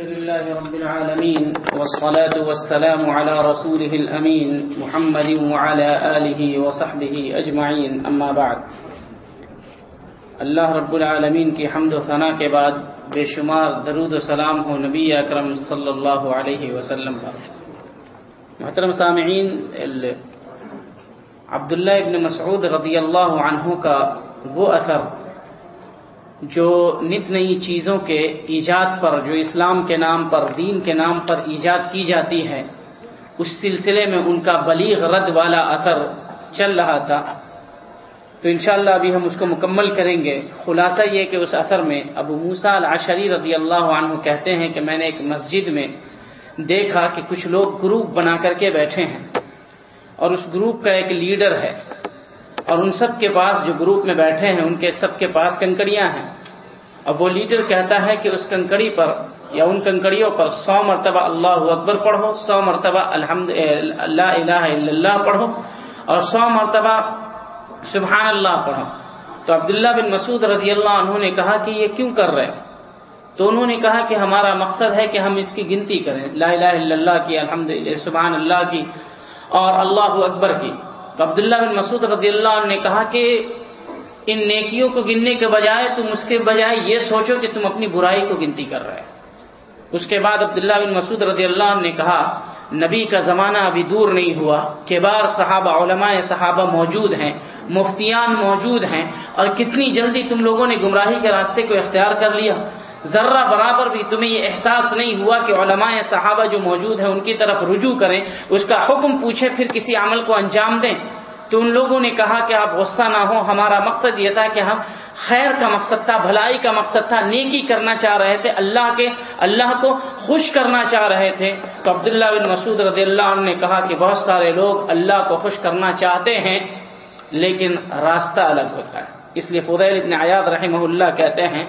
لله رب العالمين، والصلاة والسلام على رسوله الأمين محمد وعلى آله وصحبه أجمعين، أما بعد. اللہ رب العالمین کی حمد و ثناء کے بعد بے شمار درود و سلام ہو نبی اکرم صلی اللہ علیہ وسلم پر. محترم سامعین عبداللہ ابن مسعود رضی اللہ عنہ کا وہ اثر جو نت نئی چیزوں کے ایجاد پر، جو اسلام کے نام پر، دین کے نام پر ایجاد کی جاتی ہے، اس سلسلے میں ان کا بلیغ رد والا اثر چل رہا تھا۔ تو انشاءاللہ ابھی ہم اس کو مکمل کریں گے۔ خلاصہ یہ کہ اس اثر میں ابو موسا العشری رضی اللہ عنہ کہتے ہیں کہ میں نے ایک مسجد میں دیکھا کہ کچھ لوگ گروپ بنا کر کے بیٹھے ہیں اور اس گروپ کا ایک لیڈر ہے۔ اور ان سب کے پاس جو گروپ میں بیٹھے ہیں، ان کے سب کے پاس کنکڑیاں ہیں۔ اور وہ لیڈر کہتا ہے کہ اس کنکڑی پر یا ان کنکڑیوں پر سو مرتبہ اللہ اکبر پڑھو، سو مرتبہ الحمد اللہ الہ الا اللہ پڑھو اور سو مرتبہ سبحان اللہ پڑھو۔ تو عبداللہ بن مسعود رضی اللہ عنہ نے کہا کہ یہ کیوں کر رہے؟ تو انہوں نے کہا کہ ہمارا مقصد ہے کہ ہم اس کی گنتی کریں، لا الہ الا اللہ کی، الحمد سبحان اللہ کی اور اللہ اکبر کی۔ تو عبداللہ بن مسعود رضی اللہ عنہ نے کہا کہ ان نیکیوں کو گننے کے بجائے تم اس کے بجائے یہ سوچو کہ تم اپنی برائی کو گنتی کر رہے اس کے بعد عبداللہ بن مسعود رضی اللہ عنہ نے کہا، نبی کا زمانہ ابھی دور نہیں ہوا، کبار صحابہ، علماء صحابہ موجود ہیں، مفتیان موجود ہیں، اور کتنی جلدی تم لوگوں نے گمراہی کے راستے کو اختیار کر لیا۔ ذرہ برابر بھی تمہیں یہ احساس نہیں ہوا کہ علماء صحابہ جو موجود ہیں ان کی طرف رجوع کریں، اس کا حکم پوچھے پھر کسی عمل کو انجام دیں۔ تو ان لوگوں نے کہا کہ آپ غصہ نہ ہو ہمارا مقصد یہ تھا کہ ہم خیر کا مقصد تھا، بھلائی کا مقصد تھا، نیکی کرنا چاہ رہے تھے، اللہ کے، اللہ کو خوش کرنا چاہ رہے تھے۔ تو عبداللہ بن مسعود رضی اللہ عنہ نے کہا کہ بہت سارے لوگ اللہ کو خوش کرنا چاہتے ہیں، لیکن راستہ الگ ہوتا ہے۔ اس لیے فضیل ابن عیاض رحمہ اللہ کہتے ہیں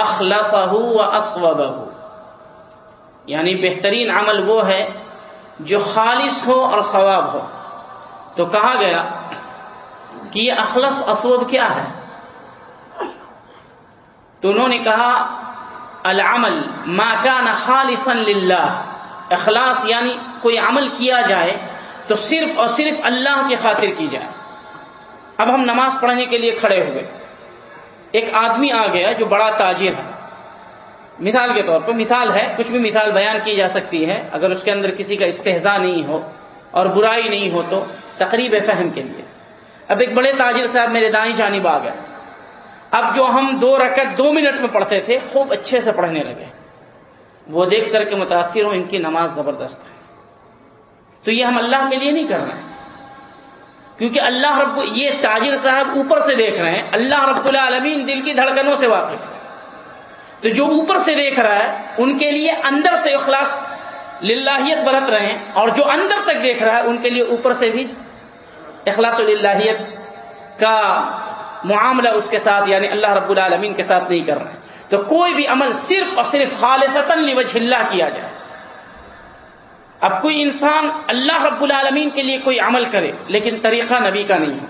اخلصہ و اسوبہ یعنی بہترین عمل وہ ہے جو خالص ہو اور ثواب ہو۔ تو کہا گیا کہ یہ اخلص اسود کیا ہے؟ تو انہوں نے کہا، العمل ما كان خالصا للہ۔ اخلاص یعنی کوئی عمل کیا جائے تو صرف اور صرف اللہ کی خاطر کی جائے۔ اب ہم نماز پڑھنے کے لیے کھڑے ہوئے ایک آدمی آ گیا جو بڑا تاجر ہے۔ مثال کے طور پر مثال ہے، کچھ بھی مثال بیان کی جا سکتی ہے، اگر اس کے اندر کسی کا استحضا نہیں ہو اور برائی نہیں ہو تو تقریب فہم کے لیے۔ اب ایک بڑے تاجر صاحب میرے دائیں جانب آ گئے۔ اب جو ہم دو رکعت، دو منٹ میں پڑھتے تھے، خوب اچھے سے پڑھنے لگے۔ وہ دیکھ کر کے متاثر ہوں ان کی نماز زبردست ہے۔ تو یہ ہم اللہ کے لیے نہیں کر رہے۔ ہیں کیونکہ اللہ رب یہ تاجر صاحب اوپر سے دیکھ رہے ہیں، اللہ رب العالمین دل کی دھڑکنوں سے واقف ہے تو جو اوپر سے دیکھ رہا ہے، ان کے لیے اندر سے اخلاص للہیت برت رہے ہیں، اور جو اندر تک دیکھ رہا ہے، ان کے لیے اوپر سے بھی اخلاص للہیت کا معاملہ اس کے ساتھ یعنی اللہ رب العالمین کے ساتھ نہیں کر رہے ہیں۔ تو کوئی بھی عمل صرف اور صرف خالصتاً وجہ اللہ کیا جائے۔ اب کوئی انسان اللہ رب العالمین کے لیے کوئی عمل کرے، لیکن طریقہ نبی کا نہیں ہو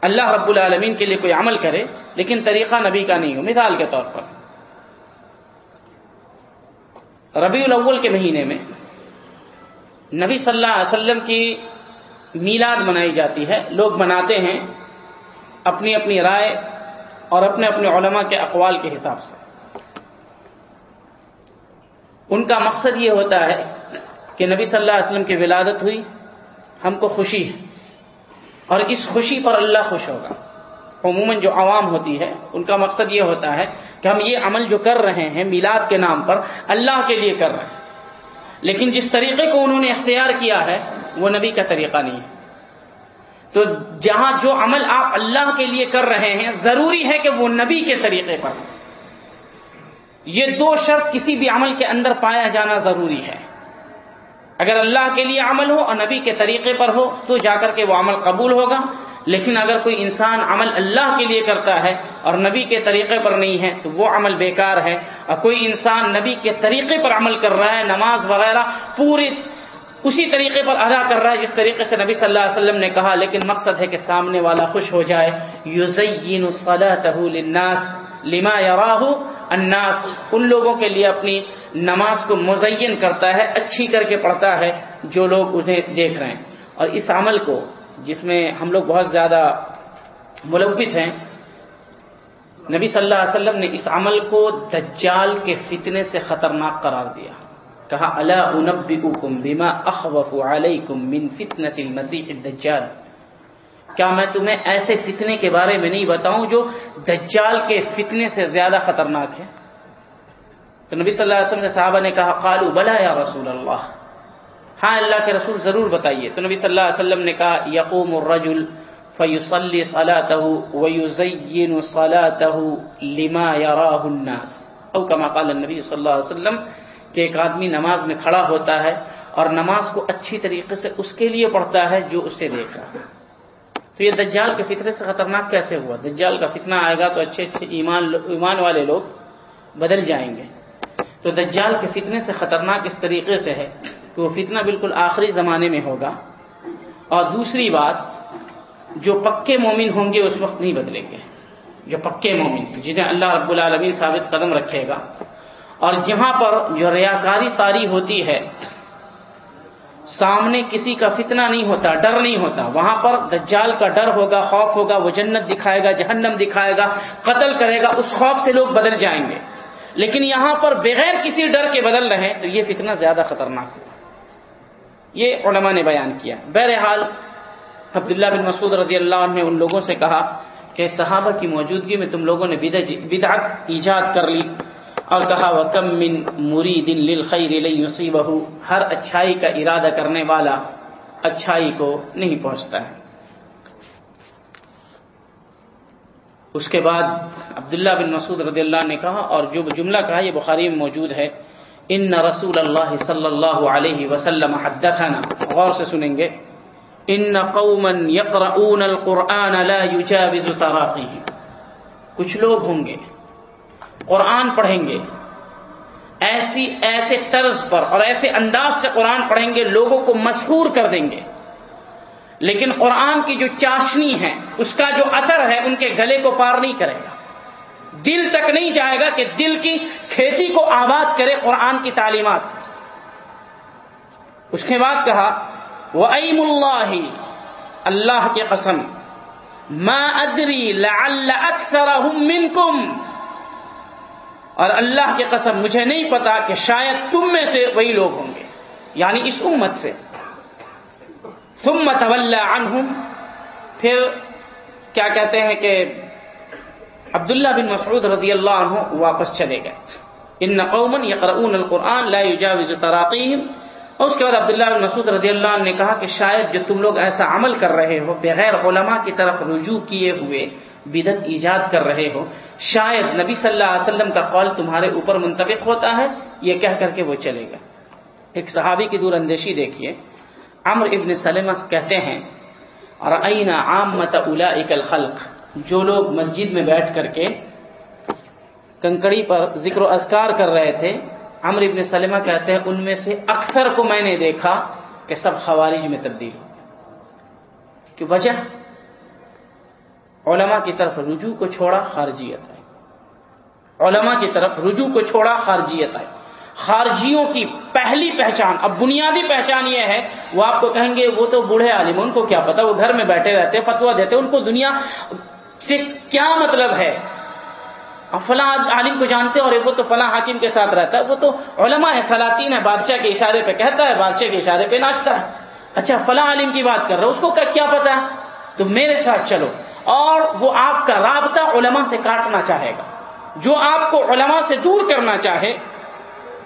اللہ رب العالمین کے لیے کوئی عمل کرے، لیکن طریقہ نبی کا نہیں ہو مثال کے طور پر۔ ربیع الاول کے مہینے میں نبی صلی اللہ علیہ وسلم کی میلاد منائی جاتی ہے۔ لوگ مناتے ہیں اپنی اپنی رائے اور اپنے اپنے علماء کے اقوال کے حساب سے۔ ان کا مقصد یہ ہوتا ہے کہ نبی صلی اللہ علیہ وسلم کی ولادت ہوئی، ہم کو خوشی ہے۔ اور اس خوشی پر اللہ خوش ہوگا۔ عموماً جو عوام ہوتی ہے، ان کا مقصد یہ ہوتا ہے کہ ہم یہ عمل جو کر رہے ہیں میلاد کے نام پر، اللہ کے لیے کر رہے ہیں۔ لیکن جس طریقے کو انہوں نے اختیار کیا ہے، وہ نبی کا طریقہ نہیں ہے۔ تو جہاں جو عمل آپ اللہ کے لیے کر رہے ہیں، ضروری ہے کہ وہ نبی کے طریقے پر یہ دو شرط کسی بھی عمل کے اندر پایا جانا ضروری ہے۔ اگر اللہ کے لیے عمل ہو اور نبی کے طریقے پر ہو تو جا کر کے وہ عمل قبول ہوگا۔ لیکن اگر کوئی انسان عمل اللہ کے لیے کرتا ہے اور نبی کے طریقے پر نہیں ہے تو وہ عمل بیکار ہے۔ اور کوئی انسان نبی کے طریقے پر عمل کر رہا ہے، نماز وغیرہ پوری اسی طریقے پر ادا کر رہا ہے جس طریقے سے نبی صلی اللہ علیہ وسلم نے کہا، لیکن مقصد ہے کہ سامنے والا خوش ہو جائے۔ یوزین للناس لما یراہ الناس، ان لوگوں کے لیے اپنی نماز کو مزین کرتا ہے، اچھی کر کے پڑھتا ہے، جو لوگ انہیں دیکھ رہے ہیں۔ اور اس عمل کو، جس میں ہم لوگ بہت زیادہ ملوث ہیں، نبی صلی اللہ علیہ وسلم نے اس عمل کو دجال کے فتنے سے خطرناک قرار دیا۔ کہا اللہ بما اخوف علیکم من فتنة المسیح الدجال کیا میں تمہیں ایسے فتنے کے بارے میں نہیں بتاؤں جو دجال کے فتنے سے زیادہ خطرناک ہے تو نبی صلی اللہ علیہ وسلم نے صحابہ نے کہا، قالوا بلا یا رسول اللہ؟ ہاں اللہ کے رسول ضرور بتائیے۔ تو نبی صلی اللہ علیہ وسلم نے کہا، یقوم الرجل فیصلی صلاته ویزین صلاته لما يراه الناس۔ او کما قال النبی صلی اللہ علیہ وسلم کہ ایک آدمی نماز میں کھڑا ہوتا ہے اور نماز کو اچھی طریقے سے اس کے لیے پڑھتا ہے جو اسے دیکھ رہا ہے۔ تو یہ دجال کے فطرے سے خطرناک کیسے ہوا؟ دجال کا فتنہ آئے گا تو اچھے اچھے ایمان ایمان والے لوگ بدل جائیں گے۔ تو دجال کے فتنے سے خطرناک اس طریقے سے ہے کہ وہ فتنہ بالکل آخری زمانے میں ہوگا۔ اور دوسری بات، جو پکے مومن ہوں گے اس وقت نہیں بدلیں گے۔ جو پکے مومن، جنہیں اللہ رب العالمین ثابت قدم رکھے گا۔ اور جہاں پر جو ریاکاری تاری ہوتی ہے سامنے کسی کا فتنہ نہیں ہوتا، ڈر نہیں ہوتا۔ وہاں پر دجال کا ڈر ہوگا، خوف ہوگا، وہ جنت دکھائے گا، جہنم دکھائے گا، قتل کرے گا، اس خوف سے لوگ بدل جائیں گے۔ لیکن یہاں پر بغیر کسی ڈر کے بدل رہے تو یہ فتنہ زیادہ خطرناک ہوا یہ علماء نے بیان کیا۔ بہرحال، عبداللہ بن مسعود رضی اللہ عنہ نے ان لوگوں سے کہا کہ صحابہ کی موجودگی میں تم لوگوں نے بدعت ایجاد کر لی۔ اور کہا وہ کم من مری دن لل بہو ہر اچھائی کا ارادہ کرنے والا اچھائی کو نہیں پہنچتا ہے۔ اس کے بعد عبداللہ بن مسعود رضی اللہ نے کہا، اور جو جملہ کہا، یہ بخاری میں موجود ہے ان رسول اللہ صلی اللہ علیہ وسلم حدثنا. غور سے سنیں گے ان قوما يقرؤون القرآن لا يجاوز تراقيه کچھ لوگ ہوں گے قرآن پڑھیں گے۔ ایسی، ایسے طرز پر اور ایسے انداز سے قرآن پڑھیں گے، لوگوں کو مشہور کر دیں گے۔ لیکن قرآن کی جو چاشنی ہے، اس کا جو اثر ہے، ان کے گلے کو پار نہیں کرے گا۔ دل تک نہیں جائے گا کہ دل کی کھیتی کو آباد کرے قرآن کی تعلیمات۔ اس کے بعد کہا وہ ایم اللہ اللہ کے قسم، ما ادری لعل اکثرهم منکم اور اللہ کی قسم، مجھے نہیں پتا کہ شاید تم میں سے وہی لوگ ہوں گے۔ یعنی اس امت سے۔ ثم تولى عنهم۔ پھر کیا کہتے ہیں کہ عبداللہ بن مسعود رضی اللہ عنہ واپس چلے گئے۔ ان قوما يقرؤون القرآن لا يجاوز تراقيهم اور اس کے بعد عبداللہ بن مسعود رضی اللہ عنہ نے کہا کہ شاید جو تم لوگ ایسا عمل کر رہے ہو، بغیر علماء کی طرف رجوع کیے ہوئے بدت ایجاد کر رہے ہو، شاید نبی صلی اللہ علیہ وسلم کا قول تمہارے اوپر منطبق ہوتا ہے، یہ کہہ کر کے وہ چلے گا۔ ایک صحابی کی دور اندیشی دیکھیے۔ امر ابن سلمہ کہتے ہیں اور عین عام مت الخلق جو لوگ مسجد میں بیٹھ کر کے کنکڑی پر ذکر و اذکار کر رہے تھے امر ابن سلمہ کہتے ہیں، ان میں سے اکثر کو میں نے دیکھا کہ سب خوارج میں تبدیل ہو کہ وجہ علماء کی طرف رجوع کو چھوڑا، خارجیت آئی۔ علماء کی طرف رجوع کو چھوڑا، خارجیت آئی۔ خارجیوں کی پہلی پہچان، اب بنیادی پہچان یہ ہے، وہ آپ کو کہیں گے، وہ تو بوڑھے عالم ان کو کیا پتا؟ وہ گھر میں بیٹھے رہتے فتوا دیتے، ان کو دنیا سے کیا مطلب ہے؟ فلاں عالم کو جانتے اور وہ تو فلاں حاکم کے ساتھ رہتا ہے۔ وہ تو علماء ہے سلاطین ہے بادشاہ کے اشارے پہ کہتا ہے، بادشاہ کے اشارے پہ ناچتا ہے۔ اچھا فلاں عالم کی بات کر رہا اس کو کیا پتا؟ ہے تو میرے ساتھ چلو۔ اور وہ آپ کا رابطہ علماء سے کاٹنا چاہے گا۔ جو آپ کو علماء سے دور کرنا چاہے،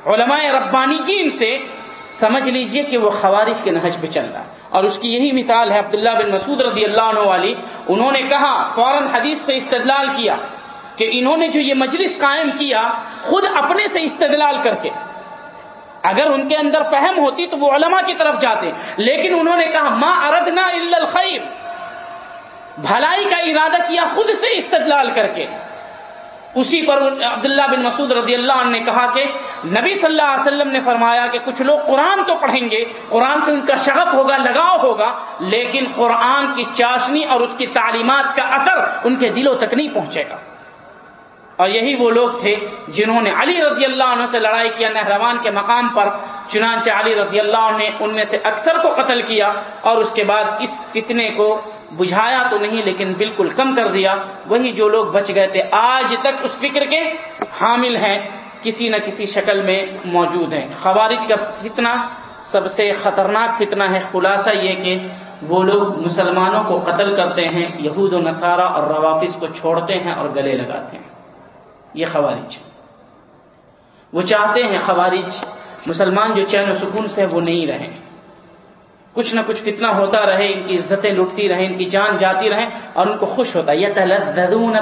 علماء ربانیین سے سمجھ لیجیے کہ وہ خوارج کے نہج پہ چل رہا ہے۔ اور اس کی یہی مثال ہے عبداللہ بن مسعود رضی اللہ عنہ والی۔ انہوں نے کہا، فوراً حدیث سے استدلال کیا کہ انہوں نے جو یہ مجلس قائم کیا، خود اپنے سے استدلال کر کے۔ اگر ان کے اندر فہم ہوتی تو وہ علماء کی طرف جاتے۔ لیکن انہوں نے کہا، ما اردنا الا الخیر۔ بھلائی کا ارادہ کیا خود سے استدلال کر کے۔ اسی پر عبداللہ بن مسعود رضی اللہ عنہ نے کہا کہ نبی صلی اللہ علیہ وسلم نے فرمایا کہ کچھ لوگ قرآن تو پڑھیں گے، قرآن سے ان کا شغف ہوگا، لگاؤ ہوگا، لیکن قرآن کی چاشنی اور اس کی تعلیمات کا اثر ان کے دلوں تک نہیں پہنچے گا۔ اور یہی وہ لوگ تھے جنہوں نے علی رضی اللہ عنہ سے لڑائی کیا نہروان کے مقام پر، چنانچہ علی رضی اللہ عنہ نے ان میں سے اکثر کو قتل کیا اور اس کے بعد اس فتنے کو بجھایا تو نہیں لیکن بالکل کم کر دیا۔ وہی جو لوگ بچ گئے تھے، آج تک اس فکر کے حامل ہیں، کسی نہ کسی شکل میں موجود ہیں۔ خوارج کا فتنہ سب سے خطرناک فتنہ ہے۔ خلاصہ یہ کہ وہ لوگ مسلمانوں کو قتل کرتے ہیں، یہود و نصارہ اور روافظ کو چھوڑتے ہیں اور گلے لگاتے ہیں۔ یہ خوارج۔ وہ چاہتے ہیں خوارج، مسلمان جو چین و سکون سے وہ نہیں رہیں۔ کچھ نہ کچھ کتنا ہوتا رہے، ان کی عزتیں لٹتی رہیں، ان کی جان جاتی رہیں اور ان کو خوش ہوتا ہے۔ یہ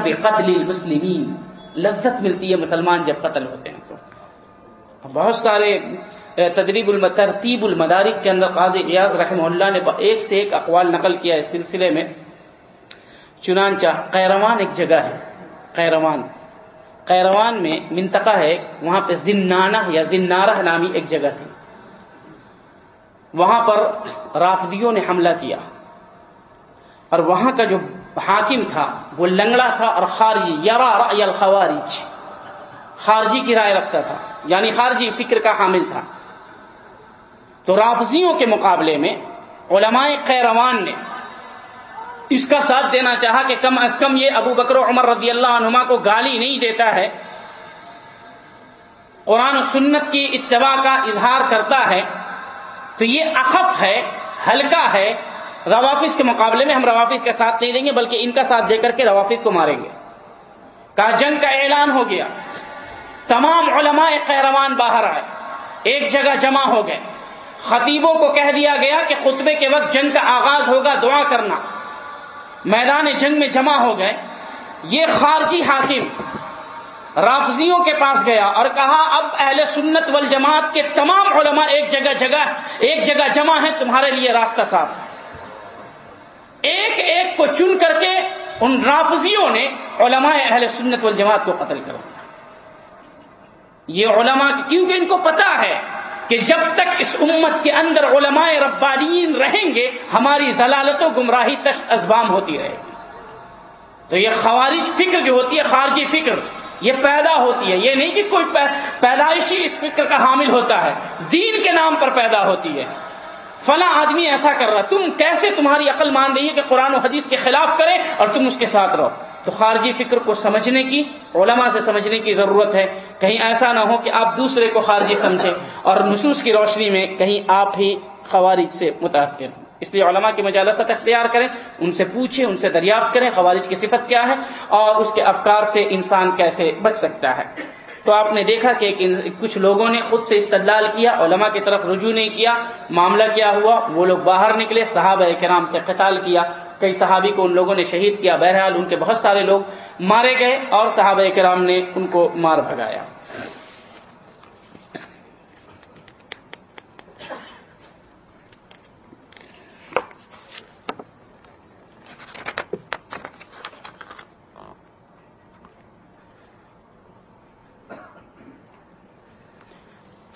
بقتل المسلمین۔ لذت ملتی ہے مسلمان جب قتل ہوتے ہیں۔ تو بہت سارے تدریب ترتیب المدارک کے اندر قاضی ایاز رحمہ اللہ نے ایک سے ایک اقوال نقل کیا اس سلسلے میں۔ چنانچہ قیروان ایک جگہ ہے۔ قیروان۔ قیروان میں منطقہ ہے، وہاں پہ زنانہ یا زنارہ نامی ایک جگہ تھی۔ وہاں پر رافدیوں نے حملہ کیا اور وہاں کا جو حاکم تھا، وہ لنگڑا تھا اور خارجی یارا رأی الخوارج۔ خارجی کی رائے رکھتا تھا یعنی خارجی فکر کا حامل تھا۔ تو رافضیوں کے مقابلے میں علماء قیروان نے اس کا ساتھ دینا چاہا کہ کم از کم یہ ابو بکر و عمر رضی اللہ عنما کو گالی نہیں دیتا ہے۔ قرآن و سنت کی اتباع کا اظہار کرتا ہے۔ تو یہ اخف ہے، ہلکا ہے، روافظ کے مقابلے میں ہم روافظ کے ساتھ نہیں دیں گے، بلکہ ان کا ساتھ دے کر کے روافظ کو ماریں گے۔ کہا، جنگ کا اعلان ہو گیا۔ تمام علماء قیروان باہر آئے۔ ایک جگہ جمع ہو گئے۔ خطیبوں کو کہہ دیا گیا کہ خطبے کے وقت جنگ کا آغاز ہوگا، دعا کرنا۔ میدان جنگ میں جمع ہو گئے۔ یہ خارجی حاکم رافضیوں کے پاس گیا اور کہا، اب اہل سنت والجماعت کے تمام علماء ایک جگہ جگہ، ایک جگہ جمع ہے تمہارے لیے راستہ صاف ہے۔ ایک ایک کو چن کر کے ان رافضیوں نے علماء اہل سنت والجماعت کو قتل کر دیا۔ یہ علماء کیونکہ ان کو پتا ہے کہ جب تک اس امت کے اندر علماء ربانین رہیں گے، ہماری ضلالت و گمراہی تشت ازبام ہوتی رہے گی۔ تو یہ خوارج فکر جو ہوتی ہے، خارجی فکر۔ یہ پیدا ہوتی ہے یہ نہیں کہ کوئی پیدائشی اس فکر کا حامل ہوتا ہے دین کے نام پر پیدا ہوتی ہے فلاں آدمی ایسا کر رہا تم کیسے تمہاری عقل مان رہی ہے کہ قرآن و حدیث کے خلاف کرے اور تم اس کے ساتھ رہو؟ تو خارجی فکر کو سمجھنے کی، علماء سے سمجھنے کی ضرورت ہے۔ کہیں ایسا نہ ہو کہ آپ دوسرے کو خارجی سمجھیں اور نصوص کی روشنی میں کہیں آپ ہی خوارج سے متاثر ہوں۔ اس لیے علماء کی مجالست اختیار کریں، ان سے پوچھیں، ان سے دریافت کریں خوارج کی صفت کیا ہے اور اس کے افکار سے انسان کیسے بچ سکتا ہے۔ تو آپ نے دیکھا کہ کچھ لوگوں نے خود سے استدلال کیا، علماء کی طرف رجوع نہیں کیا۔ معاملہ کیا ہوا؟ وہ لوگ باہر نکلے، صحابہ کرام سے قتال کیا۔ کئی صحابی کو ان لوگوں نے شہید کیا۔ بہرحال ان کے بہت سارے لوگ مارے گئے اور صحابہ کرام نے ان کو مار بھگایا۔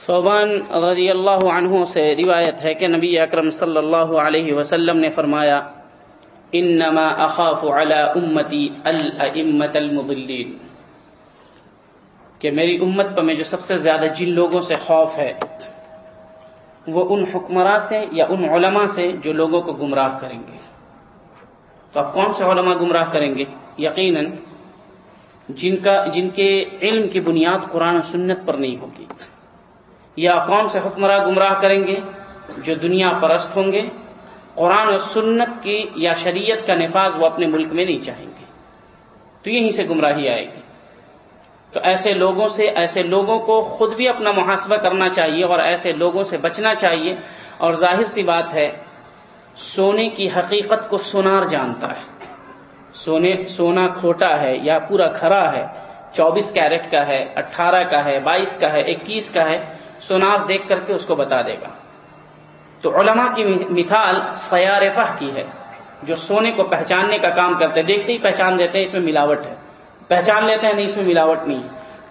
صوبان رضی اللہ عنہ سے روایت ہے کہ نبی اکرم صلی اللہ علیہ وسلم نے فرمایا، انما اخاف على امتی الامت المضلین. کہ میری امت پر میں جو سب سے زیادہ جن لوگوں سے خوف ہے، وہ ان حکمراں سے یا ان علماء سے جو لوگوں کو گمراہ کریں گے۔ تو اب کون سے علماء گمراہ کریں گے؟ یقیناً جن کا، جن کے علم کی بنیاد قرآن و سنت پر نہیں ہوگی۔ یا کون سے حکمراں گمراہ کریں گے جو دنیا پرست ہوں گے، قرآن و سنت کی یا شریعت کا نفاذ وہ اپنے ملک میں نہیں چاہیں گے۔ تو یہیں سے گمراہی آئے گی۔ تو ایسے لوگوں سے، ایسے لوگوں کو خود بھی اپنا محاسبہ کرنا چاہیے اور ایسے لوگوں سے بچنا چاہیے۔ اور ظاہر سی بات ہے، سونے کی حقیقت کو سونار جانتا ہے۔ سونے، سونا کھوٹا ہے یا پورا کھرا ہے، چوبیس کیرٹ کا ہے، اٹھارہ کا ہے، بائیس کا ہے، اکیس کا ہے۔ سونار دیکھ کر کے اس کو بتا دے گا۔ تو علماء کی مثال سیار فہ کی ہے، جو سونے کو پہچاننے کا کام کرتے ہیں۔ دیکھتے ہی پہچان دیتے ہیں، اس میں ملاوٹ ہے۔ پہچان لیتے ہیں، نہیں، اس میں ملاوٹ نہیں۔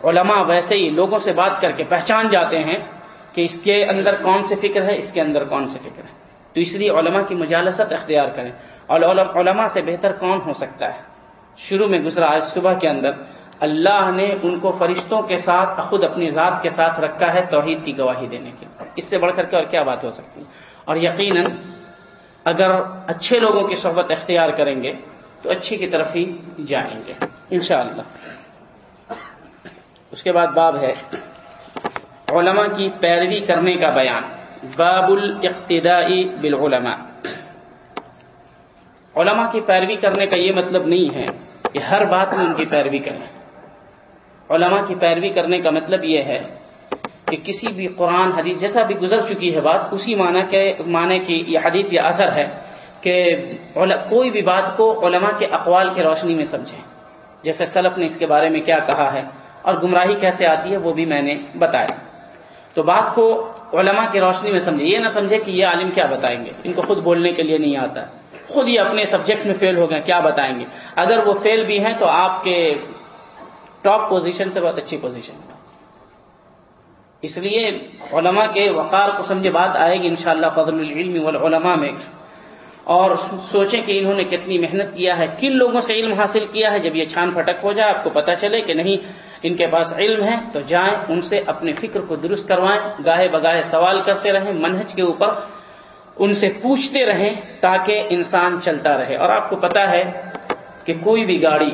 علماء ویسے ہی لوگوں سے بات کر کے پہچان جاتے ہیں کہ اس کے اندر کون سے فکر ہے، اس کے اندر کون سے فکر ہے۔ تو اس لیے علماء کی مجالست اختیار کریں۔ اور علماء سے بہتر کون ہو سکتا ہے؟ شروع میں گزرا، آج صبح کے اندر۔ اللہ نے ان کو فرشتوں کے ساتھ، خود اپنی ذات کے ساتھ رکھا ہے توحید کی گواہی دینے کے اس سے بڑھ کر کے اور کیا بات ہو سکتی ہے؟ اور یقیناً اگر اچھے لوگوں کی صحبت اختیار کریں گے تو اچھی کی طرف ہی جائیں گے، انشاءاللہ۔ اس کے بعد باب ہے علماء کی پیروی کرنے کا بیان۔ باب الاقتدائی بالعلماء۔ علماء کی پیروی کرنے کا یہ مطلب نہیں ہے کہ ہر بات میں ان کی پیروی کریں۔ علماء کی پیروی کرنے کا مطلب یہ ہے کہ کسی بھی قرآن حدیث جیسا بھی گزر چکی ہے بات، اسی معنی کے، معنی کی یہ حدیث یا اثر ہے کہ کوئی بھی بات کو علماء کے اقوال کے روشنی میں سمجھیں۔ جیسے سلف نے اس کے بارے میں کیا کہا ہے اور گمراہی کیسے آتی ہے وہ بھی میں نے بتایا۔ تو بات کو علماء کی روشنی میں سمجھے یہ نہ سمجھے کہ یہ عالم کیا بتائیں گے۔ ان کو خود بولنے کے لیے نہیں آتا۔ خود ہی اپنے سبجیکٹ میں فیل ہو گئے، کیا بتائیں گے؟ اگر وہ فیل بھی ہیں تو آپ کے ٹاپ پوزیشن سے بہت اچھی پوزیشن اس لیے علماء کے وقار کو سمجھے بات آئے گی انشاءاللہ فضل العلم والعلماء میں۔ اور سوچیں کہ انہوں نے کتنی محنت کیا ہے، کن لوگوں سے علم حاصل کیا ہے۔ جب یہ چھان پھٹک ہو جائے، آپ کو پتا چلے کہ نہیں، ان کے پاس علم ہے تو جائیں ان سے اپنے فکر کو درست کروائیں، گاہے بگاہے سوال کرتے رہیں، منہج کے اوپر ان سے پوچھتے رہیں تاکہ انسان چلتا رہے۔ اور آپ کو پتا ہے کہ کوئی بھی گاڑی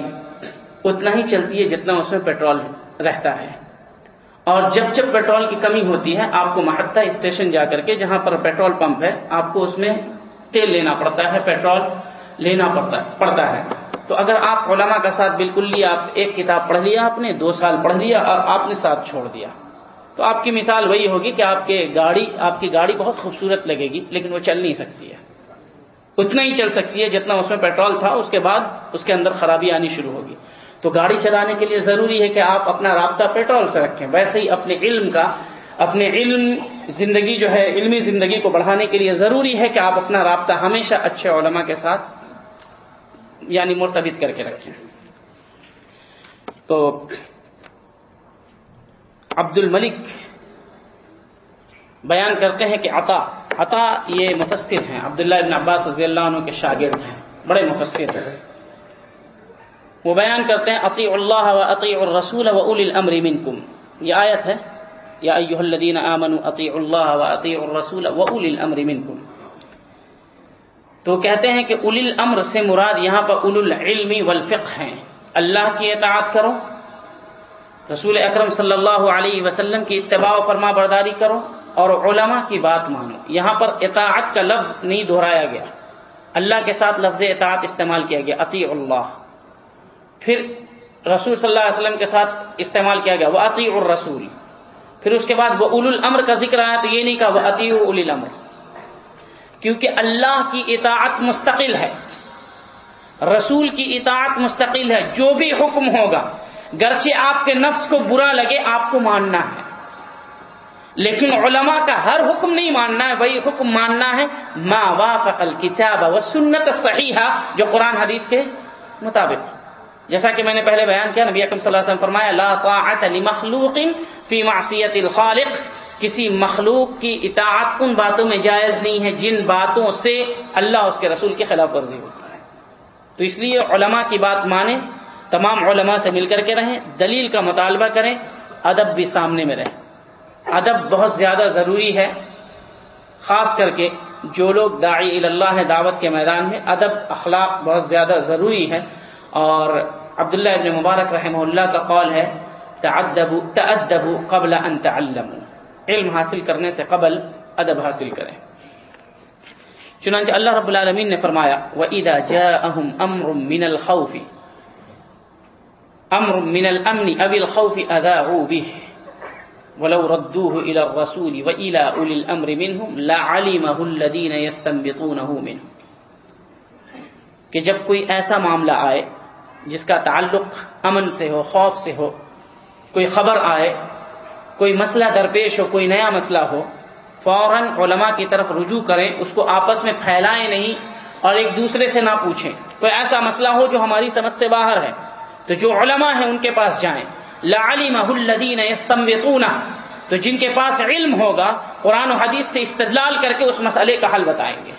اتنا ہی چلتی ہے جتنا اس میں پیٹرول رہتا ہے۔ اور جب جب پیٹرول کی کمی ہوتی ہے، آپ کو محتہ اسٹیشن جا کر کے جہاں پر پیٹرول پمپ ہے، آپ کو اس میں تیل لینا پڑتا ہے، پیٹرول لینا پڑتا پڑتا ہے۔ تو اگر آپ علماء کا ساتھ بالکل لیا آپ ایک کتاب پڑھ لیا، آپ نے دو سال پڑھ لیا اور آپ نے ساتھ چھوڑ دیا۔ تو آپ کی مثال وہی ہوگی کہ آپ کے گاڑی آپ کی گاڑی بہت خوبصورت لگے گی، لیکن وہ چل نہیں سکتی ہے۔ اتنا ہی چل سکتی ہے جتنا اس میں پیٹرول تھا، اس کے بعد اس کے اندر خرابی آنی شروع ہوگی۔ تو گاڑی چلانے کے لیے ضروری ہے کہ آپ اپنا رابطہ پیٹرول سے رکھیں۔ ویسے ہی اپنے علم کا، اپنے علم زندگی جو ہے، علمی زندگی کو بڑھانے کے لیے ضروری ہے کہ آپ اپنا رابطہ ہمیشہ اچھے علماء کے ساتھ یعنی مرتبط کر کے رکھیں۔ تو عبد الملک بیان کرتے ہیں کہ عطا عطا یہ مفسر ہیں۔ عبداللہ ابن عباس رضی اللہ عنہ کے شاگرد ہیں، بڑے مفسر ہیں۔ وہ بیان کرتے ہیں عطی اللہ و عطی الرسول و اول الامر منکم۔ یہ آیت ہے، یا ایوہ الذین آمنوا عطی اللہ و عطی الرسول و اول الامر منکم۔ تو کہتے ہیں کہ اول الامر سے مراد یہاں پر اول العلم والفقہ ہیں۔ اللہ کی اطاعت کرو، رسول اکرم صلی اللہ علیہ وسلم کی اتباع و فرما برداری کرو اور علماء کی بات مانو۔ یہاں پر اطاعت کا لفظ نہیں دہرایا گیا۔ اللہ کے ساتھ لفظ اطاعت استعمال کیا گیا عطی اللہ۔ پھر رسول صلی اللہ علیہ وسلم کے ساتھ استعمال کیا گیا وہ عطی الرسول۔ پھر اس کے بعد وہ اول الامر کا ذکر آیا تو یہ نہیں کہا وہ عطی اول الامر۔ کیونکہ اللہ کی اطاعت مستقل ہے، رسول کی اطاعت مستقل ہے، جو بھی حکم ہوگا، گرچہ آپ کے نفس کو برا لگے، آپ کو ماننا ہے۔ لیکن علماء کا ہر حکم نہیں ماننا ہے، وہی حکم ماننا ہے، ما وافق الکتاب و سنت صحیح جو قرآن حدیث کے مطابق۔ جیسا کہ میں نے پہلے بیان کیا، نبی اکم صلی اللہ علیہ وسلم فرمایا، لا طاعت لمخلوق فی معصیت الخالق. کسی مخلوق کی اطاعت ان باتوں میں جائز نہیں ہے جن باتوں سے اللہ اس کے رسول کی خلاف ورزی ہوتی ہے۔ تو اس لیے علماء کی بات مانیں، تمام علماء سے مل کر کے رہیں، دلیل کا مطالبہ کریں، ادب بھی سامنے میں رہیں ادب بہت زیادہ ضروری ہے، خاص کر کے جو لوگ داعی اللہ ہے دعوت کے میدان میں، ادب، اخلاق بہت زیادہ ضروری ہے۔ اور عبداللہ ابن مبارک رحمہ اللہ کا قول ہے تعدبوا قبل ان تعلموا۔ علم حاصل کرنے سے قبل ادب حاصل کریں۔ چنانچہ اللہ رب العالمین نے فرمایا، وَإِذَا جَاءَهُمْ أَمْرٌ مِّنَ الْخَوْفِ، أَمْرٌ مِّنَ الْأَمْنِ أَوِ الْخَوْفِ أَذَاعُوا بِهِ، وَلَوْ رَدُّوهُ إِلَى الرَّسُولِ وَإِلَى أُولِي الْأَمْرِ مِنْهُمْ لَعَلِمَهُ الَّذِينَ يَسْتَنبِطُونَهُ مِنْهُ کہ جب کوئی ایسا معاملہ آئے جس کا تعلق امن سے ہو، خوف سے ہو، کوئی خبر آئے، کوئی مسئلہ درپیش ہو، کوئی نیا مسئلہ ہو، فوراً علماء کی طرف رجوع کریں، اس کو آپس میں پھیلائیں نہیں اور ایک دوسرے سے نہ پوچھیں۔ کوئی ایسا مسئلہ ہو جو ہماری سمجھ سے باہر ہے، تو جو علماء ہیں ان کے پاس جائیں۔ لعلمہ الذین یستنبطون تو جن کے پاس علم ہوگا، قرآن و حدیث سے استدلال کر کے اس مسئلے کا حل بتائیں گے۔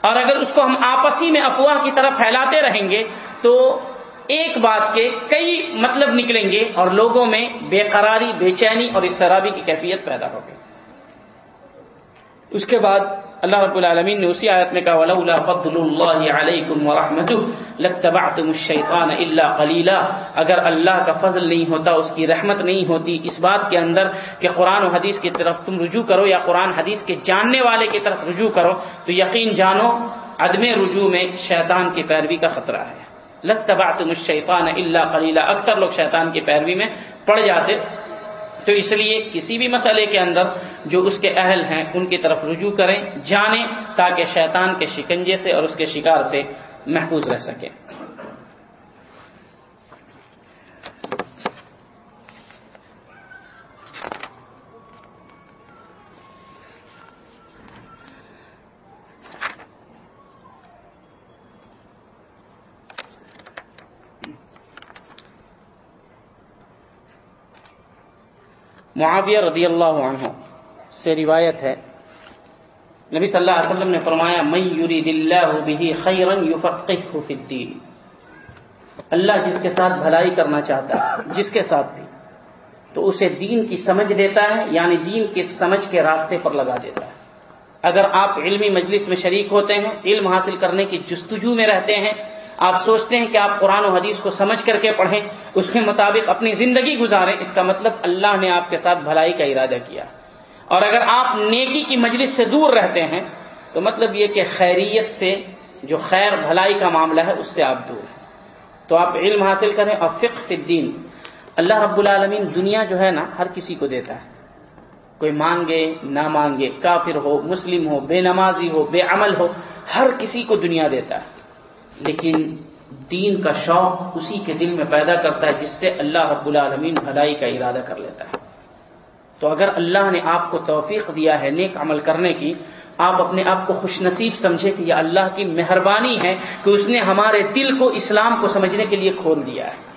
اور اگر اس کو ہم آپسی میں افواہ کی طرف پھیلاتے رہیں گے، تو ایک بات کے کئی مطلب نکلیں گے اور لوگوں میں بے قراری، بے چینی اور استرابی کی کیفیت پیدا ہوگی اس کے بعد اللہ رب العالمین نے اسی آیت میں کہا، ولولا فضل اللہ علیکم ورحمتہ لتبعتم الشیطان الا قلیلا اگر اللہ کا فضل نہیں ہوتا، اس کی رحمت نہیں ہوتی، اس بات کے اندر کہ قرآن و حدیث کی طرف تم رجوع کرو یا قرآن حدیث کے جاننے والے کی طرف رجوع کرو، تو یقین جانو، عدم رجوع میں شیطان کی پیروی کا خطرہ ہے۔ لتبعتم الشیطان اللہ خلیلہ اکثر لوگ شیطان کی پیروی میں پڑ جاتے۔ تو اس لیے کسی بھی مسئلے کے اندر جو اس کے اہل ہیں، ان کی طرف رجوع کریں، جانیں، تاکہ شیطان کے شکنجے سے اور اس کے شکار سے محفوظ رہ سکیں۔ معاویہ رضی اللہ عنہ سے روایت ہے۔ نبی صلی اللہ علیہ وسلم نے فرمایا میں یوری الدین اللہ جس کے ساتھ بھلائی کرنا چاہتا ہے، جس کے ساتھ بھی، تو اسے دین کی سمجھ دیتا ہے یعنی دین کے سمجھ کے راستے پر لگا دیتا ہے۔ اگر آپ علمی مجلس میں شریک ہوتے ہیں، علم حاصل کرنے کی جستجو میں رہتے ہیں آپ سوچتے ہیں کہ آپ قرآن و حدیث کو سمجھ کر کے پڑھیں، اس کے مطابق اپنی زندگی گزاریں، اس کا مطلب اللہ نے آپ کے ساتھ بھلائی کا ارادہ کیا۔ اور اگر آپ نیکی کی مجلس سے دور رہتے ہیں، تو مطلب یہ کہ خیریت سے جو خیر بھلائی کا معاملہ ہے، اس سے آپ دور ہیں۔ تو آپ علم حاصل کریں اور فقہ فی الدین۔ اللہ رب العالمین دنیا جو ہے نا، ہر کسی کو دیتا ہے۔ کوئی مانگے، نہ مانگے، کافر ہو، مسلم ہو، بے نمازی ہو، بے عمل ہو، ہر کسی کو دنیا دیتا ہے۔ لیکن دین کا شوق اسی کے دل میں پیدا کرتا ہے جس سے اللہ رب العالمین بھلائی کا ارادہ کر لیتا ہے۔ تو اگر اللہ نے آپ کو توفیق دیا ہے نیک عمل کرنے کی، آپ اپنے آپ کو خوش نصیب سمجھے کہ یہ اللہ کی مہربانی ہے کہ اس نے ہمارے دل کو اسلام کو سمجھنے کے لیے کھول دیا ہے۔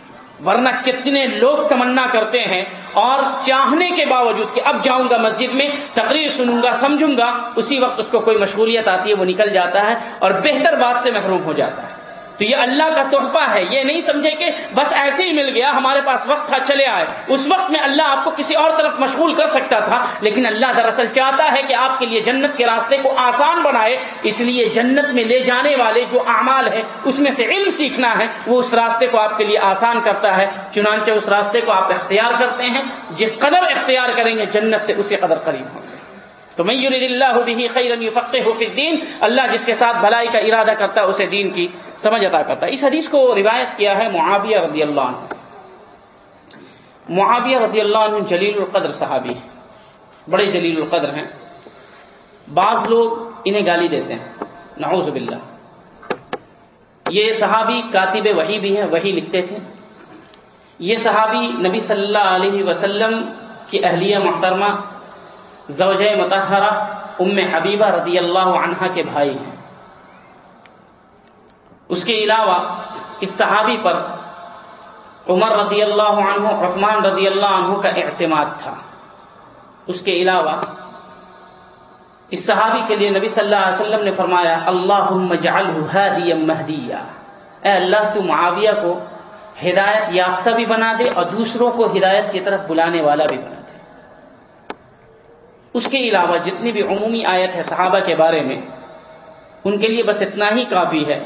ورنہ کتنے لوگ تمنا کرتے ہیں اور چاہنے کے باوجود کہ اب جاؤں گا مسجد میں، تقریر سنوں گا، سمجھوں گا، اسی وقت اس کو کوئی مشغولیت آتی ہے، وہ نکل جاتا ہے اور بہتر بات سے محروم ہو جاتا ہے۔ تو یہ اللہ کا تحفہ ہے، یہ نہیں سمجھے کہ بس ایسے ہی مل گیا، ہمارے پاس وقت تھا، چلے آئے۔ اس وقت میں اللہ آپ کو کسی اور طرف مشغول کر سکتا تھا، لیکن اللہ دراصل چاہتا ہے کہ آپ کے لیے جنت کے راستے کو آسان بنائے۔ اس لیے جنت میں لے جانے والے جو اعمال ہے اس میں سے علم سیکھنا ہے، وہ اس راستے کو آپ کے لیے آسان کرتا ہے۔ چنانچہ اس راستے کو آپ اختیار کرتے ہیں، جس قدر اختیار کریں گے، جنت سے اسی قدر قریب ہوں۔ گے تو میں یورید اللہ بھی خیرن فقے ہو دین اللہ جس کے ساتھ بھلائی کا ارادہ کرتا ہے، اسے دین کی سمجھ عطا کرتا ہے۔ اس حدیث کو روایت کیا ہے معاویہ رضی اللہ عنہ۔ معاویہ رضی اللہ عنہ جلیل القدر صحابی بڑے جلیل القدر ہیں۔ بعض لوگ انہیں گالی دیتے ہیں۔ نعوذ باللہ۔ یہ صحابی کاتب وہی بھی ہیں وہی لکھتے تھے۔ یہ صحابی نبی صلی اللہ علیہ وسلم کی اہلیہ محترمہ زوجہ متحرہ ام حبیبہ رضی اللہ عنہ کے بھائی ہیں۔ اس کے علاوہ اس صحابی پر عمر رضی اللہ عنہ، عثمان رضی اللہ عنہ کا اعتماد تھا۔ اس کے علاوہ اس صحابی کے لیے نبی صلی اللہ علیہ وسلم نے فرمایا اللہ مہدیہ۔ اے اللہ، تو معاویہ کو ہدایت یافتہ بھی بنا دے اور دوسروں کو ہدایت کی طرف بلانے والا بھی بنا دے۔ اس کے علاوہ جتنی بھی عمومی آیت ہے صحابہ کے بارے میں، ان کے لیے بس اتنا ہی کافی ہے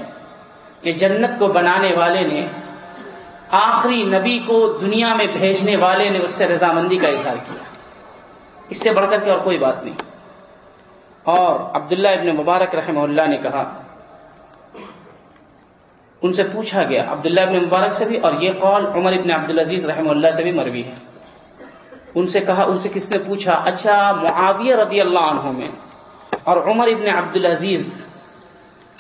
کہ جنت کو بنانے والے نے، آخری نبی کو دنیا میں بھیجنے والے نے اس سے رضامندی کا اظہار کیا۔ اس سے بڑھ کر کے اور کوئی بات نہیں۔ اور عبداللہ ابن مبارک رحمہ اللہ نے کہا، ان سے پوچھا گیا، عبداللہ ابن مبارک سے بھی، اور یہ قول عمر ابن عبدالعزیز رحمہ اللہ سے بھی مروی ہے۔ ان سے کہا، ان سے کس نے پوچھا؟ اچھا معاویہ رضی اللہ عنہ میں۔ اور عمر ابن عبد العزیز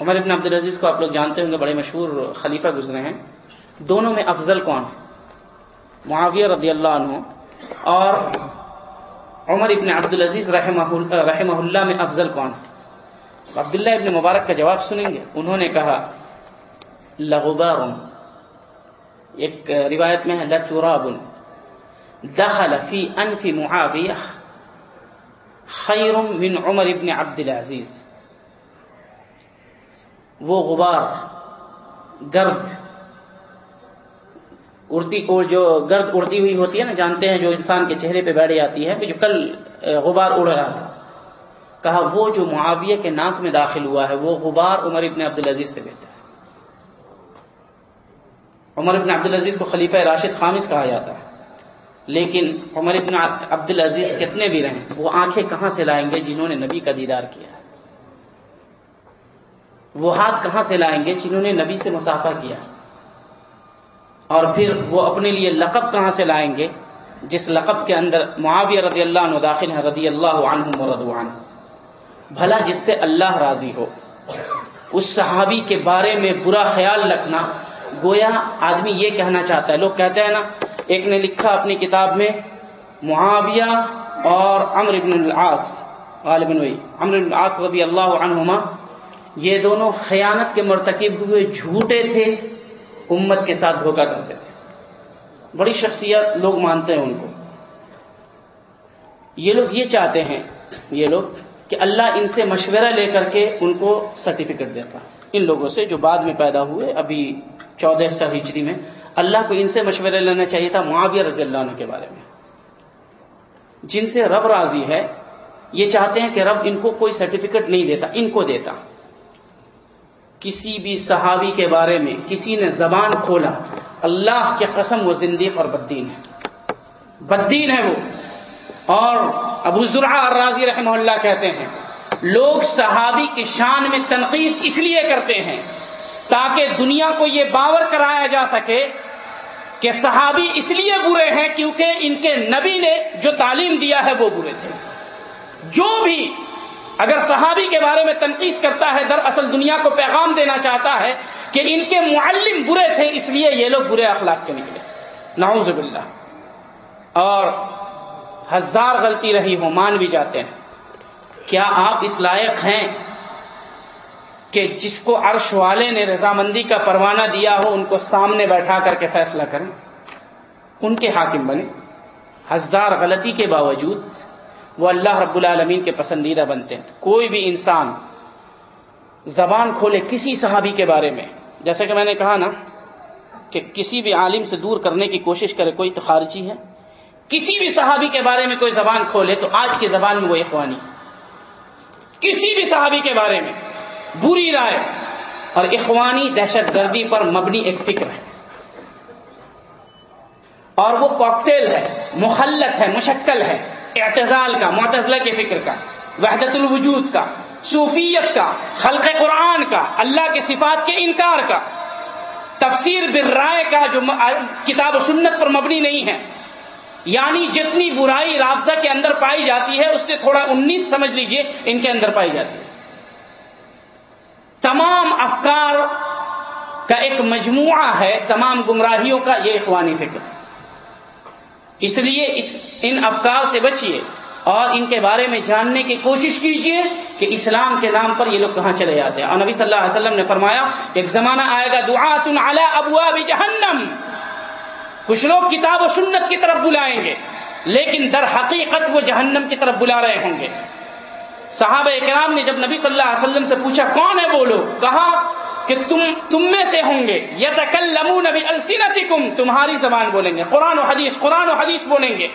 عمر ابن عبد العزیز کو آپ لوگ جانتے ہوں گے، بڑے مشہور خلیفہ گزرے ہیں۔ دونوں میں افضل کون؟ معاویہ رضی اللہ عنہ۔ اور عمر ابن عبد العزیز رحمہ اللہ میں افضل کون؟ عبداللہ ابن مبارک کا جواب سنیں گے۔ انہوں نے کہا لغبار ایک روایت میں ہے، لچورابن۔ دخل في أنف معاوية خير من عمر بن عبد العزيز. وہ غبار، گرد، اڑتی جو گرد اڑتی ہوئی ہوتی ہے نا، جانتے ہیں جو انسان کے چہرے پہ بیٹھ جاتی ہے، کہ جو کل غبار اڑ رہا تھا۔ کہا، وہ جو معاویہ کے ناک میں داخل ہوا ہے، وہ غبار عمر ابن عبدالعزیز سے بہتر ہے۔ عمر ابن عبدالعزیز کو خلیفہ راشد خامس کہا جاتا ہے۔ لیکن عمر ابن عبدالعزیز کتنے بھی رہیں، وہ آنکھیں کہاں سے لائیں گے جنہوں نے نبی کا دیدار کیا؟ وہ ہاتھ کہاں سے لائیں گے جنہوں نے نبی سے مسافہ کیا؟ اور پھر وہ اپنے لیے لقب کہاں سے لائیں گے؟ جس لقب کے اندر معاویہ رضی اللہ عنہ داخل ہے رضی اللہ عنہ۔ مردوان بھلا جس سے اللہ راضی ہو، اس صحابی کے بارے میں برا خیال رکھنا، گویا آدمی یہ کہنا چاہتا ہے، لوگ کہتے ہیں نا ایک نے لکھا اپنی کتاب میں، معاویہ اور امر بن العاص، غالباً امر العاص رضی اللہ عنہما، یہ دونوں خیانت کے مرتکب ہوئے، جھوٹے تھے، امت کے ساتھ دھوکہ کرتے تھے۔ بڑی شخصیت لوگ مانتے ہیں ان کو۔ یہ لوگ یہ چاہتے ہیں، یہ لوگ، کہ اللہ ان سے مشورہ لے کر کے ان کو سرٹیفکیٹ دیتا۔ ان لوگوں سے جو بعد میں پیدا ہوئے، ابھی چودہ سو ہجری میں اللہ کو ان سے مشورہ لینا چاہیے تھا معاویہ رضی اللہ عنہ کے بارے میں۔ جن سے رب راضی ہے، یہ چاہتے ہیں کہ رب ان کو کوئی سرٹیفکیٹ نہیں دیتا، ان کو دیتا۔ کسی بھی صحابی کے بارے میں، کسی نے زبان کھولا، اللہ کے قسم وہ زندگی اور بدین ہے۔ بدین ہے وہ۔ اور ابو ذرا راضی رحمہ اللہ کہتے ہیں، لوگ صحابی کی شان میں تنقید اس لیے کرتے ہیں تاکہ دنیا کو یہ باور کرایا جا سکے کہ صحابی اس لیے برے ہیں کیونکہ ان کے نبی نے جو تعلیم دیا ہے وہ برے تھے۔ جو بھی اگر صحابی کے بارے میں تنقید کرتا ہے، در اصل دنیا کو پیغام دینا چاہتا ہے کہ ان کے معلم برے تھے، اس لیے یہ لوگ برے اخلاق کے نکلے۔ نعوذ باللہ۔ اور ہزار غلطی رہی، ہو، مان بھی جاتے ہیں۔ کیا آپ اس لائق ہیں؟ کہ جس کو عرش والے نے رضامندی کا پروانہ دیا ہو، ان کو سامنے بیٹھا کر کے فیصلہ کریں۔ ان کے حاکم بنے۔ ہزار غلطی کے باوجود وہ اللہ رب العالمین کے پسندیدہ بنتے ہیں۔ کوئی بھی انسان زبان کھولے کسی صحابی کے بارے میں جیسے کہ میں نے کہا نا کہ کسی بھی عالم سے دور کرنے کی کوشش کرے، کوئی تو خارجی ہے۔ کسی بھی صحابی کے بارے میں کوئی زبان کھولے تو آج کی زبان میں وہ اخوانی۔ کسی بھی صحابی کے بارے میں بری رائے اور اخوانی دہشت گردی پر مبنی ایک فکر ہے۔ اور وہ کاکٹیل ہے مخلت ہے، مشکل ہے۔ اعتزال کا، معتزلہ کے فکر کا، وحدت الوجود کا، صوفیت کا، خلق قرآن کا، اللہ کے صفات کے انکار کا۔ تفسیر بالرائے کا جو کتاب و سنت پر مبنی نہیں ہے۔ یعنی جتنی برائی رابضہ کے اندر پائی جاتی ہے، اس سے تھوڑا انیس سمجھ لیجیے، ان کے اندر پائی جاتی ہے۔ تمام افکار کا ایک مجموعہ ہے، تمام گمراہیوں کا، یہ اخوانی فکر۔ ہے اس لیے اس، ان افکار سے بچیے اور ان کے بارے میں جاننے کی کوشش کیجیے کہ اسلام کے نام پر یہ لوگ کہاں چلے جاتے ہیں۔ اور نبی صلی اللہ علیہ وسلم نے فرمایا، ایک زمانہ آئے گا دعا تن ابوا جہنم۔ کچھ لوگ کتاب و سنت کی طرف بلائیں گے، لیکن در حقیقت وہ جہنم کی طرف بلا رہے ہوں گے۔ صحابہ اکرام نے جب نبی صلی اللہ علیہ وسلم سے پوچھا، کون ہے وہ لوگ؟ کہا، کہ تم تم میں سے ہوں گے. یا تکل لمو نبی تمہاری زبان بولیں گے. قرآن و حدیث، قرآن و حدیث بولیں گے.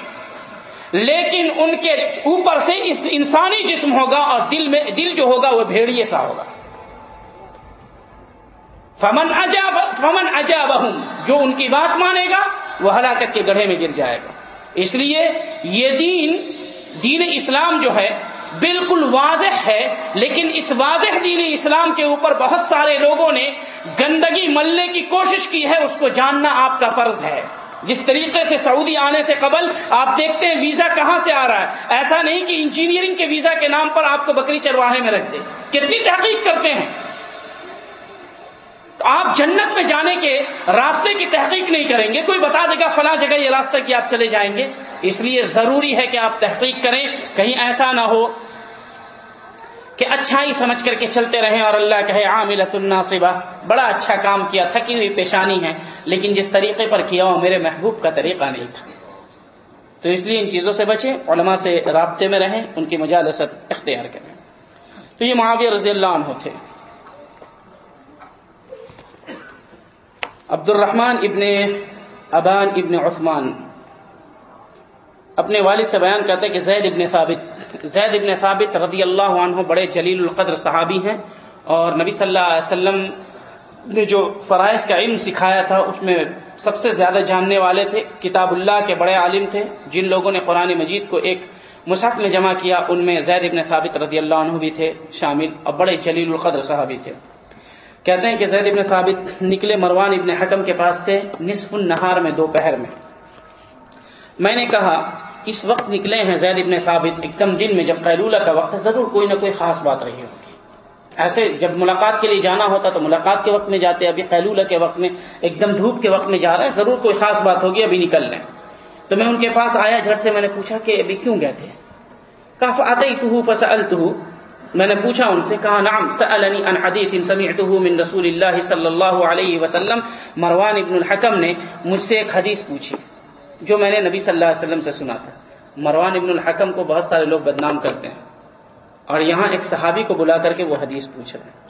لیکن ان کے اوپر سے اس انسانی جسم ہوگا اور دل میں، دل جو ہوگا وہ بھیڑیے سا ہوگا. فمن اجاب فمن اجاب جو ان کی بات مانے گا، وہ ہلاکت کے گڑھے میں گر جائے گا. اس لیے یہ دین دین اسلام جو ہے بالکل واضح ہے، لیکن اس واضح دین اسلام کے اوپر بہت سارے لوگوں نے گندگی ملنے کی کوشش کی ہے، اس کو جاننا آپ کا فرض ہے۔ جس طریقے سے سعودی آنے سے قبل آپ دیکھتے ہیں ویزا کہاں سے آ رہا ہے۔ ایسا نہیں کہ انجینئرنگ کے ویزا کے نام پر آپ کو بکری چرواہے میں رکھ دے۔ کتنی تحقیق کرتے ہیں۔ تو آپ جنت میں جانے کے راستے کی تحقیق نہیں کریں گے، کوئی بتا دے گا فلاں جگہ یہ راستہ کہ آپ چلے جائیں گے۔ اس لیے ضروری ہے کہ آپ تحقیق کریں، کہیں ایسا نہ ہو کہ اچھائی سمجھ کر کے چلتے رہیں اور اللہ کہے عاملت الناصبہ، بڑا اچھا کام کیا، تھکی ہوئی پیشانی ہے لیکن جس طریقے پر کیا وہ میرے محبوب کا طریقہ نہیں تھا۔ تو اس لیے ان چیزوں سے بچیں، علماء سے رابطے میں رہیں، ان کی مجالست اختیار کریں۔ تو یہ معاویہ رضی اللہ عنہ تھے۔ عبد الرحمن ابن ابان ابن عثمان اپنے والد سے بیان کرتے کہ زید ابن ثابت، زید ابن ثابت رضی اللہ عنہ بڑے جلیل القدر صحابی ہیں اور نبی صلی اللہ علیہ وسلم نے جو فرائض کا علم سکھایا تھا، اس میں سب سے زیادہ جاننے والے تھے، کتاب اللہ کے بڑے عالم تھے، جن لوگوں نے قرآن مجید کو ایک مصحف میں جمع کیا، ان میں زید ابن ثابت رضی اللہ عنہ بھی تھے شامل اور بڑے جلیل القدر صحابی تھے۔ کہتے ہیں کہ زید ابن ثابت نکلے مروان ابن حکم کے پاس سے نصف النہار میں دوپہر میں۔ میں نے کہا، اس وقت نکلے ہیں زید ابن ثابت ایک دم دن میں جب قیلولہ کا وقت ضرور کوئی نہ کوئی خاص بات رہی ہوگی۔ ایسے جب ملاقات کے لیے جانا ہوتا تو ملاقات کے وقت میں جاتے، ابھی قیلولہ کے وقت میں ایک دم دھوپ کے وقت میں جا رہے ہیں ضرور کوئی خاص بات ہوگی، ابھی نکل رہے تو میں ان کے پاس آیا جھٹ سے، میں نے پوچھا کہ ابھی کیوں گئے تھے؟ کاف آتے تو فسل میں نے پوچھا ان سے، کہا نام سألنی ان حدیث سمعته من رسول اللہ صلی اللہ علیہ وسلم، مروان ابن الحکم نے مجھ سے ایک حدیث پوچھی، جو میں نے نبی صلی اللہ علیہ وسلم سے سنا تھا۔ مروان ابن الحکم کو بہت سارے لوگ بدنام کرتے ہیں۔ اور یہاں ایک صحابی کو بلا کر کے وہ حدیث پوچھ رہے ہیں۔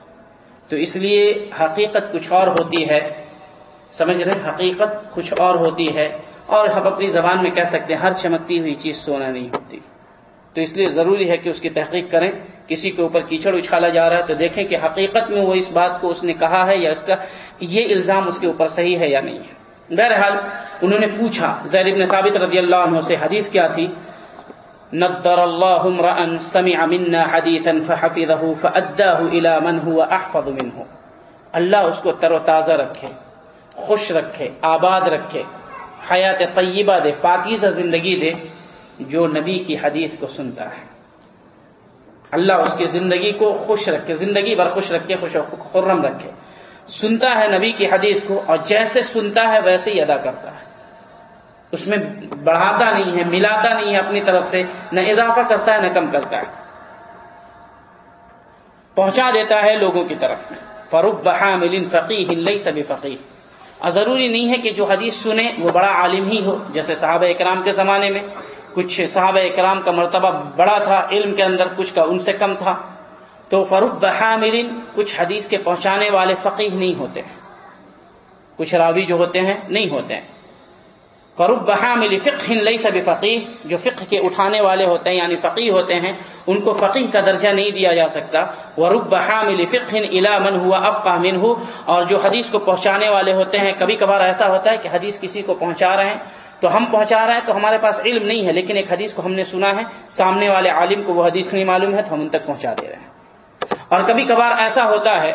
تو اس لیے حقیقت کچھ اور ہوتی ہے۔ سمجھ رہے حقیقت کچھ اور ہوتی ہے۔ اور ہم اپنی زبان میں کہہ سکتے ہیں، ہر چمکتی ہوئی چیز سونا نہیں ہوتی۔ تو اس لیے ضروری ہے کہ اس کی تحقیق کریں۔ کسی کے اوپر کیچڑ اچھالا جا رہا ہے تو دیکھیں کہ حقیقت میں وہ اس بات کو اس نے کہا ہے یا اس کا یہ الزام اس کے اوپر صحیح ہے یا نہیں ہے۔ بہرحال انہوں نے پوچھا، زید بن ثابت رضی اللہ عنہ سے حدیث کیا تھی؟ نضر اللہ امرا سمع منا حدیثا فحفظه فاداه الى من هو احفظ منه۔ اللہ اس کو تر و تازہ رکھے، خوش رکھے، آباد رکھے، حیات طیبہ دے، پاکیزہ زندگی دے، جو نبی کی حدیث کو سنتا ہے۔ اللہ اس کی زندگی کو خوش رکھے، زندگی بھر خوش رکھے، خوش خرم رکھے۔ سنتا ہے نبی کی حدیث کو اور جیسے سنتا ہے ویسے ہی ادا کرتا ہے۔ اس میں بڑھاتا نہیں ہے، ملاتا نہیں ہے اپنی طرف سے، نہ اضافہ کرتا ہے، نہ کم کرتا ہے۔ پہنچا دیتا ہے لوگوں کی طرف۔ فروخ بحا ملن فقی ہل سبھی فقی اور ضروری نہیں ہے کہ جو حدیث سنے وہ بڑا عالم ہی ہو، جیسے صحابہ اکرام کے زمانے میں۔ کچھ صحابہ اکرام کا مرتبہ بڑا تھا، علم کے اندر کچھ کا ان سے کم تھا۔ تو فروخ بحامرین کچھ حدیث کے پہنچانے والے فقیح نہیں ہوتے ہیں۔ کچھ راوی جو ہوتے ہیں، نہیں ہوتے ہیں۔ فروخ بحامل فقہ لئی سب فقیح جو فقہ کے اٹھانے والے ہوتے ہیں یعنی فقی ہوتے ہیں، ان کو فقیح کا درجہ نہیں دیا جا سکتا۔ ورب بحامل فقہ الا من ہوا افقہ من ہو اور جو حدیث کو پہنچانے والے ہوتے ہیں، کبھی کبھار ایسا ہوتا ہے کہ حدیث کسی کو پہنچا رہے ہیں تو ہم پہنچا رہے ہیں تو ہمارے پاس علم نہیں ہے، لیکن ایک حدیث کو ہم نے سنا ہے، سامنے والے عالم کو وہ حدیث نہیں معلوم ہے تو ہم ان تک پہنچا دے رہے ہیں۔ اور کبھی کبھار ایسا ہوتا ہے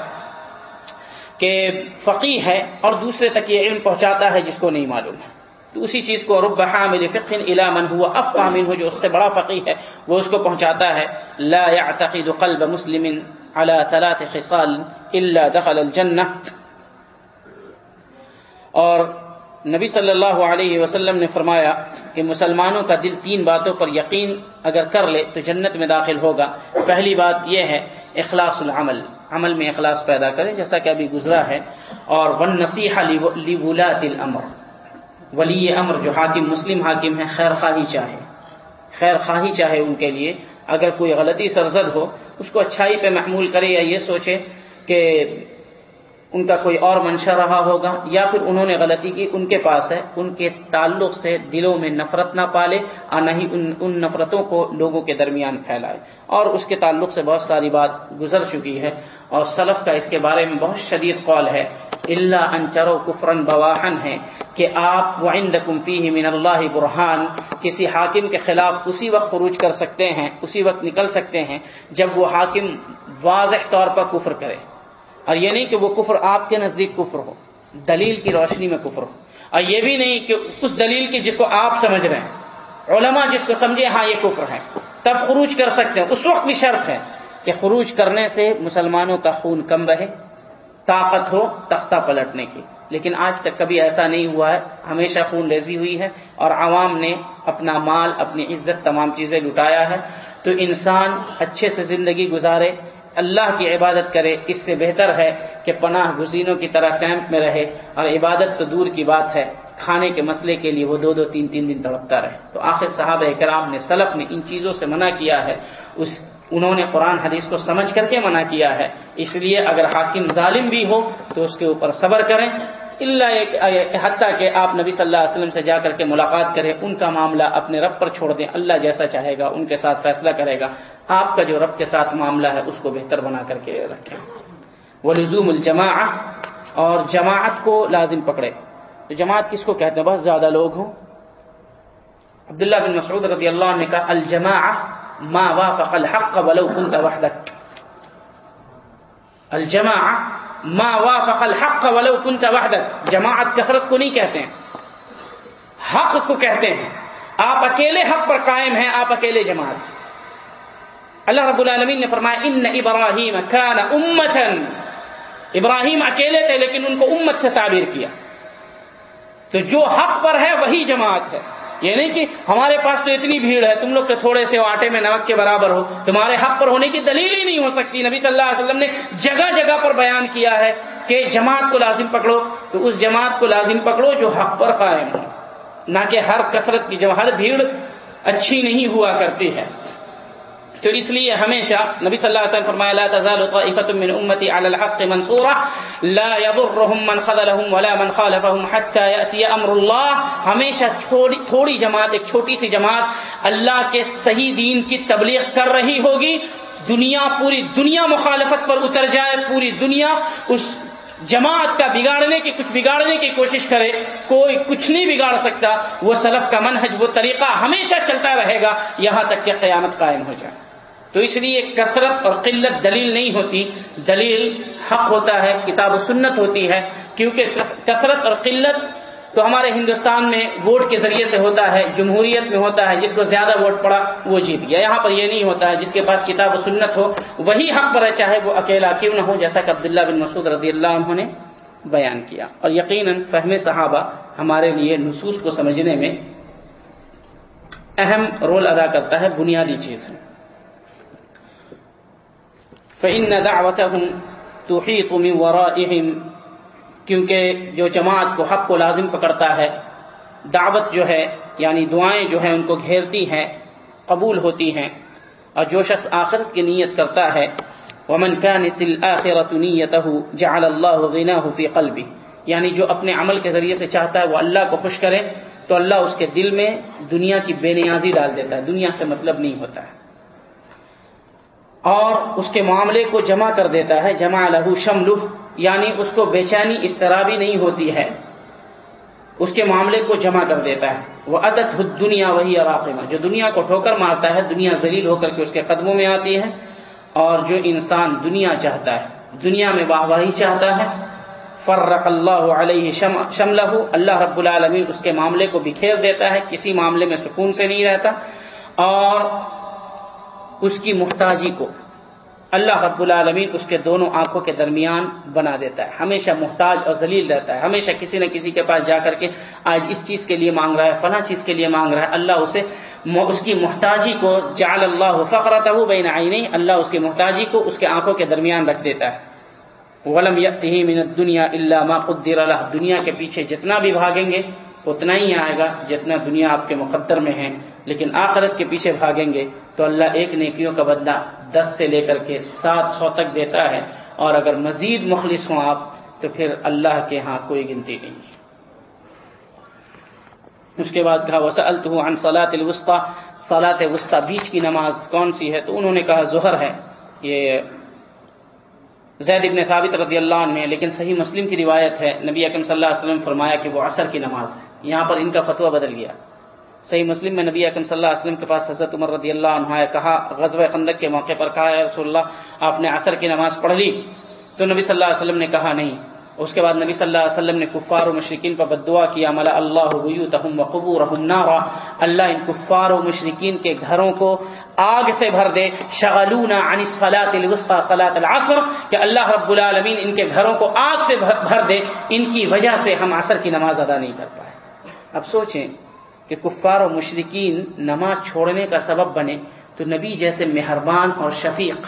کہ فقی ہے اور دوسرے تک یہ علم پہنچاتا ہے جس کو نہیں معلوم ہے۔ تو اسی چیز کو رب حامل فقہ الا من ہوا افقامن ہو جو اس سے بڑا فقی ہے، وہ اس کو پہنچاتا ہے۔ لا يعتقد قلب مسلم على ثلاث خصال الا دخل الجنہ۔ اور نبی صلی اللہ علیہ وسلم نے فرمایا کہ مسلمانوں کا دل تین باتوں پر یقین اگر کر لے تو جنت میں داخل ہوگا۔ پہلی بات یہ ہے، اخلاص العمل۔ عمل میں اخلاص پیدا کرے جیسا کہ ابھی گزرا ہے۔ اور ون نصیحہ الامر ولی امر جو حاکم مسلم حاکم ہے خیر خواہی چاہے۔ خیر خواہی چاہے ان کے لیے۔ اگر کوئی غلطی سرزد ہو، اس کو اچھائی پہ محمول کرے یا یہ سوچے کہ ان کا کوئی اور منشا رہا ہوگا یا پھر انہوں نے غلطی کی، ان کے پاس ہے، ان کے تعلق سے دلوں میں نفرت نہ پالے اور نہ ہی ان ان نفرتوں کو لوگوں کے درمیان پھیلائے۔ اور اس کے تعلق سے بہت ساری بات گزر چکی ہے۔ اور سلف کا اس کے بارے میں بہت شدید قول ہے۔ اللہ انچرو کفرن بواہن ہے کہ آپ وعند کمفی من اللہ برحان کسی حاکم کے خلاف اسی وقت خروج کر سکتے ہیں، اسی وقت نکل سکتے ہیں جب وہ حاکم واضح طور پر کفر کرے۔ اور یہ نہیں کہ وہ کفر آپ کے نزدیک کفر ہو، دلیل کی روشنی میں کفر ہو۔ اور یہ بھی نہیں کہ اس دلیل کی جس کو آپ سمجھ رہے ہیں۔ علماء جس کو سمجھے ہاں یہ کفر ہے۔ تب خروج کر سکتے ہیں۔ اس وقت بھی شرط ہے کہ خروج کرنے سے مسلمانوں کا خون کم بہے، طاقت ہو، تختہ پلٹنے کی۔ لیکن آج تک کبھی ایسا نہیں ہوا ہے۔ ہمیشہ خون ریزی ہوئی ہے اور عوام نے اپنا مال، اپنی عزت، تمام چیزیں لٹایا ہے۔ تو انسان اچھے سے زندگی گزارے اللہ کی عبادت کرے، اس سے بہتر ہے کہ پناہ گزینوں کی طرح کیمپ میں رہے اور عبادت تو دور کی بات ہے، کھانے کے مسئلے کے لیے وہ دو دو تین تین دن تڑپتا رہے۔ تو آخر صحابہ کرام نے، سلف نے ان چیزوں سے منع کیا ہے، اس انہوں نے قرآن حدیث کو سمجھ کر کے منع کیا ہے۔ اس لیے اگر حاکم ظالم بھی ہو تو اس کے اوپر صبر کریں۔ اللہ حتیٰ کہ آپ نبی صلی اللہ علیہ وسلم سے جا کر کے ملاقات کریں، ان کا معاملہ اپنے رب پر چھوڑ دیں، اللہ جیسا چاہے گا، ان کے ساتھ فیصلہ کرے گا۔ آپ کا جو رب کے ساتھ معاملہ ہے، اس کو بہتر بنا کر کے رکھیں۔ وہ لزوم الجما اور جماعت کو لازم پکڑے تو جماعت کس کو کہتے ہیں؟ بہت زیادہ لوگ ہوں۔ عبداللہ بن مسعود رضی اللہ عنہ نے کہا الجماع ما وافق الحق ولو كنت وحدك۔ الجماع ما وافق الحق ولو كنت وحدك. جماعت کثرت کو نہیں کہتے ہیں. حق کو کہتے ہیں. آپ اکیلے حق پر قائم ہیں، آپ اکیلے جماعت. اللہ رب العالمین نے فرمایا، ان ابراہیم كان امتا. ابراہیم اکیلے تھے، لیکن ان کو امت سے تعبیر کیا. تو جو حق پر ہے، وہی جماعت ہے. یہ نہیں کہ ہمارے پاس تو اتنی بھیڑ ہے، تم لوگ کے تھوڑے سے آٹے میں نمک کے برابر ہو، تمہارے حق پر ہونے کی دلیل ہی نہیں ہو سکتی۔ نبی صلی اللہ علیہ وسلم نے جگہ جگہ پر بیان کیا ہے کہ جماعت کو لازم پکڑو۔ تو اس جماعت کو لازم پکڑو جو حق پر قائم ہو، نہ کہ ہر کثرت کی۔ جب ہر بھیڑ اچھی نہیں ہوا کرتی ہے۔ تو اس لیے ہمیشہ نبی صلی اللہ علیہ وسلم فرمایا، لا تزال طائفه من امتي على الحق منصوره لا يضرهم من خذلهم ولا من خالفهم حتى ياتي امر الله. ہمیشہ چھوڑی تھوڑی جماعت، ایک چھوٹی سی جماعت اللہ کے صحیح دین کی تبلیغ کر رہی ہوگی، دنیا، پوری دنیا مخالفت پر اتر جائے، پوری دنیا اس جماعت کا بگاڑنے کی، کچھ بگاڑنے کی کوشش کرے، کوئی کچھ نہیں بگاڑ سکتا، وہ سلف کا منہج، وہ طریقہ ہمیشہ چلتا رہے گا، یہاں تک کہ قیامت قائم ہو جائے۔ تو اس لیے کثرت اور قلت دلیل نہیں ہوتی۔ دلیل حق ہوتا ہے، کتاب و سنت ہوتی ہے۔ کیونکہ کثرت اور قلت تو ہمارے ہندوستان میں ووٹ کے ذریعے سے ہوتا ہے، جمہوریت میں ہوتا ہے۔ جس کو زیادہ ووٹ پڑا، وہ جیت گیا۔ یہاں پر یہ نہیں ہوتا ہے، جس کے پاس کتاب و سنت ہو، وہی حق پر ہے چاہے وہ اکیلا کیوں نہ ہو، جیسا کہ عبداللہ بن مسعود رضی اللہ عنہ نے بیان کیا۔ اور یقیناً فہم صحابہ ہمارے لیے نصوص کو سمجھنے میں اہم رول ادا کرتا ہے، بنیادی چیز ہے۔ فإن دعوتهم تحيط من ورائهم، کیونکہ جو جماعت کو حق کو لازم پکڑتا ہے، دعوت جو ہے یعنی دعائیں جو ہیں، ان کو گھیرتی ہیں، قبول ہوتی ہیں۔ اور جو شخص آخرت کی نیت کرتا ہے، ومن كانت الآخرة نيته جعل الله غناه في قلبه یعنی جو اپنے عمل کے ذریعے سے چاہتا ہے، وہ اللہ کو خوش کرے، تو اللہ اس کے دل میں دنیا کی بے نیازی ڈال دیتا ہے۔ دنیا سے مطلب نہیں ہوتا ہے۔ اور اس کے معاملے کو جمع کر دیتا ہے، جمع لہو شمل یعنی اس کو بے چینی اس طرح بھی نہیں ہوتی ہے۔ اس کے معاملے کو جمع کر دیتا ہے۔ وہ عدت دنیا وہی عراقمہ۔ جو دنیا کو ٹھوکر مارتا ہے، دنیا ذلیل ہو کر کے اس کے قدموں میں آتی ہے۔ اور جو انسان دنیا چاہتا ہے، دنیا میں واہ واہی چاہتا ہے۔ فرق اللہ علیہ شملہ اللہ رب العالمین اس کے معاملے کو بکھیر دیتا ہے، کسی معاملے میں سکون سے نہیں رہتا۔ اور اس کی محتاجی کو۔ اللہ رب العالمین اس کے دونوں آنکھوں کے درمیان بنا دیتا ہے۔ ہمیشہ محتاج اور ذلیل رہتا ہے۔ ہمیشہ کسی نہ کسی کے پاس جا کر کے آج اس چیز کے لیے مانگ رہا ہے، فلاں چیز کے لیے مانگ رہا ہے۔ اللہ اسے اس کی محتاجی کو جعل اللہ فخرت بین عینی اللہ اس کی محتاجی کو اس کے آنکھوں کے درمیان رکھ دیتا ہے۔ ولم یتہی من الدنیا الا ما قدر اللہ دنیا کے پیچھے جتنا بھی بھاگیں گے، اتنا ہی آئے گا جتنا دنیا آپ کے مقدر میں ہے۔ لیکن آخرت کے پیچھے بھاگیں گے تو اللہ ایک نیکیوں کا بدلہ دس سے لے کر کے سات سو تک دیتا ہے۔ اور اگر مزید مخلص ہوں آپ، تو پھر اللہ کے ہاں کوئی گنتی نہیں۔ ہے اس کے بعد کہا وسلط ہوں عن سلاط الوسطی سلاط وسطی بیچ کی نماز کون سی ہے؟ تو انہوں نے کہا، ظہر ہے۔ یہ زید ابن ثابت رضی اللہ عنہ ہے، لیکن صحیح مسلم کی روایت ہے۔ نبی اکم صلی اللہ علیہ وسلم فرمایا کہ وہ عصر کی نماز ہے۔ یہاں پر ان کا فتویٰ بدل گیا۔ صحیح مسلم میں نبی اکم صلی اللہ علیہ وسلم کے پاس حضرت عمر رضی اللہ عنہ کہا غزب خندق کے موقع پر کہا ہے رسول اللہ، آپ نے عصر کی نماز پڑھ لی؟ تو نبی صلی اللہ علیہ وسلم نے کہا، نہیں. اس کے بعد نبی صلی اللہ علیہ وسلم نے کفار و مشرقین پر بدعا کیا، ملا اللہ بیوتہم وقبورہم نارا، اللہ ان کفار و مشرقین کے گھروں کو آگ سے بھر دے، شغلونا عن الصلاة الوسطى صلاة العصر، کہ اللہ رب العالمین ان کے گھروں کو آگ سے بھر دے، ان کی وجہ سے ہم عصر کی نماز ادا نہیں کر پائے۔ اب سوچیں کہ کفار و مشرقین نماز چھوڑنے کا سبب بنے تو نبی جیسے مہربان اور شفیق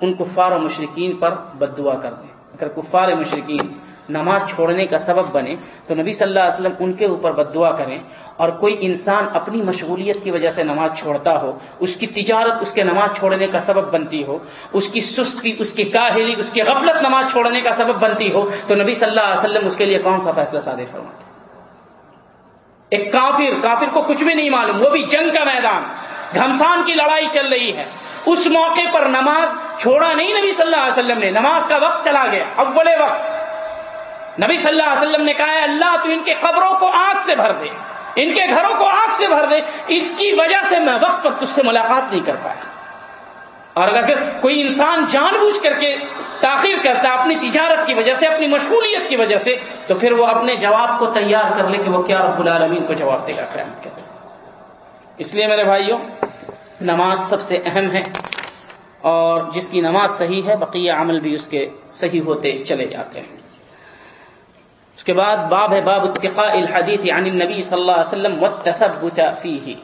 ان کفار و مشرقین پر بد دعا کر دیں۔ اگر کفار مشرقین نماز چھوڑنے کا سبب بنے تو نبی صلی اللہ علیہ وسلم ان کے اوپر بد دعا کریں اور کوئی انسان اپنی مشغولیت کی وجہ سے نماز چھوڑتا ہو، اس کی تجارت اس کے نماز چھوڑنے کا سبب بنتی ہو، اس کی سستی، اس کی کاہلی، اس کی غفلت نماز چھوڑنے کا سبب بنتی ہو تو نبی صلی اللہ علیہ وسلم اس کے لیے کون سا فیصلہ صادر فرماتے ایک کافر کافر کو کچھ بھی نہیں معلوم، وہ بھی جنگ کا میدان۔ گھمسان کی لڑائی چل رہی ہے۔ اس موقع پر نماز چھوڑا نہیں نبی صلی اللہ علیہ وسلم نے، نماز کا وقت چلا گیا، اول وقت۔ نبی صلی اللہ علیہ وسلم نے کہا ہے اللہ تو ان کے قبروں کو آنکھ سے بھر دے، ان کے گھروں کو آنکھ سے بھر دے، اس کی وجہ سے میں وقت پر تجھ سے ملاقات نہیں کر پایا۔ اور اگر کوئی انسان جان بوجھ کر کے تاخیر کرتا اپنی تجارت کی وجہ سے، اپنی مشغولیت کی وجہ سے، تو پھر وہ اپنے جواب کو تیار کر لے کہ وہ کیا رب العالمین کو جواب دے گا، قیامت کے اس لیے میرے بھائیوں، نماز سب سے اہم ہے اور جس کی نماز صحیح ہے، بقیہ عمل بھی اس کے صحیح ہوتے چلے جاتے ہیں۔ اس کے بعد باب ہے، باب اتقاء الحدیث عن النبی صلی اللہ علیہ وسلم والتثبت فیہ۔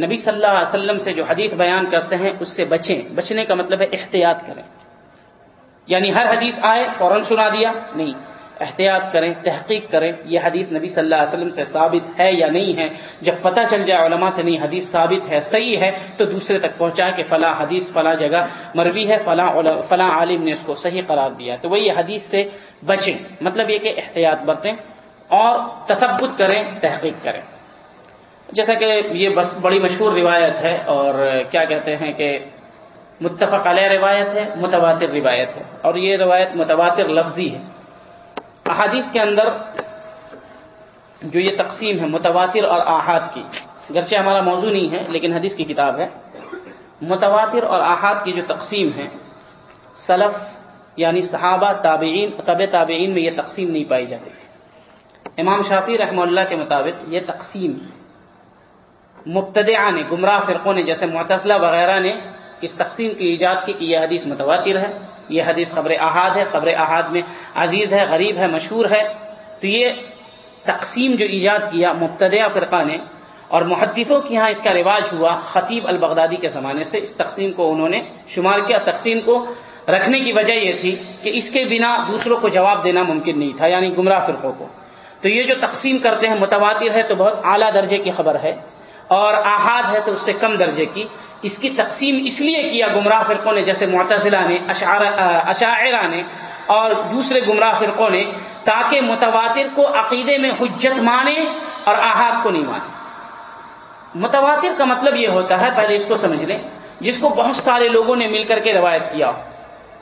نبی صلی اللہ علیہ وسلم سے جو حدیث بیان کرتے ہیں، اس سے بچیں۔ بچنے کا مطلب ہے احتیاط کریں۔ یعنی ہر حدیث آئے، فوراً سنا دیا، نہیں۔ احتیاط کریں، تحقیق کریں، یہ حدیث نبی صلی اللہ علیہ وسلم سے ثابت ہے یا نہیں ہے؟ جب پتہ چل جائے علماء سے نہیں، حدیث ثابت ہے، صحیح ہے، تو دوسرے تک پہنچائے کہ فلاں حدیث، فلاں جگہ مروی ہے، فلاں فلاں عالم نے اس کو صحیح قرار دیا تو وہ یہ حدیث سے بچیں۔ مطلب یہ کہ احتیاط برتیں اور تثبت کریں، تحقیق کریں۔ جیسا کہ یہ بڑی مشہور روایت ہے اور کیا کہتے ہیں کہ متفق علیہ روایت ہے، متواتر روایت ہے۔ اور یہ روایت متواتر لفظی ہے۔ احادیث کے اندر جو یہ تقسیم ہے، متواتر اور آحاد کی گرچہ ہمارا موضوع نہیں ہے، لیکن حدیث کی کتاب ہے۔ متواتر اور آحاد کی جو تقسیم ہے، سلف یعنی صحابہ، تابعین طب تابعین میں یہ تقسیم نہیں پائی جاتی تھی۔ امام شافی رحمہ اللہ کے مطابق یہ تقسیم مبتدعہ نے، گمراہ فرقوں نے، جیسے معتصلہ وغیرہ نے اس تقسیم کی ایجاد کی کہ یہ حدیث متواتر ہے، یہ حدیث خبر احاد ہے خبر احاد میں عزیز ہے، غریب ہے، مشہور ہے۔ تو یہ تقسیم جو ایجاد کیا مبتدع فرقہ نے اور محدثوں کے یہاں اس کا رواج ہوا خطیب البغدادی کے زمانے سے، اس تقسیم کو انہوں نے شمار کیا۔ تقسیم کو رکھنے کی وجہ یہ تھی کہ اس کے بنا دوسروں کو جواب دینا ممکن نہیں تھا یعنی گمراہ فرقوں کو۔ تو یہ جو تقسیم کرتے ہیں، متواتر ہے، تو بہت اعلیٰ درجے کی خبر ہے اور احاد ہے، تو اس سے کم درجے کی۔ اس کی تقسیم اس لیے کیا گمراہ فرقوں نے، جیسے معتزلہ نے اشاعرہ نے، اور دوسرے گمراہ فرقوں نے، تاکہ متواتر کو عقیدے میں حجت مانے اور احاد کو نہیں مانے۔ متواتر کا مطلب یہ ہوتا ہے، پہلے اس کو سمجھ لیں، جس کو بہت سارے لوگوں نے مل کر کے روایت کیا۔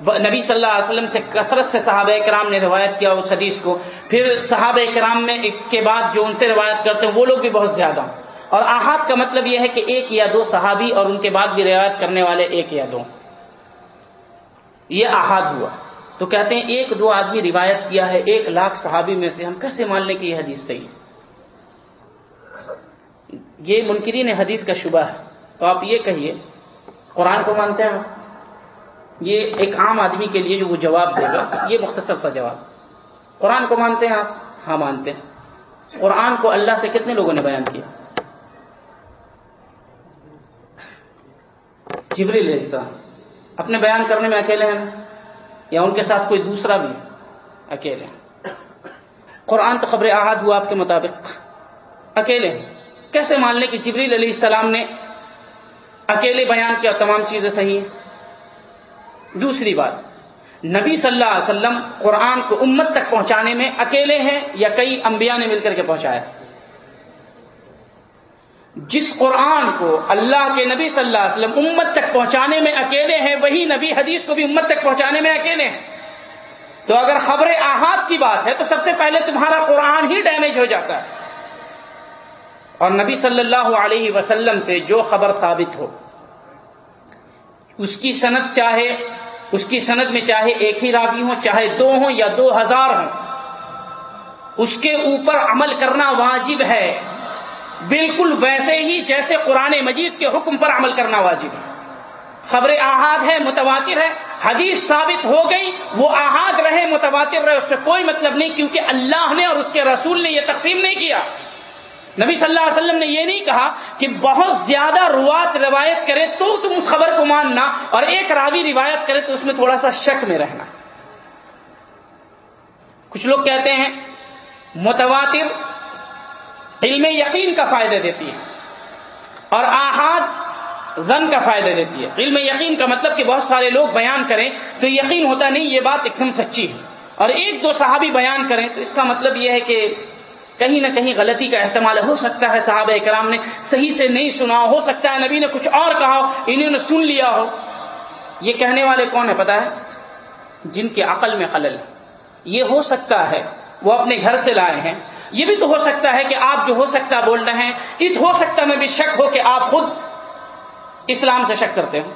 نبی صلی اللہ علیہ وسلم سے کثرت سے صحابہ کرام نے روایت کیا اس حدیث کو۔ پھر صحابہ کرام میں کے بعد جو ان سے روایت کرتے ہیں، وہ لوگ بھی بہت زیادہ ہوں۔ اور احاد کا مطلب یہ ہے کہ ایک یا دو صحابی اور ان کے بعد بھی روایت کرنے والے ایک یا دو۔ یہ احاد ہوا۔ تو کہتے ہیں ایک دو آدمی روایت کیا ہے، ایک لاکھ صحابی میں سے۔ ہم کیسے مان لیں کہ یہ حدیث صحیح ہے۔ یہ منکرین حدیث کا شبہ ہے۔ تو آپ یہ کہیے، قرآن کو مانتے ہیں؟ یہ ایک عام آدمی کے لیے جو وہ جواب دے گا، یہ مختصر سا جواب۔ قرآن کو مانتے ہیں آپ؟ ہاں مانتے ہیں۔ قرآن کو اللہ سے کتنے لوگوں نے بیان کیا؟ جبریل علیہ السلام، اپنے بیان کرنے میں اکیلے ہیں یا ان کے ساتھ کوئی دوسرا بھی اکیلے قرآن تو خبر احاد ہوا آپ کے مطابق۔ اکیلے کیسے مان لیں کہ جبریل علیہ السلام نے اکیلے بیان کیا تمام چیزیں صحیح ہیں؟ دوسری بات، نبی صلی اللہ علیہ وسلم قرآن کو امت تک پہنچانے میں اکیلے ہیں یا کئی انبیاء نے مل کر کے پہنچایا؟ جس قرآن کو اللہ کے نبی صلی اللہ علیہ وسلم امت تک پہنچانے میں اکیلے ہیں، وہی نبی حدیث کو بھی امت تک پہنچانے میں اکیلے ہیں۔ تو اگر خبر احاد کی بات ہے، تو سب سے پہلے تمہارا قرآن ہی ڈیمیج ہو جاتا ہے۔ اور نبی صلی اللہ علیہ وسلم سے جو خبر ثابت ہو، اس کی صنعت چاہے، اس کی صنعت میں چاہے ایک ہی راوی ہوں، چاہے دو ہوں یا دو ہزار ہوں، اس کے اوپر عمل کرنا واجب ہے۔ بالکل ویسے ہی جیسے قرآن مجید کے حکم پر عمل کرنا واجب ہے۔ خبر احاد ہے، متواتر ہے، حدیث ثابت ہو گئی، وہ احاد رہے، متواتر رہے، اس سے کوئی مطلب نہیں، کیونکہ اللہ نے اور اس کے رسول نے یہ تقسیم نہیں کیا۔ نبی صلی اللہ علیہ وسلم نے یہ نہیں کہا کہ بہت زیادہ روات روایت کرے تو تم اس خبر کو ماننا اور ایک راوی روایت کرے تو اس میں تھوڑا سا شک میں رہنا۔ کچھ لوگ کہتے ہیں، متواتر علم یقین کا فائدہ دیتی ہے اور آحاد زن کا فائدہ دیتی ہے علم یقین کا مطلب کہ بہت سارے لوگ بیان کریں تو یقین ہوتا نہیں یہ بات ایک دم سچی ہے اور ایک دو صحابی بیان کریں تو اس کا مطلب یہ ہے کہ کہیں نہ کہیں غلطی کا احتمال ہو سکتا ہے صحابہ کرام نے صحیح سے نہیں سنا ہو سکتا ہے نبی نے کچھ اور کہا ہو، انہوں نے سن لیا ہو۔ یہ کہنے والے کون ہے پتا ہے؟ جن کے عقل میں خلل یہ ہو سکتا ہے، وہ اپنے گھر سے لائے ہیں۔ یہ بھی تو ہو سکتا ہے کہ آپ جو ہو سکتا بول رہے ہیں، اس ہو سکتا میں بھی شک ہو کہ آپ خود اسلام سے شک کرتے ہو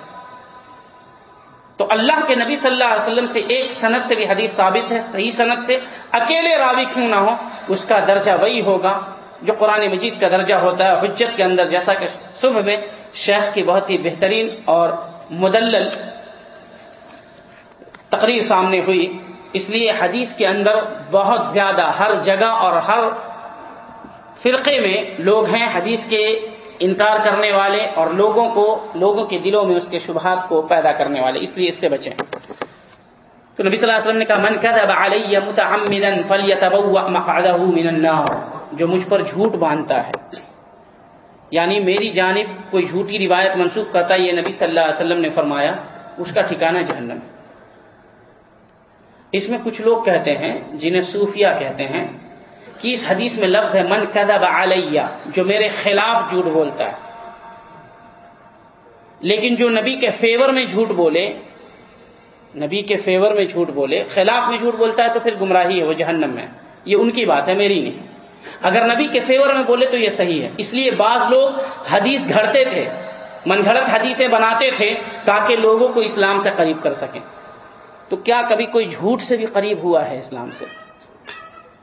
تو اللہ کے نبی صلی اللہ علیہ وسلم سے ایک صنعت سے بھی حدیث ثابت ہے، صحیح صنعت سے۔ اکیلے راوی کیوں نہ ہو، اس کا درجہ وہی ہوگا جو قرآن مجید کا درجہ ہوتا ہے، حجت کے اندر، جیسا کہ صبح میں شیخ کی بہت ہی بہترین اور مدلل تقریر سامنے ہوئی۔ اس لیے حدیث کے اندر بہت زیادہ ہر جگہ اور ہر فرقے میں لوگ ہیں حدیث کے انکار کرنے والے اور لوگوں کو، لوگوں کے دلوں میں اس کے شبہات کو پیدا کرنے والے، اس لیے اس سے بچیں۔ تو نبی صلی اللہ علیہ وسلم نے کہا، من كذب علی متعمدا فليتبوأ مقعده من النار. جو مجھ پر جھوٹ باندھتا ہے۔ یعنی میری جانب کوئی جھوٹی روایت منسوخ کرتا ہے، یہ نبی صلی اللہ علیہ وسلم نے فرمایا، اس کا ٹھکانہ جہنم ہے۔ اس میں کچھ لوگ کہتے ہیں، جنہیں صوفیہ کہتے ہیں، کہ اس حدیث میں لفظ ہے، من کدب علیہ جو میرے خلاف جھوٹ بولتا ہے۔ لیکن جو نبی کے فیور میں جھوٹ بولے، نبی کے فیور میں جھوٹ بولے، خلاف میں جھوٹ بولتا ہے تو پھر گمراہی ہے، وہ جہنم میں۔ یہ ان کی بات ہے، میری نہیں۔ اگر نبی کے فیور میں بولے تو یہ صحیح ہے۔ اس لیے بعض لوگ حدیث گھڑتے تھے، من گھڑت حدیثیں بناتے تھے تاکہ لوگوں کو اسلام سے قریب کر سکیں۔ تو کیا کبھی کوئی جھوٹ سے بھی قریب ہوا ہے اسلام سے؟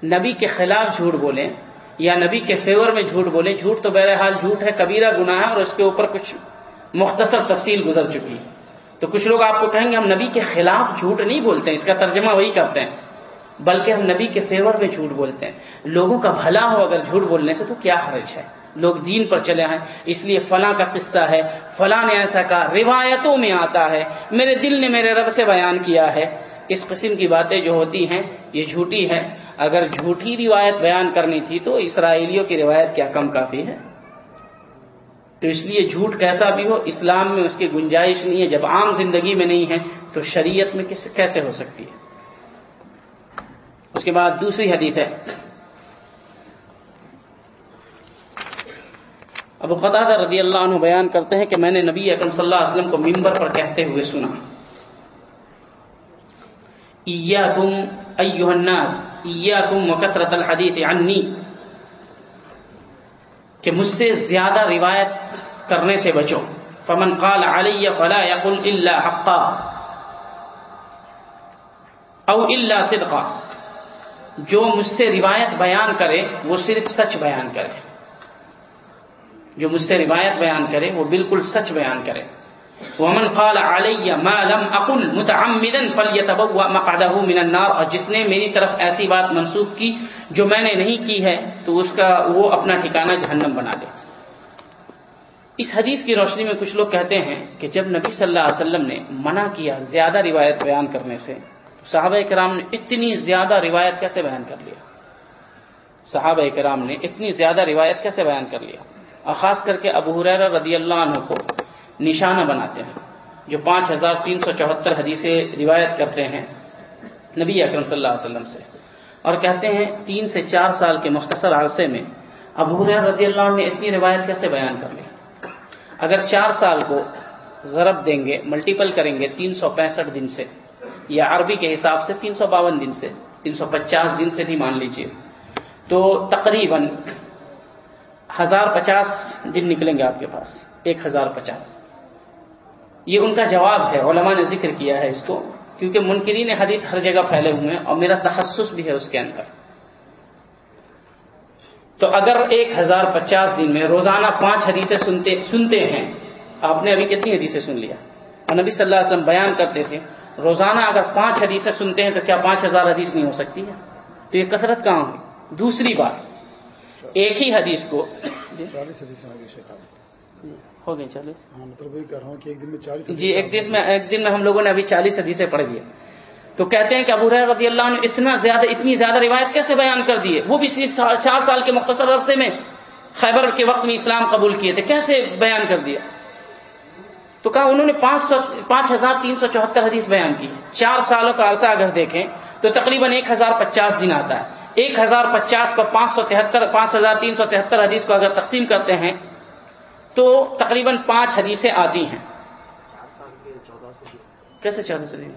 نبی کے خلاف جھوٹ بولیں یا نبی کے فیور میں جھوٹ بولیں؟ جھوٹ تو بہرحال جھوٹ ہے، کبیرہ گناہ ہے اور اس کے اوپر کچھ مختصر تفصیل گزر چکی۔ ہے تو کچھ لوگ آپ کو کہیں گے، ہم نبی کے خلاف جھوٹ نہیں بولتے ہیں، اس کا ترجمہ وہی کرتے ہیں، بلکہ ہم نبی کے فیور میں جھوٹ بولتے ہیں۔ لوگوں کا بھلا ہو اگر جھوٹ بولنے سے تو کیا حرج ہے؟ لوگ دین پر چلے ہیں، اس لیے فلاں کا قصہ ہے۔ فلاں نے ایسا کہا، روایتوں میں آتا ہے، میرے دل نے میرے رب سے بیان کیا ہے۔ اس قسم کی باتیں جو ہوتی ہیں، یہ جھوٹی ہے اگر جھوٹی روایت بیان کرنی تھی تو اسرائیلیوں کی روایت کیا کم کافی ہے؟ تو اس لیے جھوٹ کیسا بھی ہو، اسلام میں اس کی گنجائش نہیں ہے۔ جب عام زندگی میں نہیں ہے، تو شریعت میں کیسے ہو سکتی ہے؟ اس کے بعد دوسری حدیث ہے۔ ابو خدا رضی اللہ عنہ بیان کرتے ہیں کہ میں نے نبی اکرم صلی اللہ علیہ وسلم کو ممبر پر کہتے ہوئے سنا۔ ایاکم ایوہ الناس، ایاکم وکثرت الحدیث عنی کہ مجھ سے زیادہ روایت کرنے سے بچو۔ فمن قال علی فلا یقل الا حقا او الا صدقا جو مجھ سے روایت بیان کرے وہ صرف سچ بیان کرے۔ جو مجھ سے روایت بیان کرے، وہ بالکل سچ بیان کرے۔ ومن قال علی ما لم اقل متعمدا فليتبوا مقعده من النار اور جس نے میری طرف ایسی بات منسوخ کی جو میں نے نہیں کی ہے، تو اس کا وہ اپنا ٹھکانہ جہنم بنا لے۔ اس حدیث کی روشنی میں کچھ لوگ کہتے ہیں کہ جب نبی صلی اللہ علیہ وسلم نے منع کیا زیادہ روایت بیان کرنے سے صحابہ کرام نے اتنی زیادہ روایت کیسے بیان کر لیا؟ صحابہ کرام نے اتنی زیادہ روایت کیسے بیان کر لیا؟ اور خاص کر کے ابو حریر رضی اللہ عنہ کو نشانہ بناتے ہیں، جو پانچ ہزار تین سو چوہتر حدیثیں روایت کرتے ہیں نبی اکرم صلی اللہ علیہ وسلم سے۔ اور کہتے ہیں تین سے چار سال کے مختصر عرصے میں ابو حریر رضی اللہ عنہ نے اتنی روایت کیسے بیان کر لی؟ اگر چار سال کو ضرب دیں گے ملٹیپل کریں گے تین سو پینسٹھ دن سے، یا عربی کے حساب سے تین سو باون دن سے، تین سو پچاس دن سے بھی مان لیجیے، تو تقریباً ہزار پچاس دن نکلیں گے آپ کے پاس، ایک ہزار پچاس۔ یہ ان کا جواب ہے، علماء نے ذکر کیا ہے اس کو، کیونکہ منکرین حدیث ہر جگہ پھیلے ہوئے ہیں اور میرا تخصص بھی ہے اس کے اندر۔ تو اگر ایک ہزار پچاس دن میں روزانہ پانچ حدیثیں سنتے سنتے ہیں، آپ نے ابھی کتنی حدیثیں سن لیا؟ اور نبی صلی اللہ علیہ وسلم بیان کرتے تھے، روزانہ اگر پانچ حدیثیں سنتے ہیں تو کیا پانچ ہزار حدیث نہیں ہو سکتی ہے؟ تو یہ کثرت کہاں ہوئی؟ دوسری بات ایک ہی حدیث کو ہو گئی چالیس؟ مطلب یہ کہہ رہا ہوں کہ ایک دن میں چالیس جی ایک دن میں ایک دن میں ہم لوگوں نے ابھی چالیس حدیثیں پڑھ دیا تو کہتے ہیں کہ ابو رحر رضی اللہ نے اتنا زیادہ اتنی زیادہ روایت کیسے بیان کر دیے وہ بھی صرف چار سال کے مختصر عرصے میں خیبر کے وقت میں اسلام قبول کیے تھے۔ کیسے بیان کر دیا؟ تو کہا انہوں نے پانچ سو پانچ ہزار تین سو چوہتر حدیث بیان کی چار سالوں کا عرصہ اگر دیکھیں تو تقریباً ایک ہزار پچاس دن آتا ہے۔ ایک ہزار پچاس پر پانچ سو تہتر، پانچ ہزار تین سو تہتر حدیث کو اگر تقسیم کرتے ہیں، تو تقریباً پانچ حدیثیں آتی ہیں۔ کیسے چودہ سو دن؟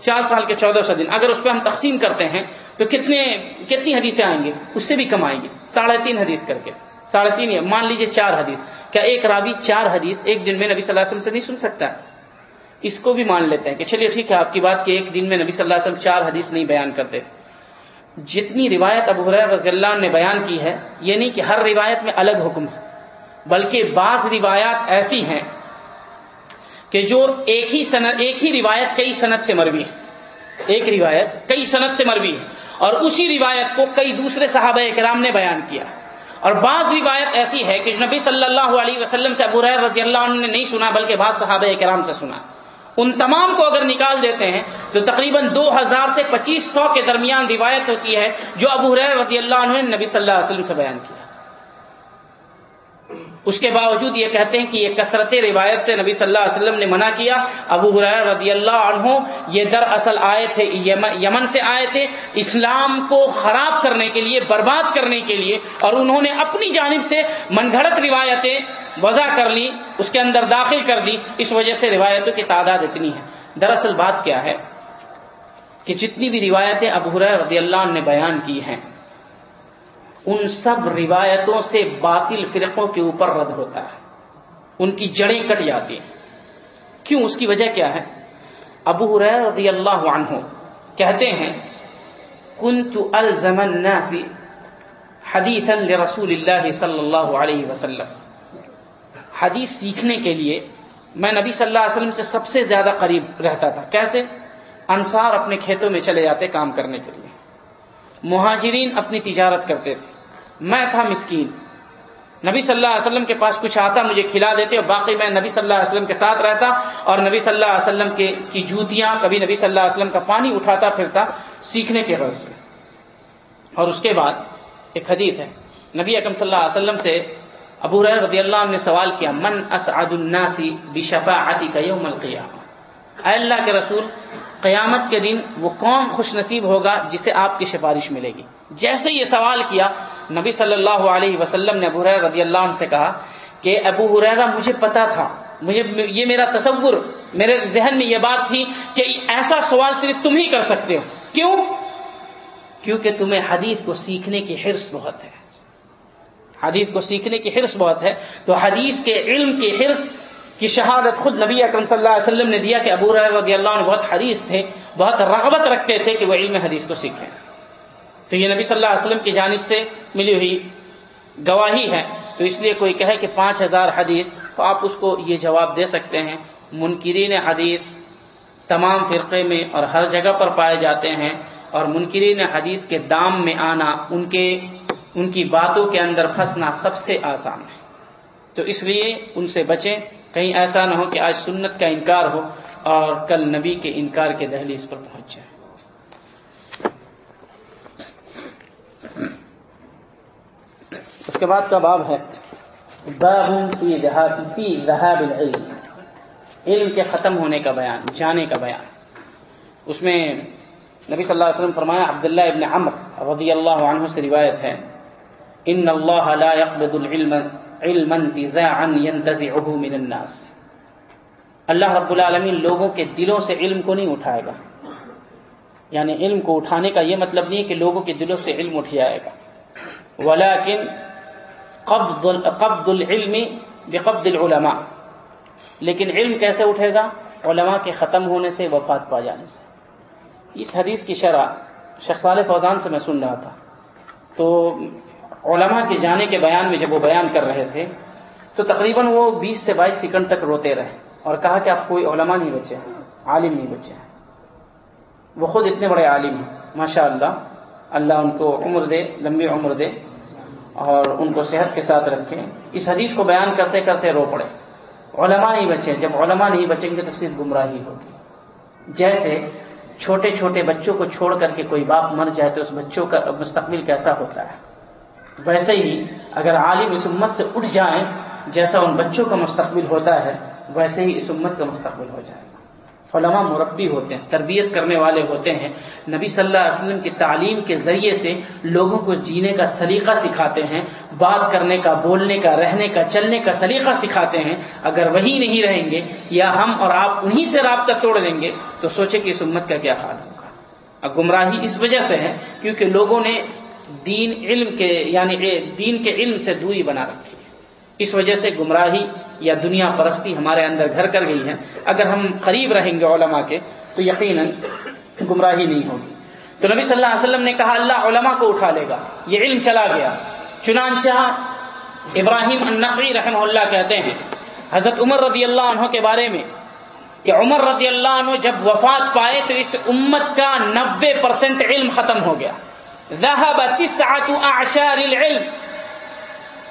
چار سال کے چودہ سو دن۔ اگر اس پہ ہم تقسیم کرتے ہیں، تو کتنے، کتنی حدیثیں آئیں گے اس سے بھی کم آئیں گے ساڑھے تین حدیث کر کے۔ ساڑھے تین مان لیجیے چار حدیث۔ کیا ایک راوی چار حدیث ایک دن میں نبی صلی اللہ علیہ وسلم سے نہیں سن سکتا؟ ہے اس کو بھی مان لیتے ہیں کہ چلیے ٹھیک ہے، آپ کی بات کہ ایک دن میں نبی صلی اللہ علیہ وسلم چار حدیث نہیں بیان کرتے۔ جتنی روایت ابو حریر رضی اللہ نے بیان کی ہے، یہ نہیں کہ ہر روایت میں الگ حکم ہے، بلکہ بعض روایات ایسی ہیں کہ جو ایک ہی سند، ایک ہی روایت کئی صنعت سے مروی ہے۔ ایک روایت کئی صنعت سے مروی ہے۔ اور اسی روایت کو کئی دوسرے صحابہ اکرام نے بیان کیا۔ اور بعض روایت ایسی ہے کہ نبی صلی اللہ علیہ وسلم سے ابو رضی اللہ عنہ نے نہیں سنا، بلکہ بعض صحابہ کرام سے سنا۔ ان تمام کو اگر نکال دیتے ہیں تو تقریباً دو ہزار سے پچیس سو کے درمیان روایت ہوتی ہے جو ابو رضی اللہ عنہ نے نبی صلی اللہ علیہ وسلم سے بیان کیا۔ اس کے باوجود یہ کہتے ہیں کہ یہ کثرت روایت سے نبی صلی اللہ علیہ وسلم نے منع کیا۔ ابو حریر رضی اللہ عنہ یہ در اصل آئے تھے، یمن سے آئے تھے اسلام کو خراب کرنے کے لیے، برباد کرنے کے لیے اور انہوں نے اپنی جانب سے من گھڑت روایتیں وضع کر لی، اس کے اندر داخل کر دی، اس وجہ سے روایتوں کی تعداد اتنی ہے۔ دراصل بات کیا ہے؟ کہ جتنی بھی روایتیں ابو رضی اللہ عنہ نے بیان کی ہیں، ان سب روایتوں سے باطل فرقوں کے اوپر رد ہوتا ہے۔ ان کی جڑیں کٹ جاتی ہیں۔ کیوں؟ اس کی وجہ کیا ہے؟ ابو رضی اللہ عنہ کہتے ہیں، کنت الزمن الناس حدیثا لرسول اللہ صلی اللہ علیہ وسلم. حدیث سیکھنے کے لیے میں نبی صلی اللہ علیہ وسلم سے سب سے زیادہ قریب رہتا تھا۔ کیسے؟ انصار اپنے کھیتوں میں چلے جاتے کام کرنے کے لیے۔ مہاجرین اپنی تجارت کرتے تھے۔ میں تھا مسکین۔ نبی صلی اللہ علیہ وسلم کے پاس کچھ آتا، مجھے کھلا دیتے اور باقی میں نبی صلی اللہ علیہ وسلم کے ساتھ رہتا اور نبی صلی اللہ علیہ وسلم کے کی جوتیاں، کبھی نبی صلی اللہ علیہ وسلم کا پانی اٹھاتا پھرتا سیکھنے کے غرض سے۔ اور اس کے بعد ایک حدیث ہے۔ نبی اکم صلی اللہ علیہ وسلم سے ابو رضی اللہ عنہ نے سوال کیا، من اسعد الناسی بشفاعتی کا یوم القیامہ؟ اے اللہ کے رسول، قیامت کے دن وہ کون خوش نصیب ہوگا جسے آپ کی سفارش ملے گی؟ جیسے یہ سوال کیا، نبی صلی اللہ علیہ وسلم نے ابو رضی اللہ عنہ سے کہا کہ ابو حریرہ مجھے پتا تھا، مجھے یہ میرا تصور، میرے ذہن میں یہ بات تھی کہ ایسا سوال صرف تم ہی کر سکتے ہو۔ کیوں؟ کیونکہ تمہیں حدیث کو سیکھنے کی حرص بہت ہے۔ حدیث کو سیکھنے کی حرص بہت ہے۔ تو حدیث کے علم کی حرص کی شہادت خود نبی اکرم صلی اللہ علیہ وسلم نے دیا کہ ابو رضی اللہ عنہ بہت حدیث تھے، بہت رغبت رکھتے تھے کہ وہ علم حدیث کو سیکھیں۔ تو یہ نبی صلی اللہ علیہ وسلم کی جانب سے ملی ہوئی گواہی ہے۔ تو اس لیے کوئی کہے کہ پانچ ہزار حدیث، تو آپ اس کو یہ جواب دے سکتے ہیں۔ منکرین حدیث تمام فرقے میں اور ہر جگہ پر پائے جاتے ہیں اور منکرین حدیث کے دام میں آنا ان کے ان کی باتوں کے اندر پھنسنا سب سے آسان ہے۔ تو اس لیے ان سے بچیں۔ کہیں ایسا نہ ہو کہ آج سنت کا انکار ہو اور کل نبی کے انکار کے دہلیز پر پہنچ جائے اس کے بعد کا باب ہے ذہاب العلم۔ علم کے ختم ہونے کا بیان، جانے کا بیان۔ اس میں نبی صلی اللہ علیہ وسلم فرمایا، عبداللہ ابن عمر رضی اللہ عنہ سے روایت ہے۔ ان اللہ لا يقبض العلم علما انتزاعا ينتزعه من الناس. اللہ رب العالمین لوگوں کے دلوں سے علم کو نہیں اٹھائے گا۔ یعنی علم کو اٹھانے کا یہ مطلب نہیں ہے کہ لوگوں کے دلوں سے علم اٹھ جائے گا۔ ولیکن قبض قبض العلم بقبض العلماء۔ لیکن علم کیسے اٹھے گا؟ علماء کے ختم ہونے سے، وفات پا جانے سے۔ اس حدیث کی شرح شخصال فوزان سے میں سن رہا تھا۔ تو علماء کے جانے کے بیان میں جب وہ بیان کر رہے تھے، تو تقریباً وہ بیس سے بائیس سیکنڈ تک روتے رہے اور کہا کہ آپ کوئی علماء نہیں بچے عالم نہیں بچے وہ خود اتنے بڑے عالم ہیں، ماشاء اللہ۔ اللہ ان کو عمر دے، لمبی عمر دے اور ان کو صحت کے ساتھ رکھیں اس حدیث کو بیان کرتے کرتے رو پڑے۔ علماء نہیں بچے، جب علماء نہیں بچیں گے تو صرف گمراہی ہوگی۔ جیسے چھوٹے چھوٹے بچوں کو چھوڑ کر کے کوئی باپ مر جائے تو اس بچوں کا مستقبل کیسا ہوتا ہے؟ ویسے ہی اگر عالم اس امت سے اٹھ جائیں جیسا ان بچوں کا مستقبل ہوتا ہے، ویسے ہی اس امت کا مستقبل ہو جائے گا۔ علماء مربی ہوتے ہیں، تربیت کرنے والے ہوتے ہیں۔ نبی صلی اللہ علیہ وسلم کی تعلیم کے ذریعے سے لوگوں کو جینے کا سلیقہ سکھاتے ہیں، بات کرنے کا، بولنے کا، رہنے کا، چلنے کا سلیقہ سکھاتے ہیں۔ اگر وہی نہیں رہیں گے یا ہم اور آپ انہی سے رابطہ توڑ دیں گے تو سوچے کہ اس امت کا کیا حال ہوگا۔ گمراہی اس وجہ سے ہے کیونکہ لوگوں نے دین علم کے یعنی دین کے علم سے دوری بنا رکھی ہے۔ اس وجہ سے گمراہی یا دنیا پرستی ہمارے اندر گھر کر گئی ہے۔ اگر ہم قریب رہیں گے علماء کے، تو یقیناً گمراہی نہیں ہوگی۔ تو نبی صلی اللہ علیہ وسلم نے کہا، اللہ علماء کو اٹھا لے گا۔ یہ علم چلا گیا۔ چنانچہ ابراہیم النقی رحمہ اللہ کہتے ہیں، حضرت عمر رضی اللہ عنہ کے بارے میں کہ عمر رضی اللہ عنہ جب وفات پائے تو اس امت کا نبے پرسنٹ علم ختم ہو گیا۔ العلم.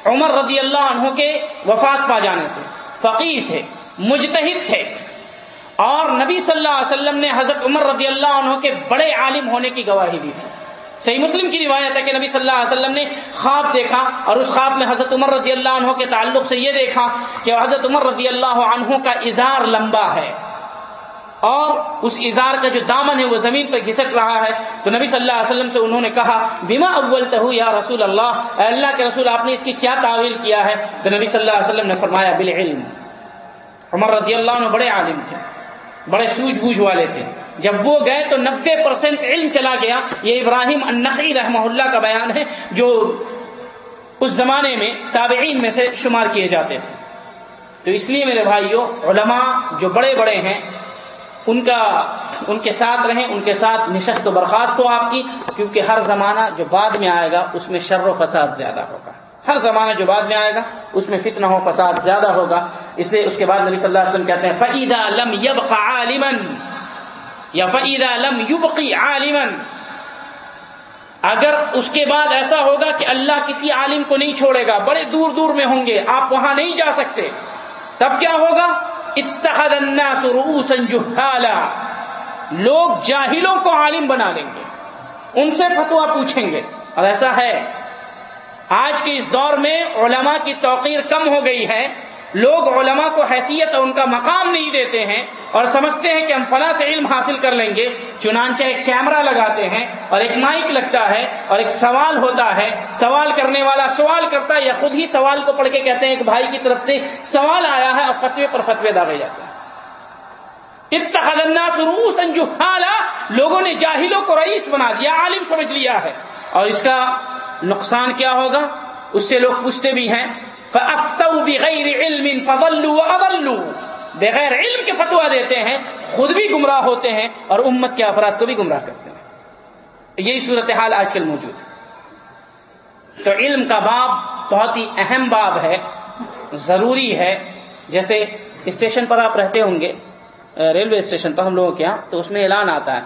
عمر رضی اللہ عنہ کے وفات پا جانے سے. فقیر تھے، مجتہد تھے. اور نبی صلی اللہ علیہ وسلم نے حضرت عمر رضی اللہ عنہ کے بڑے عالم ہونے کی گواہی دی تھی. صحیح مسلم کی روایت ہے کہ نبی صلی اللہ علیہ وسلم نے خواب دیکھا اور اس خواب میں حضرت عمر رضی اللہ عنہ کے تعلق سے یہ دیکھا کہ حضرت عمر رضی اللہ عنہ کا اظہار لمبا ہے۔ اور اس اظہار کا جو دامن ہے وہ زمین پر گھسٹ رہا ہے۔ تو نبی صلی اللہ علیہ وسلم سے انہوں نے کہا بیما اول تہو یا رسول اللہ؟ اے اللہ کے رسول، آپ نے اس کی کیا تعویل کیا ہے؟ تو نبی صلی اللہ علیہ وسلم نے فرمایا، بالعلم. عمر رضی اللہ عنہ بڑے عالم تھے، بڑے سوجھ بوجھ والے تھے۔ جب وہ گئے تو نبے پرسینٹ علم چلا گیا۔ یہ ابراہیم النقی رحمہ اللہ کا بیان ہے، جو اس زمانے میں تابعین میں سے شمار کیے جاتے تھے۔ تو اس لیے میرے بھائیوں علماء جو بڑے بڑے ہیں ان کا ان کے ساتھ رہیں، ان کے ساتھ نشست و برخاست ہو آپ کی، کیونکہ ہر زمانہ جو بعد میں آئے گا، اس میں شر و فساد زیادہ ہوگا۔ ہر زمانہ جو بعد میں آئے گا، اس میں فتنہ ہو فساد زیادہ ہوگا۔ اس لیے اس کے بعد نبی صلی اللہ علیہ وسلم کہتے ہیں فعیدہ لم یب عالمن یا فعیدہ لم یبقی عالمن اگر اس کے بعد ایسا ہوگا کہ اللہ کسی عالم کو نہیں چھوڑے گا، بڑے دور دور میں ہوں گے، آپ وہاں نہیں جا سکتے، تب کیا ہوگا؟ اتحد الناس رؤوسا جهالا۔ لوگ جاہلوں کو عالم بنا لیں گے۔ ان سے فتوا پوچھیں گے۔ اور ایسا ہے۔ آج کے اس دور میں علماء کی توقیر کم ہو گئی ہے۔ لوگ علماء کو حیثیت اور ان کا مقام نہیں دیتے ہیں اور سمجھتے ہیں کہ ہم فلاں سے علم حاصل کر لیں گے، چنانچہ ایک کیمرہ لگاتے ہیں اور ایک مائک لگتا ہے اور ایک سوال ہوتا ہے، سوال کرنے والا سوال کرتا ہے یا خود ہی سوال کو پڑھ کے کہتے ہیں، ایک بھائی کی طرف سے سوال آیا ہے اور فتوے پر فتوے داغے جاتے ہیں۔ اتنا سنجو لوگوں نے جاہلوں کو رئیس بنا دیا، عالم سمجھ لیا ہے۔ اور اس کا نقصان کیا ہوگا؟ اس سے لوگ پوچھتے بھی ہیں بغیر علم بغیر علم کے فتوا دیتے ہیں، خود بھی گمراہ ہوتے ہیں اور امت کے افراد کو بھی گمراہ کرتے ہیں۔ یہی صورتحال آج کل موجود ہے۔ تو علم کا باب بہت ہی اہم باب ہے، ضروری ہے۔ جیسے اسٹیشن پر آپ رہتے ہوں گے ریلوے اسٹیشن پر ہم لوگوں کے یہاں، تو اس میں اعلان آتا ہے،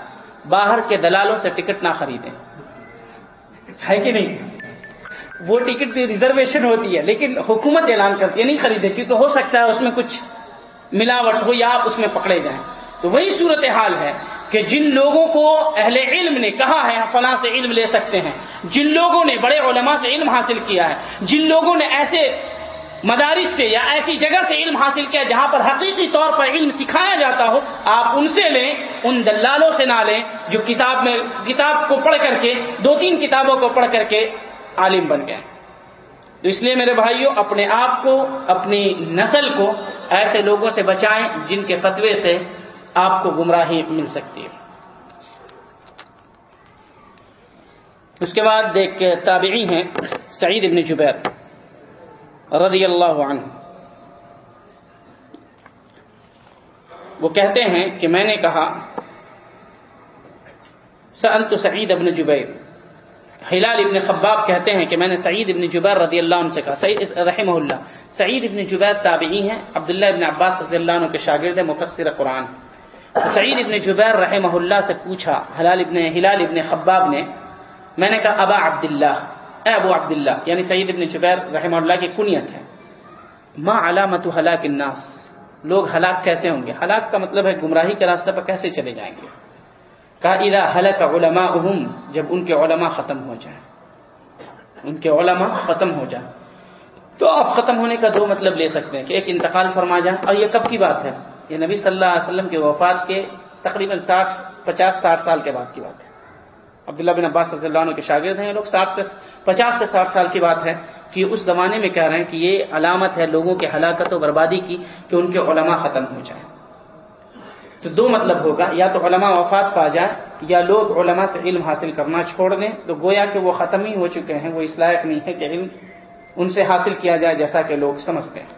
باہر کے دلالوں سے ٹکٹ نہ خریدیں۔ ہے کہ نہیں؟ وہ ٹکٹ بھی ریزرویشن ہوتی ہے، لیکن حکومت اعلان کرتی ہے، نہیں خریدے، کیونکہ ہو سکتا ہے اس میں کچھ ملاوٹ ہو یا آپ اس میں پکڑے جائیں۔ تو وہی صورت حال ہے کہ جن لوگوں کو اہل علم نے کہا ہے ہاں، فلاں سے علم لے سکتے ہیں۔ جن لوگوں نے، بڑے علماء سے علم حاصل کیا ہے، جن لوگوں نے ایسے مدارس سے یا ایسی جگہ سے علم حاصل کیا جہاں پر حقیقی طور پر علم سکھایا جاتا ہو، آپ ان سے لیں، ان دلالوں سے نہ لیں، جو کتاب میں، کتاب کو پڑھ کر کے، دو تین کتابوں کو پڑھ کر کے عالم بن گئے۔ تو اس لیے میرے بھائیوں اپنے آپ کو، اپنی نسل کو ایسے لوگوں سے بچائیں جن کے فتوے سے آپ کو گمراہی مل سکتی ہے۔ اس کے بعد ایک تابعی ہیں سعید ابن جبیر رضی اللہ عنہ۔ وہ کہتے ہیں کہ میں نے کہا سعید ابن جبیر ہلال ابن خباب کہتے ہیں کہ میں نے سعید ابن جبیر رضی اللہ عنہ سے کہا، سعید رحمہ اللہ، سعید ابن جبیر تابعی ہیں، عبداللہ ابن عباس رضی اللہ عنہ کے شاگرد مفسر قرآن۔ سعید ابن جبیر رحمہ اللہ سے پوچھا، ہلال ابن ہلال ابن خباب نے، میں نے کہا، ابا عبداللہ، اے ابو عبداللہ یعنی سعید ابن جبیر رحمہ اللہ کی کنیت ہے۔ ما علامت ہلاک الناس؟ لوگ ہلاک کیسے ہوں گے؟ ہلاک کا مطلب ہے گمراہی کے راستے پر کیسے چلے جائیں گے؟ کا ادا حلق علما جب ان کے علماء ختم ہو جائیں۔ ان کے علماء ختم ہو جائیں۔ تو آپ ختم ہونے کا دو مطلب لے سکتے ہیں کہ ایک انتقال فرما جائیں اور یہ کب کی بات ہے؟ یہ نبی صلی اللہ علیہ وسلم کے وفات کے تقریباً ساٹھ، پچاس، ساٹھ سال کے بعد کی بات ہے۔ عبداللہ بن عباس صلی اللہ عنہ کے شاگرد ہیں یہ لوگ۔ ساٹھ سے، پچاس سے ساٹھ سال کی بات ہے کہ اس زمانے میں کہہ رہے ہیں کہ یہ علامت ہے لوگوں کے ہلاکت و بربادی کی کہ ان کے علماء ختم ہو جائیں۔ تو دو مطلب ہوگا، یا تو علماء وفات پا جائے، یا لوگ علماء سے علم حاصل کرنا چھوڑ دیں۔ تو گویا کہ وہ ختم ہی ہو چکے ہیں، وہ اس لائق نہیں ہے کہ علم ان سے حاصل کیا جائے جیسا کہ لوگ سمجھتے ہیں۔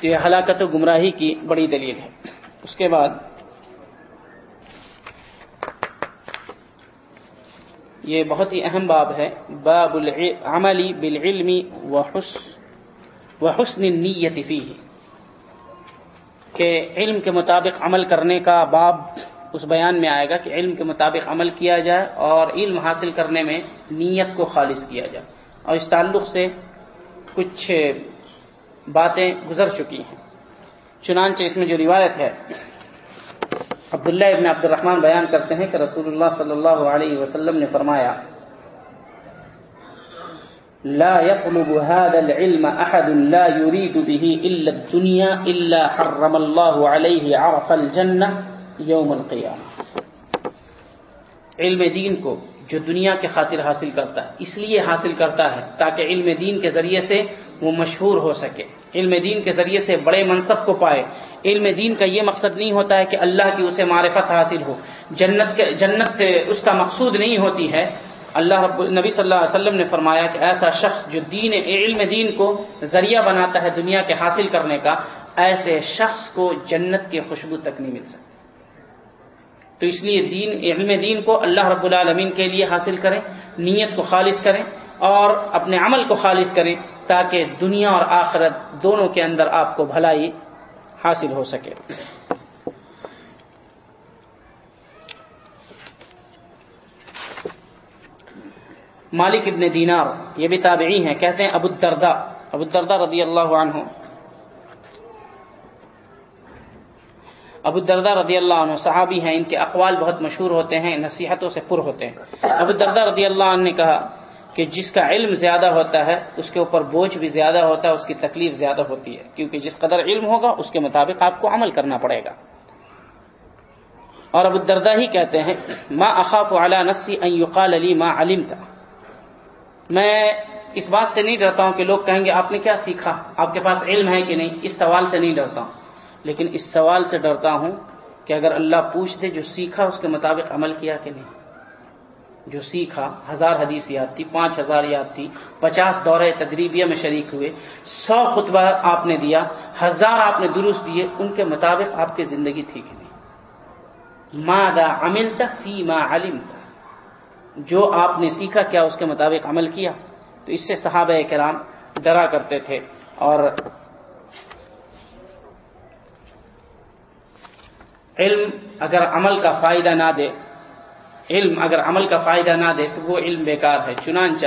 تو یہ ہلاکت و گمراہی کی بڑی دلیل ہے۔ اس کے بعد یہ بہت ہی اہم باب ہے، باب عملی بالعلم و حسن نیت فیہ۔ کہ علم کے مطابق عمل کرنے کا باب اس بیان میں آئے گا کہ علم کے مطابق عمل کیا جائے اور علم حاصل کرنے میں نیت کو خالص کیا جائے۔ اور اس تعلق سے کچھ باتیں گزر چکی ہیں۔ چنانچہ اس میں جو روایت ہے، عبداللہ ابن عبد الرحمن بیان کرتے ہیں کہ رسول اللہ صلی اللہ علیہ وسلم نے فرمایا لا يطلب هذا العلم احد لا يريد به الا الدنيا الا حرم الله عليه عرف الجنه يوم القيامه علم دین کو جو دنیا کے خاطر حاصل کرتا ہے، اس لیے حاصل کرتا ہے تاکہ علم دین کے ذریعے سے وہ مشہور ہو سکے۔ علم دین کے ذریعے سے بڑے منصب کو پائے۔ علم دین کا یہ مقصد نہیں ہوتا ہے کہ اللہ کی اسے معرفت حاصل ہو۔ جنت جنت اس کا مقصود نہیں ہوتی ہے۔ اللہ رب نبی صلی اللہ علیہ وسلم نے فرمایا کہ ایسا شخص جو دین علم دین کو ذریعہ بناتا ہے دنیا کے حاصل کرنے کا، ایسے شخص کو جنت کی خوشبو تک نہیں مل سکتی۔ تو اس لیے دین علم دین کو اللہ رب العالمین کے لیے حاصل کریں، نیت کو خالص کریں اور اپنے عمل کو خالص کریں تاکہ دنیا اور آخرت دونوں کے اندر آپ کو بھلائی حاصل ہو سکے۔ مالک ابن دینار، یہ بھی تابعی ہیں، کہتے ہیں ابو الدردہ ابو الدردہ رضی اللہ عنہ۔ ابو الدردہ رضی اللہ عنہ صحابی ہیں، ان کے اقوال بہت مشہور ہوتے ہیں، نصیحتوں سے پر ہوتے ہیں۔ ابو الدردہ رضی اللہ عنہ نے کہا کہ جس کا علم زیادہ ہوتا ہے، اس کے اوپر بوجھ بھی زیادہ ہوتا ہے، اس کی تکلیف زیادہ ہوتی ہے۔ کیونکہ جس قدر علم ہوگا، اس کے مطابق آپ کو عمل کرنا پڑے گا۔ اور ابو الدردہ ہی کہتے ہیں، ما اخاف علی نفسی ان یقال علی ما علمتا میں اس بات سے نہیں ڈرتا ہوں کہ لوگ کہیں گے آپ نے کیا سیکھا؟ آپ کے پاس علم ہے کہ نہیں؟ اس سوال سے نہیں ڈرتا ہوں۔ لیکن اس سوال سے ڈرتا ہوں کہ اگر اللہ پوچھ دے جو سیکھا اس کے مطابق عمل کیا کہ نہیں؟ جو سیکھا، ہزار حدیث یاد تھی، پانچ ہزار یاد تھی، پچاس دورے تدریبیہ میں شریک ہوئے، سو خطبہ آپ نے دیا، ہزار آپ نے درست دیے، ان کے مطابق آپ کی زندگی تھی کہ نہیں؟ مادا عمل فی ما علم جو آپ نے سیکھا کیا، اس کے مطابق عمل کیا۔ تو اس سے صحابہ کرام ڈرا کرتے تھے اور علم اگر عمل کا فائدہ نہ دے، علم اگر عمل کا فائدہ نہ دے تو وہ علم بیکار ہے۔ چنانچہ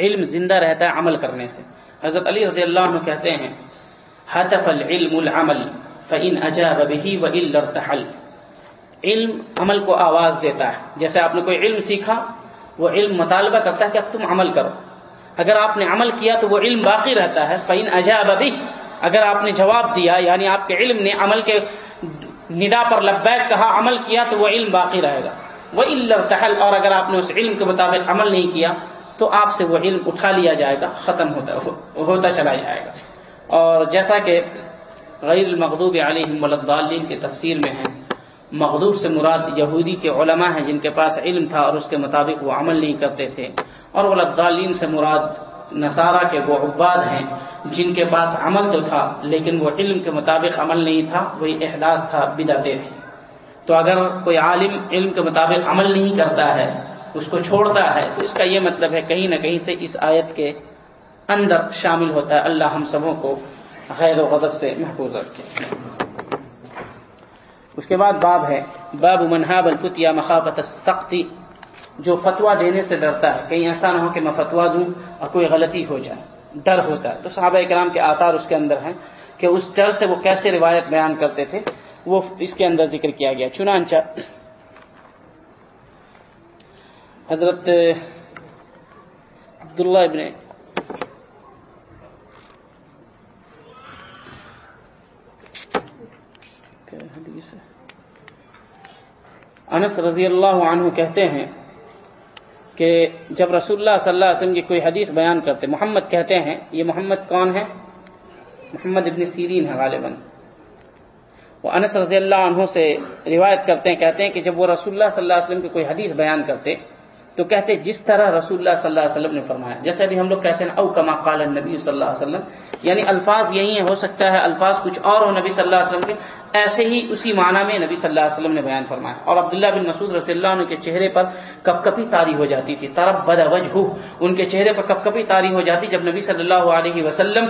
علم زندہ رہتا ہے عمل کرنے سے۔ حضرت علی رضی اللہ عنہ کہتے ہیں، حتف العلم العمل، فإن اجاب به وإلا ارتحل علم عمل کو آواز دیتا ہے۔ جیسے آپ نے کوئی علم سیکھا، وہ علم مطالبہ کرتا ہے کہ اب تم عمل کرو۔ اگر آپ نے عمل کیا تو وہ علم باقی رہتا ہے۔ فإن اجاب به، اگر آپ نے جواب دیا یعنی آپ کے علم نے عمل کے ندا پر لبیک کہا عمل کیا تو وہ علم باقی رہے گا۔ وہ علم اور اگر آپ نے اس علم کے مطابق عمل نہیں کیا تو آپ سے وہ علم اٹھا لیا جائے گا، ختم ہوتا ہوتا چلا جائے گا۔ اور جیسا کہ غیر المغضوب علیہ ملدالین کے تفسیر میں ہیں۔ مغضوب سے مراد یہودی کے علماء ہیں جن کے پاس علم تھا اور اس کے مطابق وہ عمل نہیں کرتے تھے۔ اور ولدالین سے مراد نصارہ کے وہ عباد ہیں جن کے پاس عمل تو تھا، لیکن وہ علم کے مطابق عمل نہیں تھا، وہی احداث تھا، بدعتیں تھی تو اگر کوئی عالم علم کے مطابق عمل نہیں کرتا ہے، اس کو چھوڑتا ہے، تو اس کا یہ مطلب ہے کہیں نہ کہیں سے اس آیت کے اندر شامل ہوتا ہے۔ اللہ ہم سبوں کو غیر و غضب سے محفوظ رکھے۔ اس کے بعد باب ہے، باب منہاب الفت یا مخافت سختی جو فتوا دینے سے ڈرتا ہے، کہیں ایسا نہ ہو کہ میں فتوا دوں اور کوئی غلطی ہو جائے، ڈر ہوتا ہے۔ تو صحابہ کرام کے آثار اس کے اندر ہیں کہ اس ڈر سے وہ کیسے روایت بیان کرتے تھے، وہ اس کے اندر ذکر کیا گیا۔ چنانچہ، حضرت عبداللہ ابن انس رضی اللہ عنہ کہتے ہیں کہ جب رسول اللہ صلی اللہ علیہ وسلم کی کوئی حدیث بیان کرتے، محمد کہتے ہیں، یہ محمد کون ہے؟ محمد ابن سیرین ہے غالباً۔ وہ انس رضی اللہ عنہ سے روایت کرتے ہیں، کہتے ہیں کہ جب وہ رسول اللہ صلی اللہ علیہ وسلم کی کوئی حدیث بیان کرتے تو کہتے جس طرح رسول اللہ صلی اللہ علیہ وسلم نے فرمایا، جیسے ابھی ہم لوگ کہتے ہیں او کما قال نبی صلی اللہ علیہ وسلم یعنی الفاظ یہی ہو سکتا ہے الفاظ کچھ اور ہو نبی صلی اللہ علیہ وسلم کے، ایسے ہی اسی معنی میں نبی صلی اللہ علیہ وسلم نے بیان فرمایا۔ اور عبداللہ بن مسعود رضی اللہ عنہ کے چہرے پر کپ کپی تاری ہو جاتی تھی طرف بد وجہ ان کے چہرے پر کپ کپی تاری ہو جاتی جب نبی صلی اللہ علیہ وسلم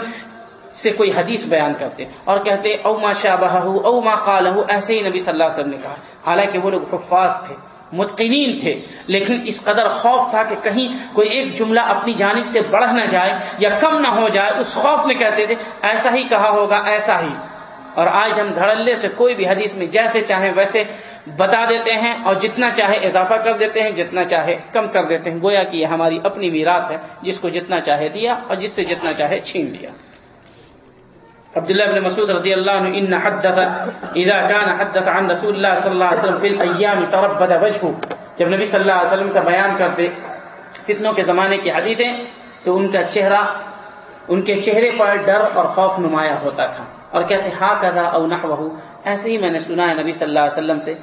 سے کوئی حدیث بیان کرتے۔ اور کہتے، او ما شابہ او ما قالہ، ایسے ہی نبی صلی اللہ علیہ وسلم نے کہا۔ حالانکہ وہ لوگ حفاظ تھے۔ متقنین تھے، لیکن اس قدر خوف تھا کہ کہیں کوئی ایک جملہ اپنی جانب سے بڑھ نہ جائے یا کم نہ ہو جائے، اس خوف میں کہتے تھے، ایسا ہی کہا ہوگا، ایسا ہی. اور آج ہم دھڑلے سے کوئی بھی حدیث میں جیسے چاہیں ویسے بتا دیتے ہیں اور جتنا چاہے اضافہ کر دیتے ہیں، جتنا چاہے کم کر دیتے ہیں۔ گویا کہ یہ ہماری اپنی میراث ہے، جس کو جتنا چاہے دیا اور جس سے جتنا چاہے چھین لیا۔ عبداللہ بن مسعود رضی اللہ عنہ ان حدث اذا كان حدث عن رسول اللہ صلی اللہ علیہ وسلم في الايام تربد وجهه. جب نبی صلی اللہ علیہ وسلم سے بیان کرتے فتنوں کے زمانے کی حدیثیں، تو ان کا چہرہ، ان کے چہرے پر ڈر اور خوف نمایاں ہوتا تھا۔ اور کہتے ہاں کذا او نحوه ایسے ہی میں نے سنا ہے نبی صلی اللہ علیہ وسلم سے،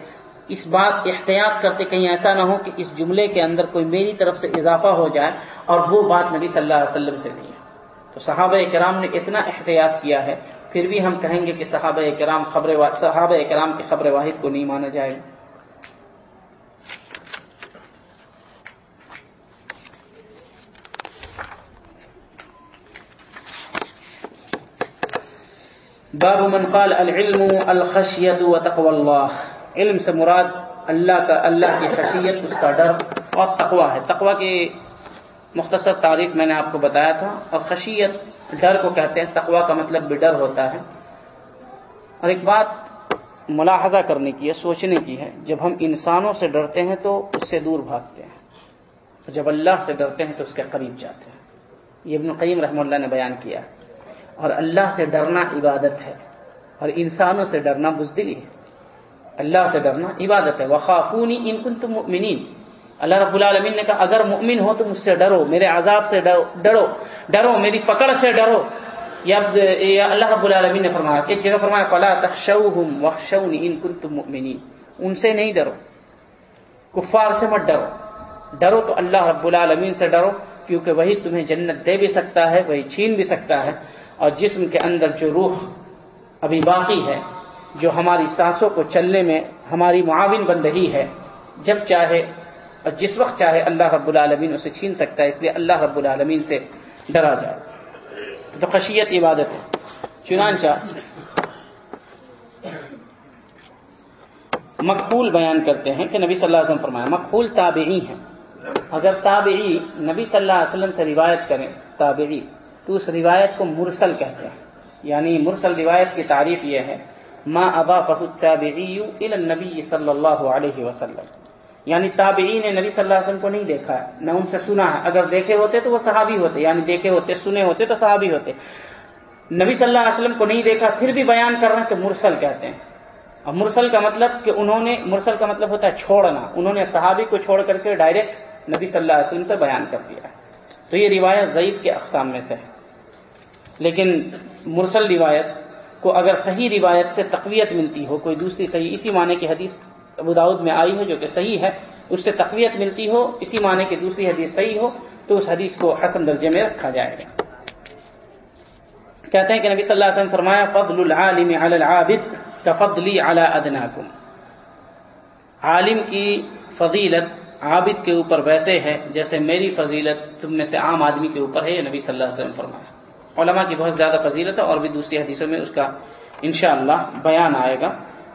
اس بات احتیاط کرتے کہیں ایسا نہ ہو کہ اس جملے کے اندر کوئی میری طرف سے اضافہ ہو جائے اور وہ بات نبی صلی اللہ علیہ وسلم سے نہیں۔ ہے تو صحابہ کرام نے اتنا احتیاط کیا ہے، پھر بھی ہم کہیں گے کہ صحابہ کرام خبر وا... صحابہ کرام کی خبر واحد کو نہیں مانا جائے۔ باب من قال العلم الخشیت و تقو اللہ۔ علم سے مراد اللہ کا، اللہ کی خشیت، اس کا ڈر اور تقوا ہے۔ تقوا کی مختصر تعریف میں نے آپ کو بتایا تھا اور خشیت، ڈر کو کہتے ہیں تقوا کا مطلب بھی ڈر ہوتا ہے۔ اور ایک بات ملاحظہ کرنے کی ہے سوچنے کی ہے، جب ہم انسانوں سے ڈرتے ہیں تو اس سے دور بھاگتے ہیں۔ جب اللہ سے ڈرتے ہیں تو اس کے قریب جاتے ہیں۔ یہ ابن قیم رحم اللہ نے بیان کیا اور اللہ سے ڈرنا عبادت ہے۔ اور انسانوں سے ڈرنا بزدلی ہے۔ اللہ سے ڈرنا عبادت ہے۔ وخافونی ان کن تم اللہ رب العالمین نے کہا، اگر مؤمن ہو تو مجھ سے ڈرو، میرے عذاب سے ڈرو ڈرو میری پکڑ سے ڈرو۔ یا اللہ رب العالمین نے فرمایا، ایک جگہ فرمایا، فلا تخشوہم وخشونی ان کنتم مؤمنین ان سے نہیں ڈرو، کفار سے مت ڈرو۔ ڈرو تو اللہ رب العالمین سے ڈرو، کیونکہ وہی تمہیں جنت دے بھی سکتا ہے، وہی چھین بھی سکتا ہے۔ اور جسم کے اندر جو روح ابھی باقی ہے، جو ہماری سانسوں کو چلنے میں ہماری معاون بن رہی ہے، جب چاہے اور جس وقت چاہے اللہ رب العالمین اسے چھین سکتا ہے، اس لیے اللہ رب العالمین سے ڈرا جائے۔ تو خشیت عبادت ہے۔ چنانچہ مقبول بیان کرتے ہیں کہ نبی صلی اللہ علیہ وسلم فرمایا، مقبول تابعی ہیں۔ اگر تابعی نبی صلی اللہ علیہ وسلم سے روایت کریں، تابعی، تو اس روایت کو مرسل کہتے ہیں۔ یعنی مرسل روایت کی تعریف یہ ہے، ما اضافه التابعی الى النبی صلی اللہ علیہ وسلم۔ یعنی تابعی نے نبی صلی اللہ علیہ وسلم کو نہیں دیکھا ہے، نہ ان سے سنا ہے۔ اگر دیکھے ہوتے تو وہ صحابی ہوتے یعنی دیکھے ہوتے، سنے ہوتے تو صحابی ہوتے۔ نبی صلی اللہ علیہ وسلم کو نہیں دیکھا، پھر بھی بیان کر رہے ہیں کہ مرسل کہتے ہیں۔ اور مرسل کا مطلب کہ انہوں نے، مرسل کا مطلب ہوتا ہے چھوڑنا۔ انہوں نے صحابی کو چھوڑ کر کے ڈائریکٹ نبی صلی اللہ علیہ وسلم سے بیان کر دیا تو یہ روایت ضعیف کے اقسام میں سے ہے۔ لیکن مرسل روایت کو اگر صحیح روایت سے تقویت ملتی ہو، کوئی دوسری صحیح، اسی معنی کی حدیث ابو داود میں آئی ہے جو کہ صحیح ہے، اس سے تقویت ملتی ہو، اسی معنی کی دوسری حدیث صحیح ہو، تو اس حدیث کو حسن درجے میں رکھا جائے گا۔ کہتے ہیں کہ نبی صلی اللہ علیہ وسلم فرمایا، فضل العالم علی العابد کفضلی علی ادناکم۔ عالم کی فضیلت عابد کے اوپر ویسے ہے، جیسے میری فضیلت تم میں سے عام آدمی کے اوپر ہے، یہ نبی صلی اللہ علیہ وسلم فرمایا۔ علماء کی بہت زیادہ فضیلت ہے، اور بھی دوسری حدیثوں میں اس کا انشاءاللہ بیان آئے گا۔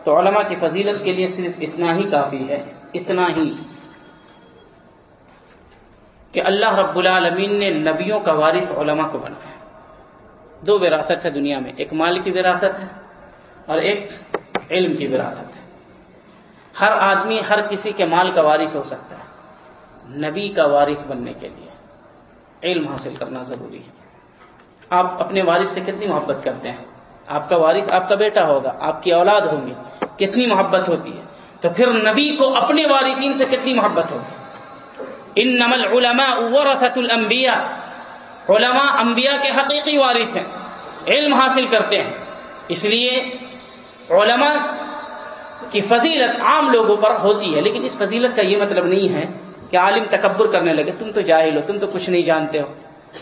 تو علماء کی فضیلت کے لیے صرف اتنا ہی کافی ہے، اتنا ہی۔ کہ اللہ رب العالمین نے نبیوں کا وارث علماء کو بنایا۔ دو وراثت ہے دنیا میں، ایک مال کی وراثت ہے اور ایک علم کی وراثت ہے۔ ہر آدمی ہر کسی کے مال کا وارث ہو سکتا ہے، نبی کا وارث بننے کے لیے۔ علم حاصل کرنا ضروری ہے۔ آپ اپنے وارث سے کتنی محبت کرتے ہیں؟ آپ کا وارث، آپ کا بیٹا ہوگا، آپ کی اولاد ہوں گی، کتنی محبت ہوتی ہے۔ تو پھر نبی کو اپنے وارثین سے کتنی محبت ہوگی؟ ان نمل علما ورثت الانبیاء۔ علماء، انبیاء کے حقیقی وارث ہیں، علم حاصل کرتے ہیں۔ اس لیے علماء کی فضیلت عام لوگوں پر ہوتی ہے، لیکن اس فضیلت کا یہ مطلب نہیں ہے کہ عالم تکبر کرنے لگے، تم تو جاہل ہو، تم تو کچھ نہیں جانتے ہو۔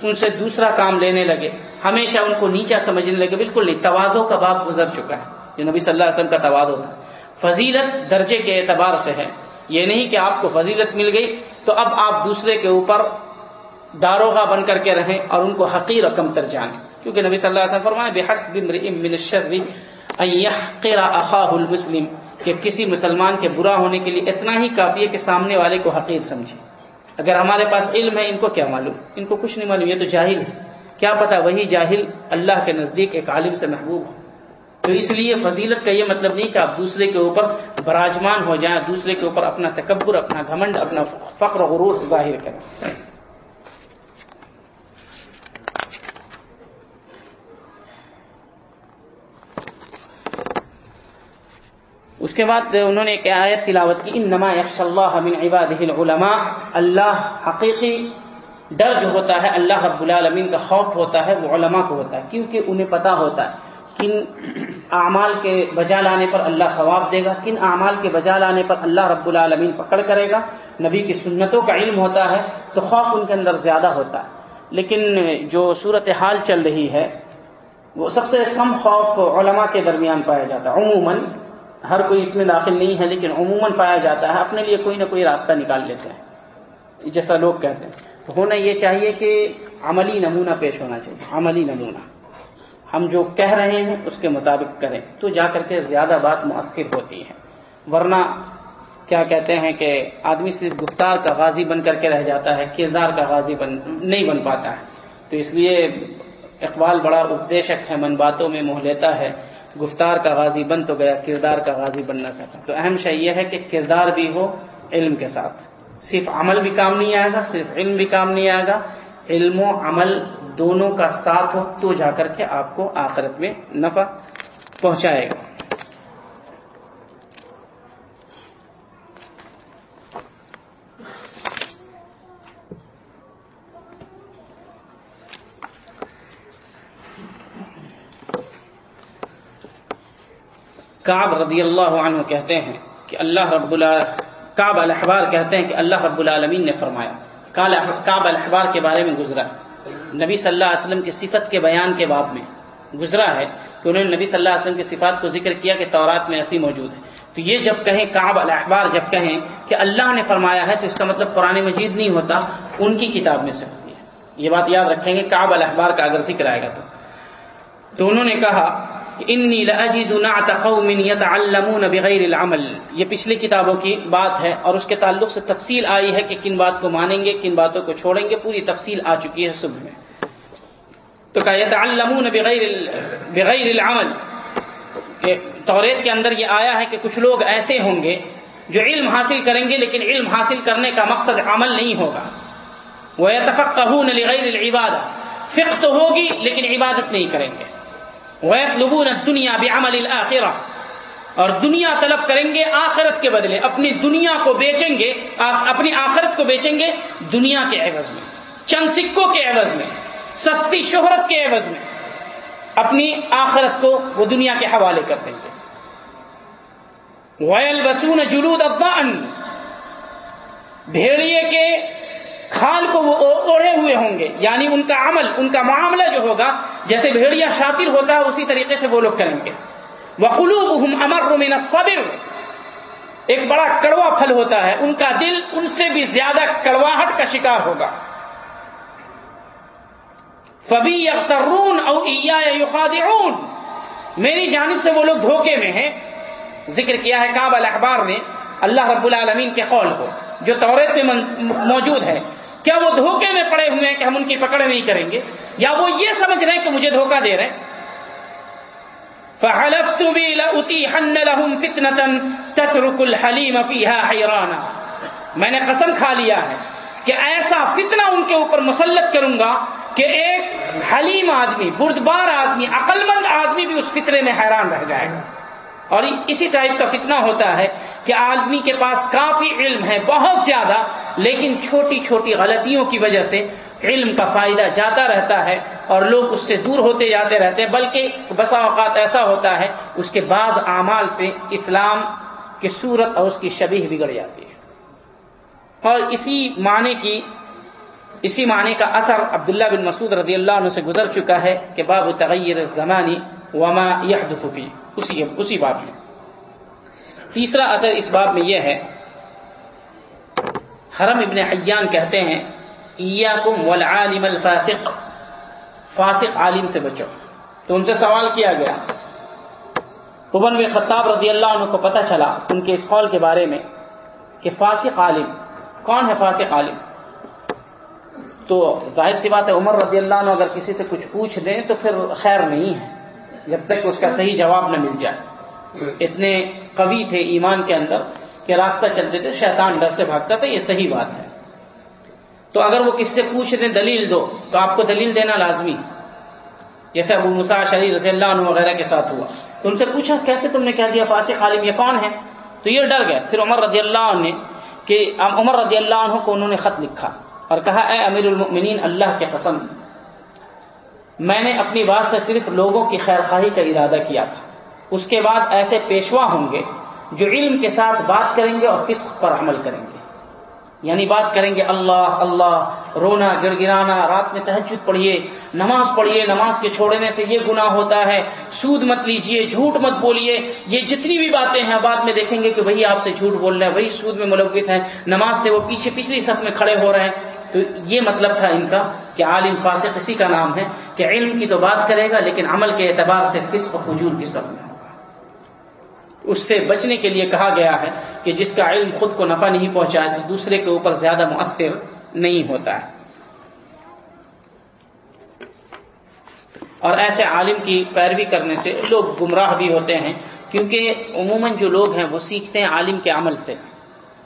ان سے دوسرا کام لینے لگے۔ ہمیشہ ان کو نیچا سمجھنے لگے۔ بالکل نہیں، توازوں کا باب گزر چکا ہے۔ جو نبی صلی اللہ علیہ وسلم کا توازو تھا۔ فضیلت درجے کے اعتبار سے ہے۔ یہ نہیں کہ آپ کو فضیلت مل گئی تو اب آپ دوسرے کے اوپر داروغہ بن کر کے رہیں اور ان کو حقیر کم تر جانیں۔ کیونکہ نبی صلی اللہ علیہ وسلم فرمایا المسلم کہ کسی مسلمان کے برا ہونے کے لیے اتنا ہی کافی ہے کہ سامنے والے کو حقیر سمجھے۔ اگر ہمارے پاس علم ہے، ان کو کیا معلوم؟ ان کو کچھ نہیں معلوم، یہ تو جاہل ہے۔ کیا پتا وہی جاہل اللہ کے نزدیک ایک عالم سے محبوب ہو۔ تو اس لیے فضیلت کا یہ مطلب نہیں کہ آپ دوسرے کے اوپر براجمان ہو جائیں، دوسرے کے اوپر اپنا تکبر، اپنا گھمنڈ، اپنا فخر غرور ظاہر کریں۔ اس کے بعد انہوں نے ایک آیت تلاوت کی ان نما یکش اللہ من عباد العلماء، اللہ حقیقی ڈر جو ہوتا ہے، اللہ رب العالمین کا خوف ہوتا ہے، وہ علماء کو ہوتا ہے، کیونکہ انہیں پتا ہوتا ہے کن اعمال کے بجا لانے پر اللہ ثواب دے گا، کن اعمال کے بجا لانے پر اللہ رب العالمین پکڑ کرے گا۔ نبی کی سنتوں کا علم ہوتا ہے تو خوف ان کے اندر زیادہ ہوتا ہے۔ لیکن جو صورت حال چل رہی ہے، وہ سب سے کم خوف علماء کے درمیان پایا جاتا ہے، عموماً ہر کوئی اس میں داخل نہیں ہے، لیکن عموماً پایا جاتا ہے، اپنے لیے کوئی نہ کوئی راستہ نکال لیتے ہیں۔ جیسا لوگ کہتے ہیں۔ تو ہونا یہ چاہیے کہ عملی نمونہ پیش ہونا چاہیے۔ عملی نمونہ۔ ہم جو کہہ رہے ہیں، اس کے مطابق کریں۔ تو جا کر کے زیادہ بات مؤثر ہوتی ہے۔ ورنہ کیا کہتے ہیں کہ آدمی صرف گفتار کا غازی بن کر کے رہ جاتا ہے، کردار کا غازی بن، نہیں بن پاتا ہے۔ تو اس لیے اقبال بڑا اپدیشک ہے، من باتوں میں موہ لیتا ہے۔ گفتار کا غازی بن تو گیا، کردار کا غازی بن نہ سکا۔ تو اہم شے یہ ہے کہ کردار بھی ہو علم کے ساتھ۔ صرف عمل بھی کام نہیں آئے گا، صرف علم بھی کام نہیں آئے گا۔ علم و عمل دونوں کا ساتھ ہو تو جا کر کے آپ کو آخرت میں نفع پہنچائے گا۔ کعب رضی اللہ عنہ کہتے ہیں کہ اللہ رب کعب الحبار کہتے ہیں کہ اللہ رب العالمین نے فرمایا۔ کعب الحبار کے بارے میں گزرا۔ نبی صلی اللہ علیہ وسلم کی صفت کے بیان کے باب میں گزرا ہے کہ انہوں نے نبی صلی اللہ علیہ وسلم کی صفات کو ذکر کیا کہ تورات میں ایسی موجود ہے۔ تو یہ جب کہیں کعب الاحبار جب کہیں کہ اللہ نے فرمایا ہے تو اس کا مطلب قرآن مجید نہیں ہوتا، ان کی کتاب میں سے ہوتی ہے۔ یہ بات یاد رکھیں گے، کعب الاحبار کا اگر ذکر آئے گا تو۔ تو انہوں نے کہا انی لاجد نعت قوم يتعلمون بغیر العمل. یہ پچھلی کتابوں کی بات ہے اور اس کے تعلق سے تفصیل آئی ہے کہ کن بات کو مانیں گے، کن باتوں کو چھوڑیں گے، پوری تفصیل آ چکی ہے صبح میں۔ تو کہا يتعلمون بغیر بغیر العمل۔ توریت کے اندر یہ آیا ہے کہ کچھ لوگ ایسے ہوں گے جو علم حاصل کریں گے، لیکن علم حاصل کرنے کا مقصد عمل نہیں ہوگا۔ وہ يتفقهون لغیر العبادہ فقہ تو ہوگی، لیکن عبادت نہیں کریں گے۔ وَيَطْلُبُونَ الدُّنْيَا بِعَمَلِ الْآخِرَةِ۔ اور دنیا طلب کریں گے آخرت کے بدلے۔ اپنی دنیا کو بیچیں گے اپنی آخرت کو بیچیں گے دنیا کے عوض میں، چند سکوں کے عوض میں، سستی شہرت کے عوض میں۔ اپنی آخرت کو وہ دنیا کے حوالے کر دیں گے۔ ویل بسون جلود افغان بھیڑیے کے کھال کو وہ اوڑھے ہوئے ہوں گے. یعنی ان کا عمل، ان کا معاملہ جو ہوگا، جیسے بھیڑیا شاطر ہوتا ہے اسی طریقے سے وہ لوگ کریں گے. وقلوب امر رومین صبر ایک بڑا کڑوا پھل ہوتا ہے، ان کا دل ان سے بھی زیادہ کڑواہٹ کا شکار ہوگا. فبی اخترون او یخادعون میری جانب سے وہ لوگ دھوکے میں ہیں. ذکر کیا ہے کعب الاخبار نے اللہ رب العالمین کے قول کو، جو توریت میں موجود ہے. کیا وہ دھوکے میں پڑے ہوئے ہیں کہ ہم ان کی پکڑ نہیں کریں گے؟ یا وہ یہ سمجھ رہے ہیں کہ مجھے دھوکہ دے رہے ہیں؟ فحلفت بي لأتيحن لهم فتنة تترك الحليم فيها حيرانا۔ میں نے قسم کھا لیا ہے کہ ایسا فتنہ ان کے اوپر مسلط کروں گا کہ ایک حلیم آدمی، بردبار آدمی عقل مند آدمی بھی اس فطرے میں حیران رہ جائے۔ گا اور اسی ٹائپ کا فتنہ ہوتا ہے کہ آدمی کے پاس کافی علم ہے، بہت زیادہ لیکن چھوٹی چھوٹی غلطیوں کی وجہ سے علم کا فائدہ جاتا رہتا ہے اور لوگ اس سے دور ہوتے جاتے رہتے ہیں، بلکہ بسا اوقات ایسا ہوتا ہے، اس کے بعض اعمال سے اسلام کی صورت اور اس کی شبیہ بگڑ جاتی ہے۔ اور اسی معنی کی، اسی معنی کا اثر عبداللہ بن مسعود رضی اللہ عنہ سے گزر چکا ہے کہ باب تغیر زمانی وما يحدث فيه اسی اسی باب میں۔ تیسرا اثر اس باب میں یہ ہے حرم ابن حیان کہتے ہیں، ایاکم والعالم الفاسق. فاسق عالم سے بچو۔ تو ان سے سوال کیا گیا۔ ابن بن خطاب رضی اللہ عنہ کو پتہ چلا ان کے اس قول کے بارے میں کہ فاسق عالم، کون ہے فاسق عالم؟ تو ظاہر سی بات ہے، عمر رضی اللہ عنہ اگر کسی سے کچھ پوچھ دیں تو پھر خیر نہیں ہے، جب تک اس کا صحیح جواب نہ مل جائے۔ اتنے قوی تھے ایمان کے اندر۔ کہ راستہ چلتے تھے شیطان ڈر سے بھاگتا تھا یہ صحیح بات ہے۔ تو اگر وہ کس سے پوچھ دیں دلیل دو، تو آپ کو دلیل دینا لازمی۔ جیسے ابو مسا شری رضی اللہ عنہ وغیرہ کے ساتھ ہوا۔ تو ان سے پوچھا، کیسے تم نے کہہ دیا فاسق عالم یہ کون ہے؟ تو یہ ڈر گیا پھر عمر رضی اللہ عنہ نے کہ عمر رضی اللہ عنہ کو انہوں نے خط لکھا اور کہا، اے امیر المؤمنین، اللہ کے قسم، میں نے اپنی بات سے صرف لوگوں کی خیر خواہی کا ارادہ کیا تھا۔ اس کے بعد ایسے پیشوا ہوں گے جو علم کے ساتھ بات کریں گے اور فسق پر عمل کریں گے۔ یعنی بات کریں گے اللہ اللہ، رونا گڑ گرانا رات میں تہجد پڑھیے، نماز پڑھیے، نماز کے چھوڑنے سے یہ گناہ ہوتا ہے، سود مت لیجیے، جھوٹ مت بولیے۔ یہ جتنی بھی باتیں ہیں، بعد میں دیکھیں گے کہ وہی آپ سے جھوٹ بول رہے ہیں، وہی سود میں ملوث ہیں، نماز سے وہ پیچھے پچھلی صف میں کھڑے ہو رہے ہیں۔ تو یہ مطلب تھا ان کا کہ عالم فاسق اسی کا نام ہے کہ علم کی تو بات کرے گا، لیکن عمل کے اعتبار سے فسق و حجور کی صف میں۔ اس سے بچنے کے لیے کہا گیا ہے کہ جس کا علم خود کو نفع نہیں پہنچائے تو دوسرے کے اوپر زیادہ مؤثر نہیں ہوتا ہے۔ اور ایسے عالم کی پیروی کرنے سے لوگ گمراہ بھی ہوتے ہیں، کیونکہ عموماً جو لوگ ہیں وہ سیکھتے ہیں عالم کے عمل سے۔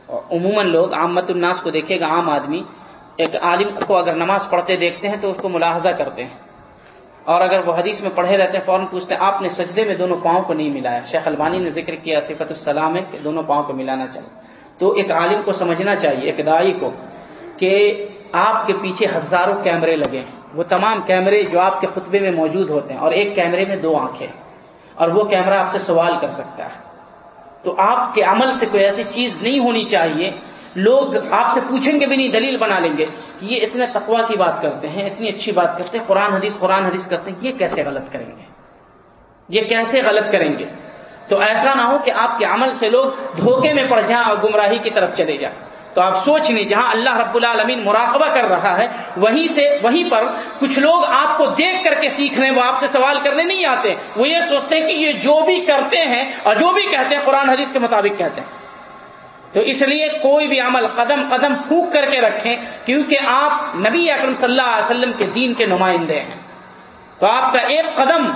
عموماً لوگ عامت الناس کو دیکھے گا، عام آدمی، ایک عالم کو اگر نماز پڑھتے دیکھتے ہیں تو اس کو ملاحظہ کرتے ہیں۔ اور اگر وہ حدیث میں پڑھے رہتے ہیں، فوراً پوچھتے ہیں، آپ نے سجدے میں دونوں پاؤں کو نہیں ملایا؟ شیخ البانی نے ذکر کیا صفت السلام ہے کہ دونوں پاؤں کو ملانا چاہیے۔ تو ایک عالم کو سمجھنا چاہیے، ایک دائی کو، کہ آپ کے پیچھے ہزاروں کیمرے لگے ہیں۔ وہ تمام کیمرے جو آپ کے خطبے میں موجود ہوتے ہیں، اور ایک کیمرے میں دو آنکھیں۔ اور وہ کیمرہ آپ سے سوال کر سکتا ہے۔ تو آپ کے عمل سے کوئی ایسی چیز نہیں ہونی چاہیے لوگ آپ سے پوچھیں گے بھی نہیں، دلیل بنا لیں گے کہ یہ اتنے تقوا کی بات کرتے ہیں، اتنی اچھی بات کرتے ہیں، قرآن حدیث قرآن حدیث کرتے ہیں، یہ کیسے غلط کریں گے؟ یہ کیسے غلط کریں گے؟ تو ایسا نہ ہو کہ آپ کے عمل سے لوگ دھوکے میں پڑ جائیں اور گمراہی کی طرف چلے جائیں۔ تو آپ سوچ لیں، جہاں اللہ رب العالمین مراقبہ کر رہا ہے، وہیں سے، وہیں پر کچھ لوگ آپ کو دیکھ کر کے سیکھ رہے ہیں وہ آپ سے سوال کرنے نہیں آتے، وہ یہ سوچتے ہیں کہ یہ جو بھی کرتے ہیں اور جو بھی کہتے ہیں، قرآن حدیث کے مطابق کہتے ہیں۔ تو اس لیے کوئی بھی عمل قدم قدم پھونک کر کے رکھیں، کیونکہ آپ نبی اکرم صلی اللہ علیہ وسلم کے دین کے نمائندے ہیں۔ تو آپ کا ایک قدم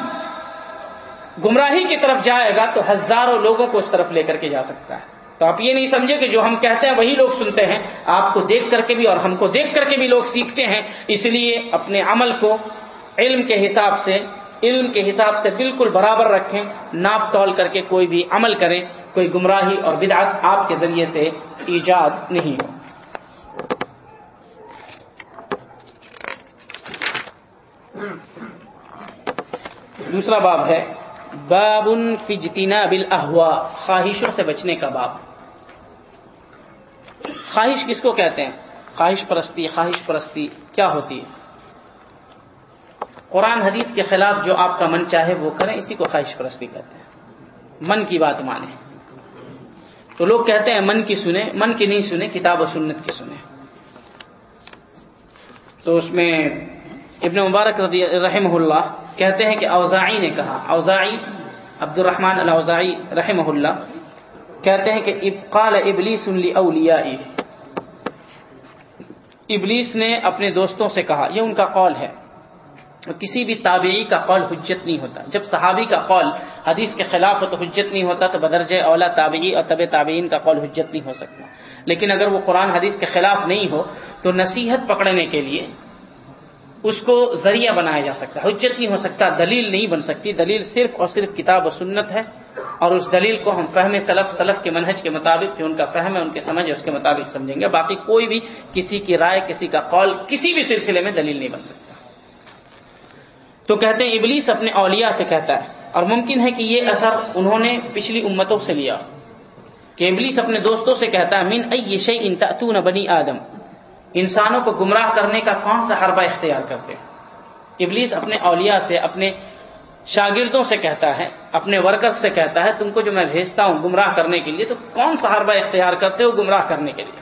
گمراہی کی طرف جائے گا تو ہزاروں لوگوں کو اس طرف لے کر کے جا سکتا ہے۔ تو آپ یہ نہیں سمجھے کہ جو ہم کہتے ہیں وہی لوگ سنتے ہیں، آپ کو دیکھ کر کے بھی اور ہم کو دیکھ کر کے بھی لوگ سیکھتے ہیں۔ اس لیے اپنے عمل کو علم کے حساب سے، علم کے حساب سے بالکل برابر رکھیں، ناپ تول کر کے کوئی بھی عمل کریں۔ کوئی گمراہی اور بدعت آپ کے ذریعے سے ایجاد نہیں ہو۔ دوسرا باب ہے باب فجتینا بل خواہشوں سے بچنے کا باب۔ خواہش کس کو کہتے ہیں؟ خواہش پرستی خواہش پرستی، کیا ہوتی ہے؟ قرآن حدیث کے خلاف جو آپ کا من چاہے وہ کریں، اسی کو خواہش پرستی کہتے ہیں۔ من کی بات مانیں تو لوگ کہتے ہیں من کی سنیں، من کی نہیں سنیں، کتاب و سنت کی سنیں۔ تو اس میں ابن مبارک رضی رحمہ اللہ کہتے ہیں کہ اوزاعی نے کہا، اوزاعی عبد الرحمن الاوزاعی رحمہ اللہ کہتے ہیں کہ قال ابلیس لی اولیائی ابلیس نے اپنے دوستوں سے کہا، یہ ان کا قول ہے۔ کسی بھی تابعی کا قول حجت نہیں ہوتا۔ جب صحابی کا قول حدیث کے خلاف ہو تو حجت نہیں ہوتا، تو بدرج اولا تابعی اور طب تابعین کا قول حجت نہیں ہو سکتا۔ لیکن اگر وہ قرآن حدیث کے خلاف نہیں ہو تو نصیحت پکڑنے کے لیے اس کو ذریعہ بنایا جا سکتا۔ حجت نہیں ہو سکتا، دلیل نہیں بن سکتی۔ دلیل صرف اور صرف کتاب و سنت ہے اور اس دلیل کو ہم فہم سلف سلف کے منہج کے مطابق جو ان کا فہم ہے، ان کے سمجھ ہے، اس کے مطابق سمجھیں گے۔ باقی کوئی بھی کسی کی رائے، کسی کا قول کسی بھی سلسلے میں دلیل نہیں بن سکتا۔ تو کہتے ہیں ابلیس اپنے اولیاء سے کہتا ہے اور ممکن ہے کہ یہ اثر انہوں نے پچھلی امتوں سے لیا کہ ابلیس اپنے دوستوں سے کہتا ہے، من ائی شی ان تاتون بنی آدم؟ انسانوں کو گمراہ کرنے کا کون سا حربہ اختیار کرتے ہیں؟ ابلیس اپنے اولیاء سے، اپنے شاگردوں سے کہتا ہے، اپنے ورکرز سے کہتا ہے، تم کو جو میں بھیجتا ہوں گمراہ کرنے کے لیے، تو کون سا حربہ اختیار کرتے ہو گمراہ کرنے کے لیے؟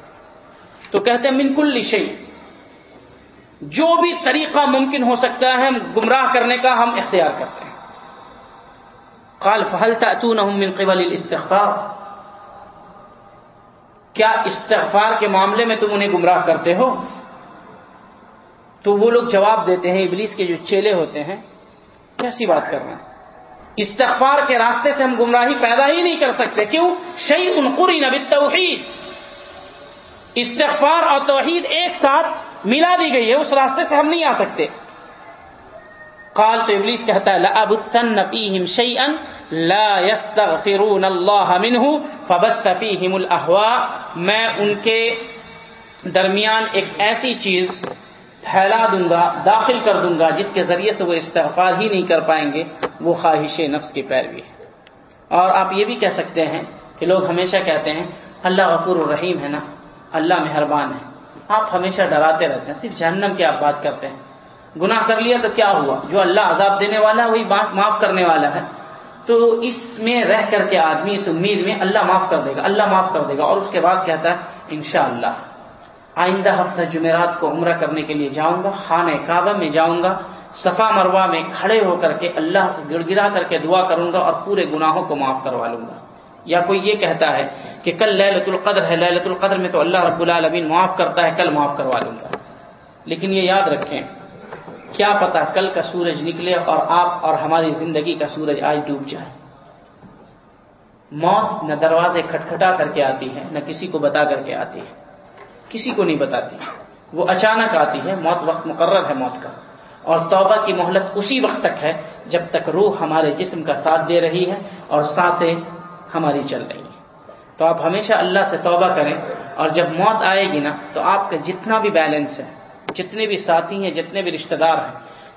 تو کہتے ہیں، من کل شی جو بھی طریقہ ممکن ہو سکتا ہے گمراہ کرنے کا ہم اختیار کرتے ہیں۔ قال فہل من قبل الاستغفار کیا استغفار کے معاملے میں تم انہیں گمراہ کرتے ہو؟ تو وہ لوگ جواب دیتے ہیں، ابلیس کے جو چیلے ہوتے ہیں، کیسی بات کر رہے ہیں؟ استغفار کے راستے سے ہم گمراہی پیدا ہی نہیں کر سکتے، کیوں؟ شعی انقری نبی توحید استغفار اور توحید ایک ساتھ ملا دی گئی ہے، اس راستے سے ہم نہیں آ سکتے۔ قال تو ابلیس کہتا ہے لاب فیہم شیئا لا يستغفرون اللہ منہ فبث فیہم الاہواء میں ان کے درمیان ایک ایسی چیز پھیلا دوں گا، داخل کر دوں گا، جس کے ذریعے سے وہ استغفار ہی نہیں کر پائیں گے۔ وہ خواہش نفس کی پیروی ہے۔ اور آپ یہ بھی کہہ سکتے ہیں کہ لوگ ہمیشہ کہتے ہیں، اللہ غفور الرحیم ہے نا، اللہ مہربان ہے۔ آپ ہمیشہ ڈراتے رہتے ہیں، صرف جہنم کی آپ بات کرتے ہیں۔ گناہ کر لیا تو کیا ہوا؟ جو اللہ عذاب دینے والا ہے، وہی معاف کرنے والا ہے۔ تو اس میں رہ کر کے آدمی، اس امید میں اللہ معاف کر دے گا، اللہ معاف کر دے گا۔ اور اس کے بعد کہتا ہے، انشاءاللہ اللہ آئندہ ہفتہ جمعرات کو عمرہ کرنے کے لیے جاؤں گا، خانہ کعبہ میں جاؤں گا۔ صفا مروا میں کھڑے ہو کر کے اللہ سے گڑ گڑا کر کے دعا کروں گا اور پورے گناہوں کو معاف کروا لوں گا۔ یا کوئی یہ کہتا ہے کہ کل للت القدر ہے للت القدر میں تو اللہ رب العالمین معاف کرتا ہے، کل معاف کروا لوں گا۔ لیکن یہ یاد رکھیں، کیا پتا کل کا سورج نکلے اور آپ اور ہماری زندگی کا سورج آج ڈوب جائے۔ موت نہ دروازے کھٹکھٹا کر کے آتی ہے، نہ کسی کو بتا کر کے آتی ہے۔ کسی کو نہیں بتاتی۔ وہ اچانک آتی ہے، موت وقت مقرر ہے موت کا۔ اور توبہ کی مہلت اسی وقت تک ہے جب تک روح ہمارے جسم کا ساتھ دے رہی ہے اور سانسیں ہماری چل رہی ہیں تو آپ ہمیشہ اللہ سے توبہ کریں اور جب موت آئے گی نا، تو آپ کا جتنا بھی بیلنس ہے، جتنے بھی ساتھی ہیں، جتنے بھی رشتہ دار ہیں،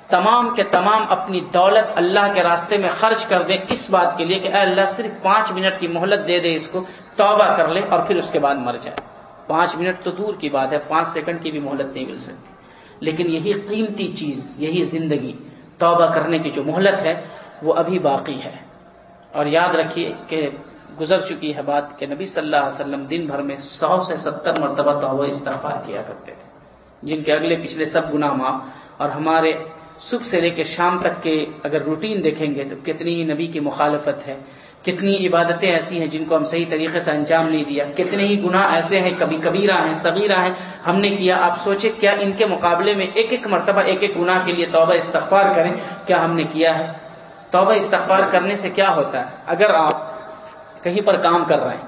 تمام کے تمام اپنی دولت اللہ کے راستے میں خرچ کر دیں اس بات کے لیے کہ اے اللہ صرف پانچ منٹ کی مہلت دے دے اس کو، توبہ کر لے اور پھر اس کے بعد مر جائے۔ پانچ منٹ تو دور کی بات ہے، پانچ سیکنڈ کی بھی مہلت نہیں مل سکتی۔ لیکن یہی قیمتی چیز، یہی زندگی، توبہ کرنے کی جو مہلت ہے، وہ ابھی باقی ہے۔ اور یاد رکھیے کہ گزر چکی ہے بات کہ نبی صلی اللہ علیہ وسلم دن بھر میں سو سے ستر مرتبہ توبہ استغفار کیا کرتے تھے۔ جن کے اگلے پچھلے سب گناہ معاف۔ اور ہمارے صبح سے لے کے شام تک کے اگر روٹین دیکھیں گے تو کتنی ہی نبی کی مخالفت ہے۔ کتنی عبادتیں ایسی ہیں جن کو ہم صحیح طریقے سے انجام نہیں دیا۔ کتنے ہی گناہ ایسے ہیں، کبھی کبیرہ ہیں، صغیرہ ہیں۔ ہم نے کیا، آپ سوچے کیا ان کے مقابلے میں ایک ایک مرتبہ، ایک ایک گناہ کے لیے توبہ استغفار کریں۔ کیا ہم نے کیا ہے؟ توبہ استغفار کرنے سے کیا ہوتا ہے؟ اگر آپ کہیں پر کام کر رہے ہیں،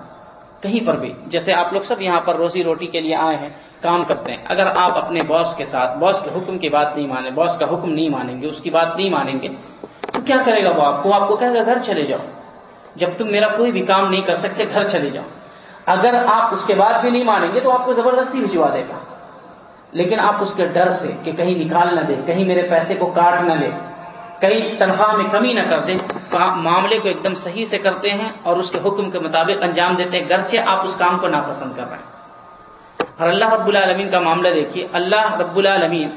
کہیں پر بھی، جیسے آپ لوگ سب یہاں پر روزی روٹی کے لیے آئے ہیں، کام کرتے ہیں، اگر آپ اپنے باس کے ساتھ، باس کے حکم کی بات نہیں مانیں، باس کا حکم نہیں مانیں گے، اس کی بات نہیں مانیں گے، تو کیا کرے گا وہ آپ؟ کو آپ کو کہے گا گھر چلے جاؤ۔ جب تم میرا کوئی بھی کام نہیں کر سکتے، گھر چلے جاؤ۔ اگر آپ اس کے بعد بھی نہیں مانیں گے تو آپ کو زبردستی بھجوا دے گا۔ لیکن آپ اس کے ڈر سے کہ کہیں نکال نہ دے، کہیں میرے پیسے کو کاٹ نہ لے کہیں تنخواہ میں کمی نہ کر دے معاملے کو ایک دم صحیح سے کرتے ہیں اور اس کے حکم کے مطابق انجام دیتے ہیں۔ گرچہ آپ اس کام کو ناپسند کر رہے ہیں۔ اور اللہ رب العالمین کا معاملہ دیکھیے۔ اللہ رب العالمین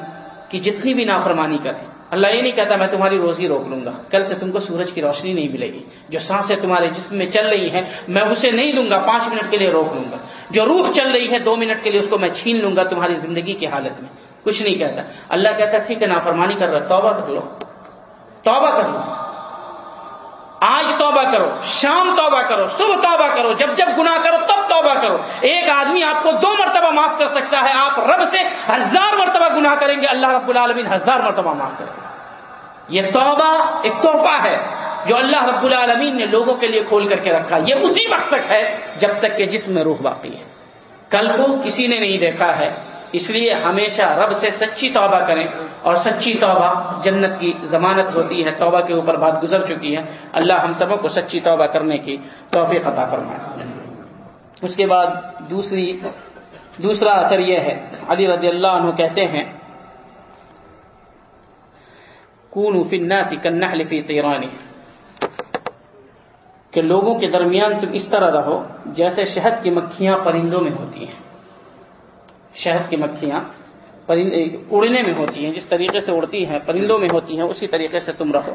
کی جتنی بھی نافرمانی کریں، اللہ یہ نہیں کہتا میں تمہاری روزی روک لوں گا۔ کل سے تم کو سورج کی روشنی نہیں ملے گی۔ جو سانسیں تمہارے جسم میں چل رہی ہیں، میں اسے نہیں دوں گا، پانچ منٹ کے لیے روک لوں گا۔ جو روح چل رہی ہے، دو منٹ کے لیے اس کو میں چھین لوں گا تمہاری زندگی کی حالت میں۔ کچھ نہیں کہتا۔ اللہ کہتا ٹھیک ہے، نافرمانی کر رہا توبہ کر لو۔ توبہ کر لو آج توبہ کرو، شام توبہ کرو، صبح توبہ کرو، جب جب گناہ کرو تب توبہ کرو۔ ایک آدمی آپ کو دو مرتبہ معاف کر سکتا ہے، آپ رب سے ہزار مرتبہ گناہ کریں گے، اللہ رب العالمین ہزار مرتبہ معاف کرے گا۔ یہ توبہ ایک تحفہ ہے جو اللہ رب العالمین نے لوگوں کے لیے کھول کر کے رکھا۔ یہ اسی وقت تک ہے جب تک کہ جسم میں روح باقی ہے۔ کل کو کسی نے نہیں دیکھا ہے اس لیے ہمیشہ رب سے سچی توبہ کریں اور سچی توبہ جنت کی ضمانت ہوتی ہے، توبہ کے اوپر بات گزر چکی ہے۔ اللہ ہم سبوں کو سچی توبہ کرنے کی توفیق عطا فرمائے۔ اس کے بعد دوسری، دوسرا اثر یہ ہے، علی رضی اللہ عنہ کہتے ہیں کون فی الناس کنحل فی تیرانی کہ لوگوں کے درمیان تم اس طرح رہو جیسے شہد کی مکھیاں پرندوں میں ہوتی ہیں۔ شہد کی مکھیاں اڑنے میں ہوتی ہیں، جس طریقے سے اڑتی ہیں، پرندوں میں ہوتی ہیں، اسی طریقے سے تم رہو۔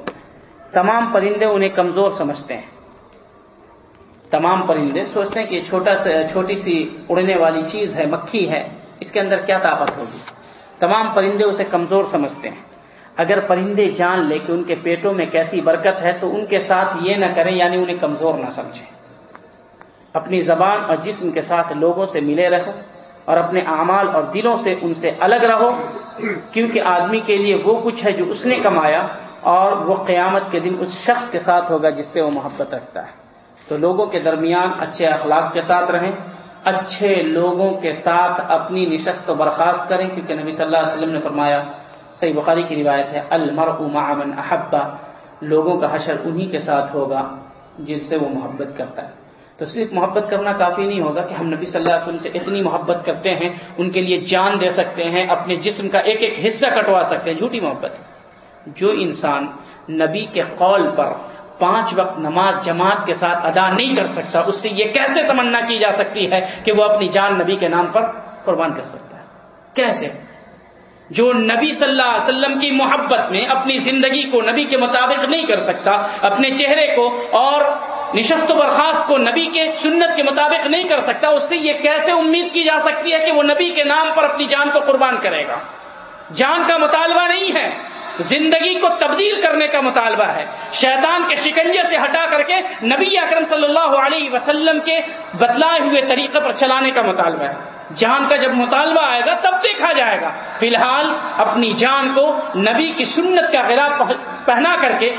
تمام پرندے انہیں کمزور سمجھتے ہیں۔ تمام پرندے سوچتے ہیں کہ چھوٹا چھوٹی سی اڑنے والی چیز ہے، مکھی ہے، اس کے اندر کیا طاقت ہوگی؟ تمام پرندے اسے کمزور سمجھتے ہیں۔ اگر پرندے جان لے کہ ان کے پیٹوں میں کیسی برکت ہے، تو ان کے ساتھ یہ نہ کریں یعنی انہیں کمزور نہ سمجھیں۔ اپنی زبان اور جسم کے ساتھ لوگوں سے ملے رہو۔ اور اپنے اعمال اور دلوں سے ان سے الگ رہو، کیونکہ آدمی کے لیے وہ کچھ ہے جو اس نے کمایا اور وہ قیامت کے دن اس شخص کے ساتھ ہوگا جس سے وہ محبت رکھتا ہے۔ تو لوگوں کے درمیان اچھے اخلاق کے ساتھ رہیں، اچھے لوگوں کے ساتھ اپنی نشست و برخاست کریں، کیونکہ نبی صلی اللہ علیہ وسلم نے فرمایا، صحیح بخاری کی روایت ہے المر من احبا لوگوں کا حشر انہی کے ساتھ ہوگا جن سے وہ محبت کرتا ہے۔ تو صرف محبت کرنا کافی نہیں ہوگا کہ ہم نبی صلی اللہ علیہ وسلم سے اتنی محبت کرتے ہیں، ان کے لیے جان دے سکتے ہیں، اپنے جسم کا ایک ایک حصہ کٹوا سکتے ہیں۔ جھوٹی محبت۔ جو انسان نبی کے قول پر پانچ وقت نماز جماعت کے ساتھ ادا نہیں کر سکتا، اس سے یہ کیسے تمنا کی جا سکتی ہے کہ وہ اپنی جان نبی کے نام پر قربان کر سکتا ہے؟ کیسے؟ جو نبی صلی اللہ علیہ وسلم کی محبت میں اپنی زندگی کو نبی کے مطابق نہیں کر سکتا، اپنے چہرے کو اور نشست و برخاست کو نبی کے سنت کے مطابق نہیں کر سکتا، اس سے یہ کیسے امید کی جا سکتی ہے کہ وہ نبی کے نام پر اپنی جان کو قربان کرے گا؟ جان کا مطالبہ نہیں ہے، زندگی کو تبدیل کرنے کا مطالبہ ہے۔ شیطان کے شکنجے سے ہٹا کر کے نبی اکرم صلی اللہ علیہ وسلم کے بتلائے ہوئے طریقے پر چلانے کا مطالبہ ہے۔ جان کا جب مطالبہ آئے گا، تب دیکھا جائے گا۔ فی الحال اپنی جان کو نبی کی سنت کا خلاف پہنا کر کے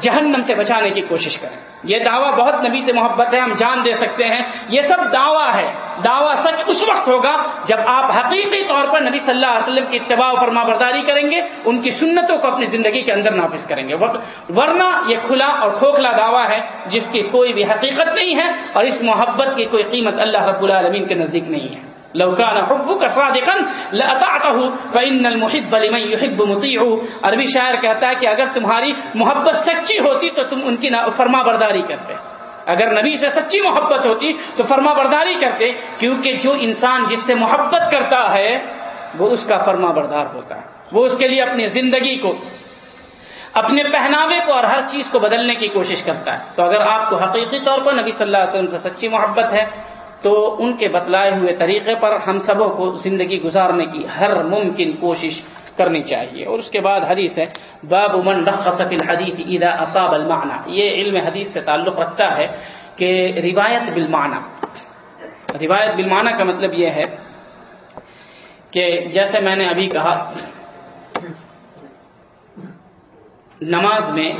جہنم سے بچانے کی کوشش کریں۔ یہ دعویٰ بہت نبی سے محبت ہے، ہم جان دے سکتے ہیں۔ یہ سب دعویٰ ہے۔ دعویٰ سچ اس وقت ہوگا جب آپ حقیقی طور پر نبی صلی اللہ علیہ وسلم کی اتباع و فرما برداری کریں گے، ان کی سنتوں کو اپنی زندگی کے اندر نافذ کریں گے۔ ورنہ یہ کھلا اور کھوکھلا دعویٰ ہے جس کی کوئی بھی حقیقت نہیں ہے اور اس محبت کی کوئی قیمت اللہ رب العالمین کے نزدیک نہیں ہے۔ لوکان حبک صادقا لاطعته فان المحب لمن يحب مطيع عربی شاعر کہتا ہے کہ اگر تمہاری محبت سچی ہوتی تو تم ان کی فرما برداری کرتے۔ اگر نبی سے سچی محبت ہوتی تو فرما برداری کرتے، کیونکہ جو انسان جس سے محبت کرتا ہے، وہ اس کا فرما بردار ہوتا ہے۔ وہ اس کے لیے اپنی زندگی کو، اپنے پہناوے کو اور ہر چیز کو بدلنے کی کوشش کرتا ہے۔ تو اگر آپ کو حقیقی طور پر نبی صلی اللہ علیہ وسلم سے سچی محبت ہے تو ان کے بتلائے ہوئے طریقے پر ہم سبوں کو زندگی گزارنے کی ہر ممکن کوشش کرنی چاہیے۔ اور اس کے بعد حدیث ہے، باب من رخص فی الحدیث اذا اصاب المعنى یہ علم حدیث سے تعلق رکھتا ہے کہ روایت بالمعنی۔ روایت بالمعنی کا مطلب یہ ہے کہ جیسے میں نے ابھی کہا، نماز میں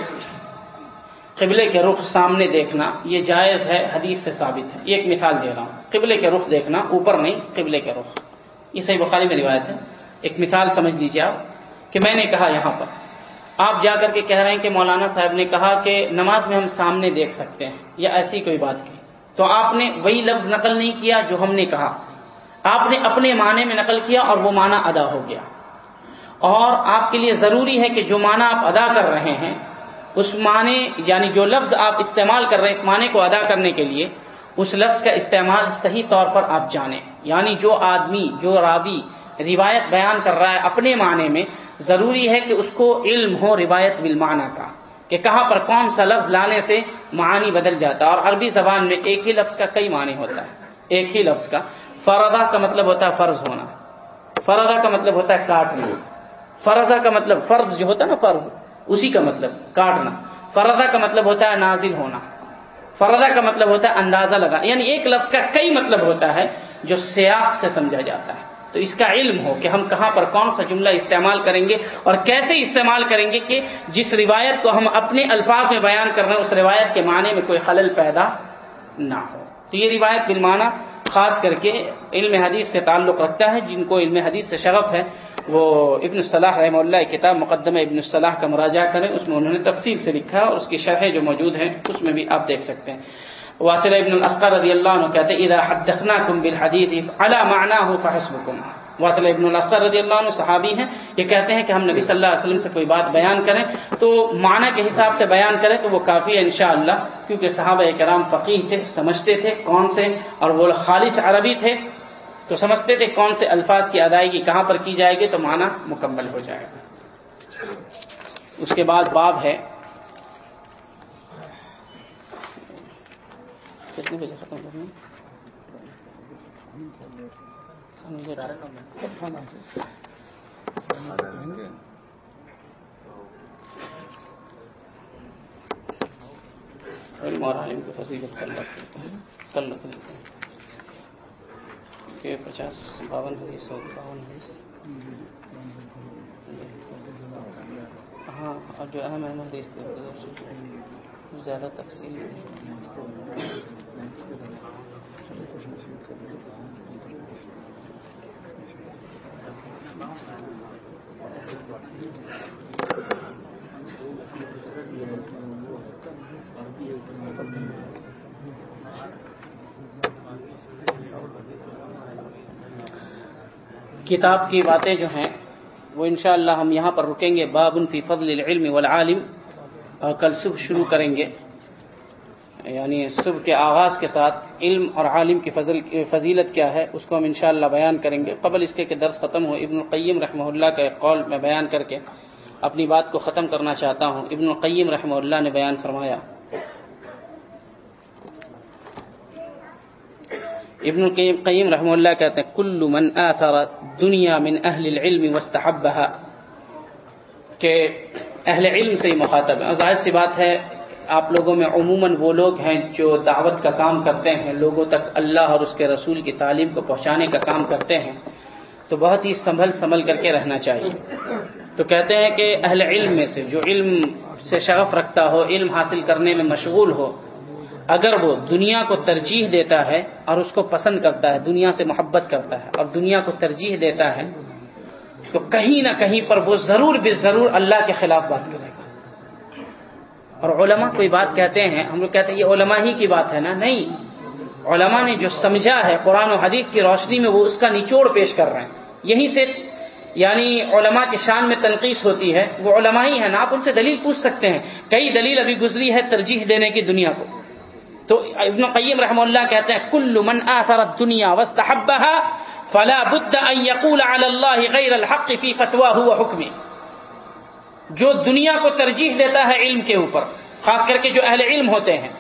قبلے کے رخ سامنے دیکھنا یہ جائز ہے، حدیث سے ثابت ہے۔ یہ ایک مثال دے رہا ہوں۔ قبلے کے رخ دیکھنا، اوپر نہیں، قبلے کے رخ۔ یہ صحیح بخاری میں روایت ہے۔ ایک مثال سمجھ لیجیے آپ کہ میں نے کہا یہاں پر۔ آپ جا کر کے کہہ رہے ہیں کہ مولانا صاحب نے کہا کہ نماز میں ہم سامنے دیکھ سکتے ہیں، یا ایسی کوئی بات کی۔ تو آپ نے وہی لفظ نقل نہیں کیا جو ہم نے کہا۔ آپ نے اپنے معنی میں نقل کیا اور وہ معنی ادا ہو گیا۔ اور آپ کے لیے ضروری ہے کہ جو معنی آپ ادا کر رہے ہیں اس معنی یعنی جو لفظ آپ استعمال کر رہے ہیں اس معنی کو ادا کرنے کے لیے، اس لفظ کا استعمال صحیح طور پر آپ جانیں۔ یعنی جو آدمی، جو راوی روایت بیان کر رہا ہے اپنے معنی میں، ضروری ہے کہ اس کو علم ہو روایت بالمعنی کا، کہ کہاں پر کون سا لفظ لانے سے معنی بدل جاتا ہے۔ اور عربی زبان میں ایک ہی لفظ کا کئی معنی ہوتا ہے۔ ایک ہی لفظ کا۔ فردا کا مطلب ہوتا ہے فرض ہونا۔ فردا کا مطلب ہوتا ہے کاٹنا۔ فرضا کا مطلب فرض جو ہوتا ہے نا، فرض۔ اسی کا مطلب کاٹنا۔ فرضا کا مطلب ہوتا ہے نازل ہونا۔ فردا کا مطلب ہوتا ہے اندازہ لگا یعنی ایک لفظ کا کئی مطلب ہوتا ہے جو سیاق سے سمجھا جاتا ہے۔ تو اس کا علم ہو کہ ہم کہاں پر کون سا جملہ استعمال کریں گے اور کیسے استعمال کریں گے کہ جس روایت کو ہم اپنے الفاظ میں بیان کر رہے ہیں، اس روایت کے معنی میں کوئی خلل پیدا نہ ہو۔ تو یہ روایت بالمانہ خاص کر کے علم حدیث سے تعلق رکھتا ہے، جن کو علم حدیث سے شغف ہے۔ وہ ابن الصلاح رحمہ اللہ کتاب مقدمہ ابن الصلاح کا مراجعہ کریں، اس میں انہوں نے تفصیل سے لکھا اور اس کی شرح جو موجود ہیں، اس میں بھی آپ دیکھ سکتے ہیں۔ واصل ابن الاسقر رضی اللہ عنہ کہتے ہیں، اذا حدثناکم بالحدیث على معناه فحسبکم. واصل ابن الاسقر رضی اللہ عنہ صحابی ہیں، یہ کہتے ہیں کہ ہم نبی صلی اللہ علیہ وسلم سے کوئی بات بیان کریں تو معنی کے حساب سے بیان کریں تو وہ کافی ہے انشاءاللہ، کیونکہ صحابہ کرام فقیح تھے، سمجھتے تھے کون سے، اور وہ خالص عربی تھے۔ تو سمجھتے تھے کون سے الفاظ کی ادائیگی کہاں پر کی جائے گی، تو معنی مکمل ہو جائے گا۔ اس کے بعد باب ہے۔ کتنے بجے ختم کرنا علم اور عالم کی فصیلت کل رکھ لیتے ہیں کل رکھ لیتے ہیں کہ پچاس باون حدیث ہو باون حدیث ہاں اور جو اہم اہم حدیث تھے زیادہ تفصیل کتاب کی باتیں جو ہیں، وہ انشاءاللہ ہم یہاں پر رکیں گے۔ باب فی فضل العلم والعالم۔ اور کل صبح شروع کریں گے۔ یعنی صبح کے آغاز کے ساتھ علم اور عالم کی فضل فضیلت کیا ہے، اس کو ہم انشاءاللہ بیان کریں گے۔ قبل اس کے کہ درس ختم ہو، ابن القیم رحمہ اللہ کا ایک قول میں بیان کر کے اپنی بات کو ختم کرنا چاہتا ہوں۔ ابن القیم رحمہ اللہ نے بیان فرمایا۔ ابن القیم رحمہ اللہ کہتے ہیں، کل من آثر دنیا من اہل العلم واستحبها کہ اہل علم سے ہی مخاطب ہے ظاہر سی بات ہے، آپ لوگوں میں عموماً وہ لوگ ہیں جو دعوت کا کام کرتے ہیں، لوگوں تک اللہ اور اس کے رسول کی تعلیم کو پہنچانے کا کام کرتے ہیں، تو بہت ہی سنبھل سنبھل کر کے رہنا چاہیے۔ تو کہتے ہیں کہ اہل علم میں سے، جو علم سے شغف رکھتا ہو، علم حاصل کرنے میں مشغول ہو اگر وہ دنیا کو ترجیح دیتا ہے اور اس کو پسند کرتا ہے، دنیا سے محبت کرتا ہے اور دنیا کو ترجیح دیتا ہے، تو کہیں نہ کہیں پر وہ ضرور بھی ضرور اللہ کے خلاف بات کرے گا۔ اور علماء کوئی بات کہتے ہیں، ہم لوگ کہتے ہیں یہ علماء ہی کی بات ہے نا؟ نہیں۔ علماء نے جو سمجھا ہے قرآن و حدیث کی روشنی میں وہ اس کا نچوڑ پیش کر رہے ہیں۔ یہیں سے یعنی علماء کی شان میں تنقید ہوتی ہے، وہ علماء ہی ہیں نا؟ آپ ان سے دلیل پوچھ سکتے ہیں۔ کئی دلیل ابھی گزری ہے ترجیح دینے کی دنیا کو۔ تو ابن قیم رحمہ اللہ کہتے ہیں، کل من آثر الدنیا واستحبها فلا بد ان يقول على الله غير الحق في فتواه وحكمه جو دنیا کو ترجیح دیتا ہے علم کے اوپر، خاص کر کے جو اہل علم ہوتے ہیں،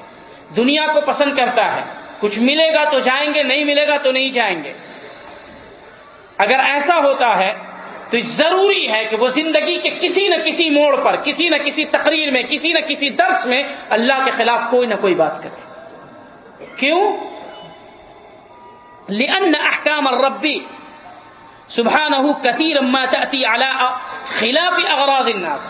دنیا کو پسند کرتا ہے، کچھ ملے گا تو جائیں گے، نہیں ملے گا تو نہیں جائیں گے۔ اگر ایسا ہوتا ہے، تو ضروری ہے کہ وہ زندگی کے کسی نہ کسی موڑ پر، کسی نہ کسی تقریر میں، کسی نہ کسی درس میں اللہ کے خلاف کوئی نہ کوئی بات کرے۔ کیوں؟ لأن احکام الربی سبحانہ کثیر ما تأتی على خلاف اغراض الناس.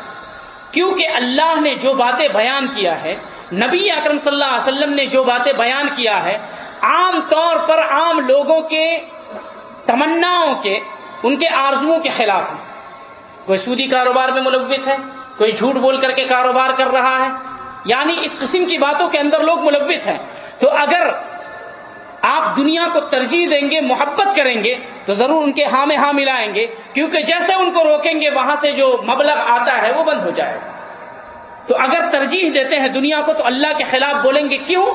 کیونکہ اللہ نے جو باتیں بیان کیا ہے، نبی اکرم صلی اللہ علیہ وسلم نے جو باتیں بیان کیا ہے، عام طور پر عام لوگوں کے تمناؤں کے، ان کے آرزوؤں کے خلاف ہیں۔ کوئی سودی کاروبار میں ملوث ہے، کوئی جھوٹ بول کر کے کاروبار کر رہا ہے۔ یعنی اس قسم کی باتوں کے اندر لوگ ملوث ہیں۔ تو اگر آپ دنیا کو ترجیح دیں گے، محبت کریں گے، تو ضرور ان کے ہاں میں ہاں ملائیں گے، کیونکہ جیسے ان کو روکیں گے، وہاں سے جو مبلغ آتا ہے وہ بند ہو جائے گا۔ تو اگر ترجیح دیتے ہیں دنیا کو، تو اللہ کے خلاف بولیں گے کیوں؟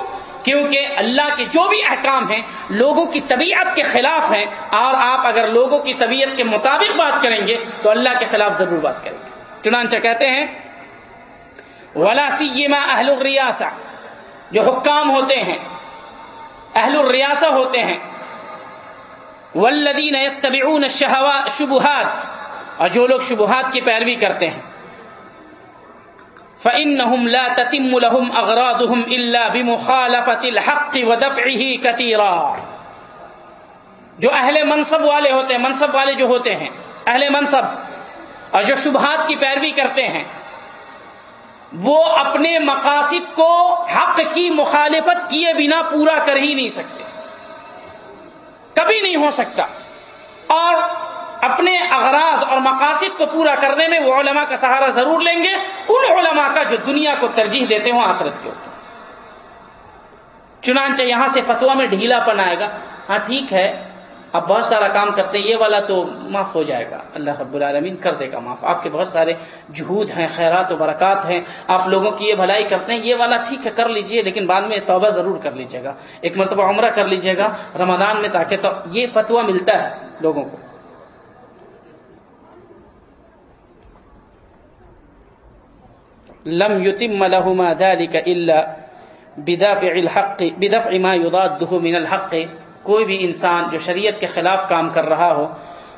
کیونکہ اللہ کے جو بھی احکام ہیں، لوگوں کی طبیعت کے خلاف ہیں۔ اور آپ اگر لوگوں کی طبیعت کے مطابق بات کریں گے، تو اللہ کے خلاف ضرور بات کریں گے۔ چنانچہ کہتے ہیں، ولا سیما اہل الریاسہ جو حکام ہوتے ہیں، اہل الریاسہ ہوتے ہیں۔ والذین یتبعون الشبہات اور جو لوگ شبہات کی پیروی کرتے ہیں۔ فإنهم لا تتم لهم أغراضهم إلا بمخالفة الحق ودفعه كثيرا۔ جو اہل منصب والے ہوتے ہیں، منصب والے جو ہوتے ہیں، اہل منصب، اور جو شبہات کی پیروی کرتے ہیں وہ اپنے مقاصد کو حق کی مخالفت کیے بنا پورا کر ہی نہیں سکتے۔ کبھی نہیں ہو سکتا۔ اور اپنے اغراض اور مقاصد کو پورا کرنے میں وہ علماء کا سہارا ضرور لیں گے۔ ان علماء کا جو دنیا کو ترجیح دیتے ہوں، آخرت کے اوپر۔ چنانچہ یہاں سے فتوا میں ڈھیلا پن آئے گا۔ ہاں ٹھیک ہے۔ آپ بہت سارا کام کرتے ہیں، یہ والا تو معاف ہو جائے گا۔ اللہ رب العالمین کر دے گا معاف۔ آپ کے بہت سارے جہود ہیں، خیرات و برکات ہیں۔ آپ لوگوں کی یہ بھلائی کرتے ہیں، یہ والا ٹھیک ہے، کر لیجیے، لیکن بعد میں توبہ ضرور کر لیجیے گا۔ ایک مرتبہ عمرہ کر لیجیے گا، رمضان میں تاکہ تو یہ فتوا ملتا ہے لوگوں کو۔ لم يتم لهما ذلك الا بدافع الحق، بدفع ما يضاده من الحق۔ کوئی بھی انسان جو شریعت کے خلاف کام کر رہا ہو،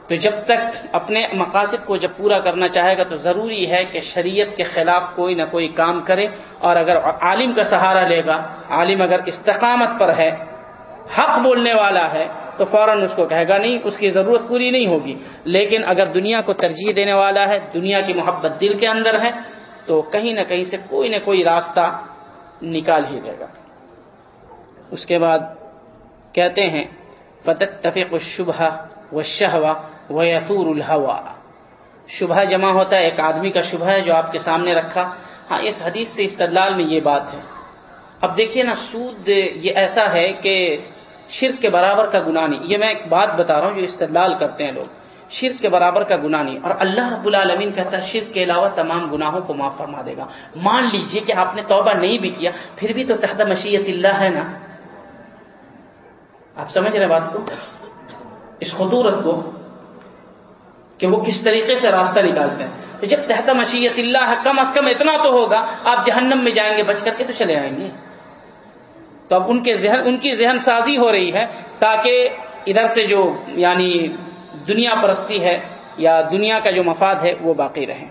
تو جب تک اپنے مقاصد کو جب پورا کرنا چاہے گا، تو ضروری ہے کہ شریعت کے خلاف کوئی نہ کوئی کام کرے۔ اور اگر عالم کا سہارا لے گا، عالم اگر استقامت پر ہے، حق بولنے والا ہے، تو فوراً اس کو کہے گا، نہیں، اس کی ضرورت پوری نہیں ہوگی۔ لیکن اگر دنیا کو ترجیح دینے والا ہے، دنیا کی محبت دل کے اندر ہے، تو کہیں نہ کہیں سے کوئی نہ کوئی راستہ نکال ہی دے گا۔ اس کے بعد کہتے ہیں فتح تفیق الشبہ و شہوا و یتور الحوا شبہ جمع ہوتا ہے، ایک آدمی کا شبہ ہے جو آپ کے سامنے رکھا۔ ہاں اس حدیث سے استدلال میں یہ بات ہے۔ اب دیکھیے نا، سود یہ ایسا ہے کہ شرک کے برابر کا گناہ نہیں۔ یہ میں ایک بات بتا رہا ہوں جو استدلال کرتے ہیں لوگ۔ شرک کے برابر کا گناہ نہیں۔ اور اللہ رب العالمین کہتا ہے، شرک کے علاوہ تمام گناہوں کو معاف فرما دے گا۔ مان لیجیے کہ آپ نے توبہ نہیں بھی کیا، پھر بھی تو تحت مشیت اللہ ہے نا۔ آپ سمجھ رہے بات کو؟ اس خطورت کو کہ وہ کس طریقے سے راستہ نکالتے ہیں؟ تو جب تحت مشیت اللہ کم از کم اتنا تو ہوگا، آپ جہنم میں جائیں گے، بچ کر کے تو چلے آئیں گے۔ تو اب ان کے ذہن، ان کی ذہن سازی ہو رہی ہے تاکہ ادھر سے جو یعنی دنیا پرستی ہے یا دنیا کا جو مفاد ہے وہ باقی رہے۔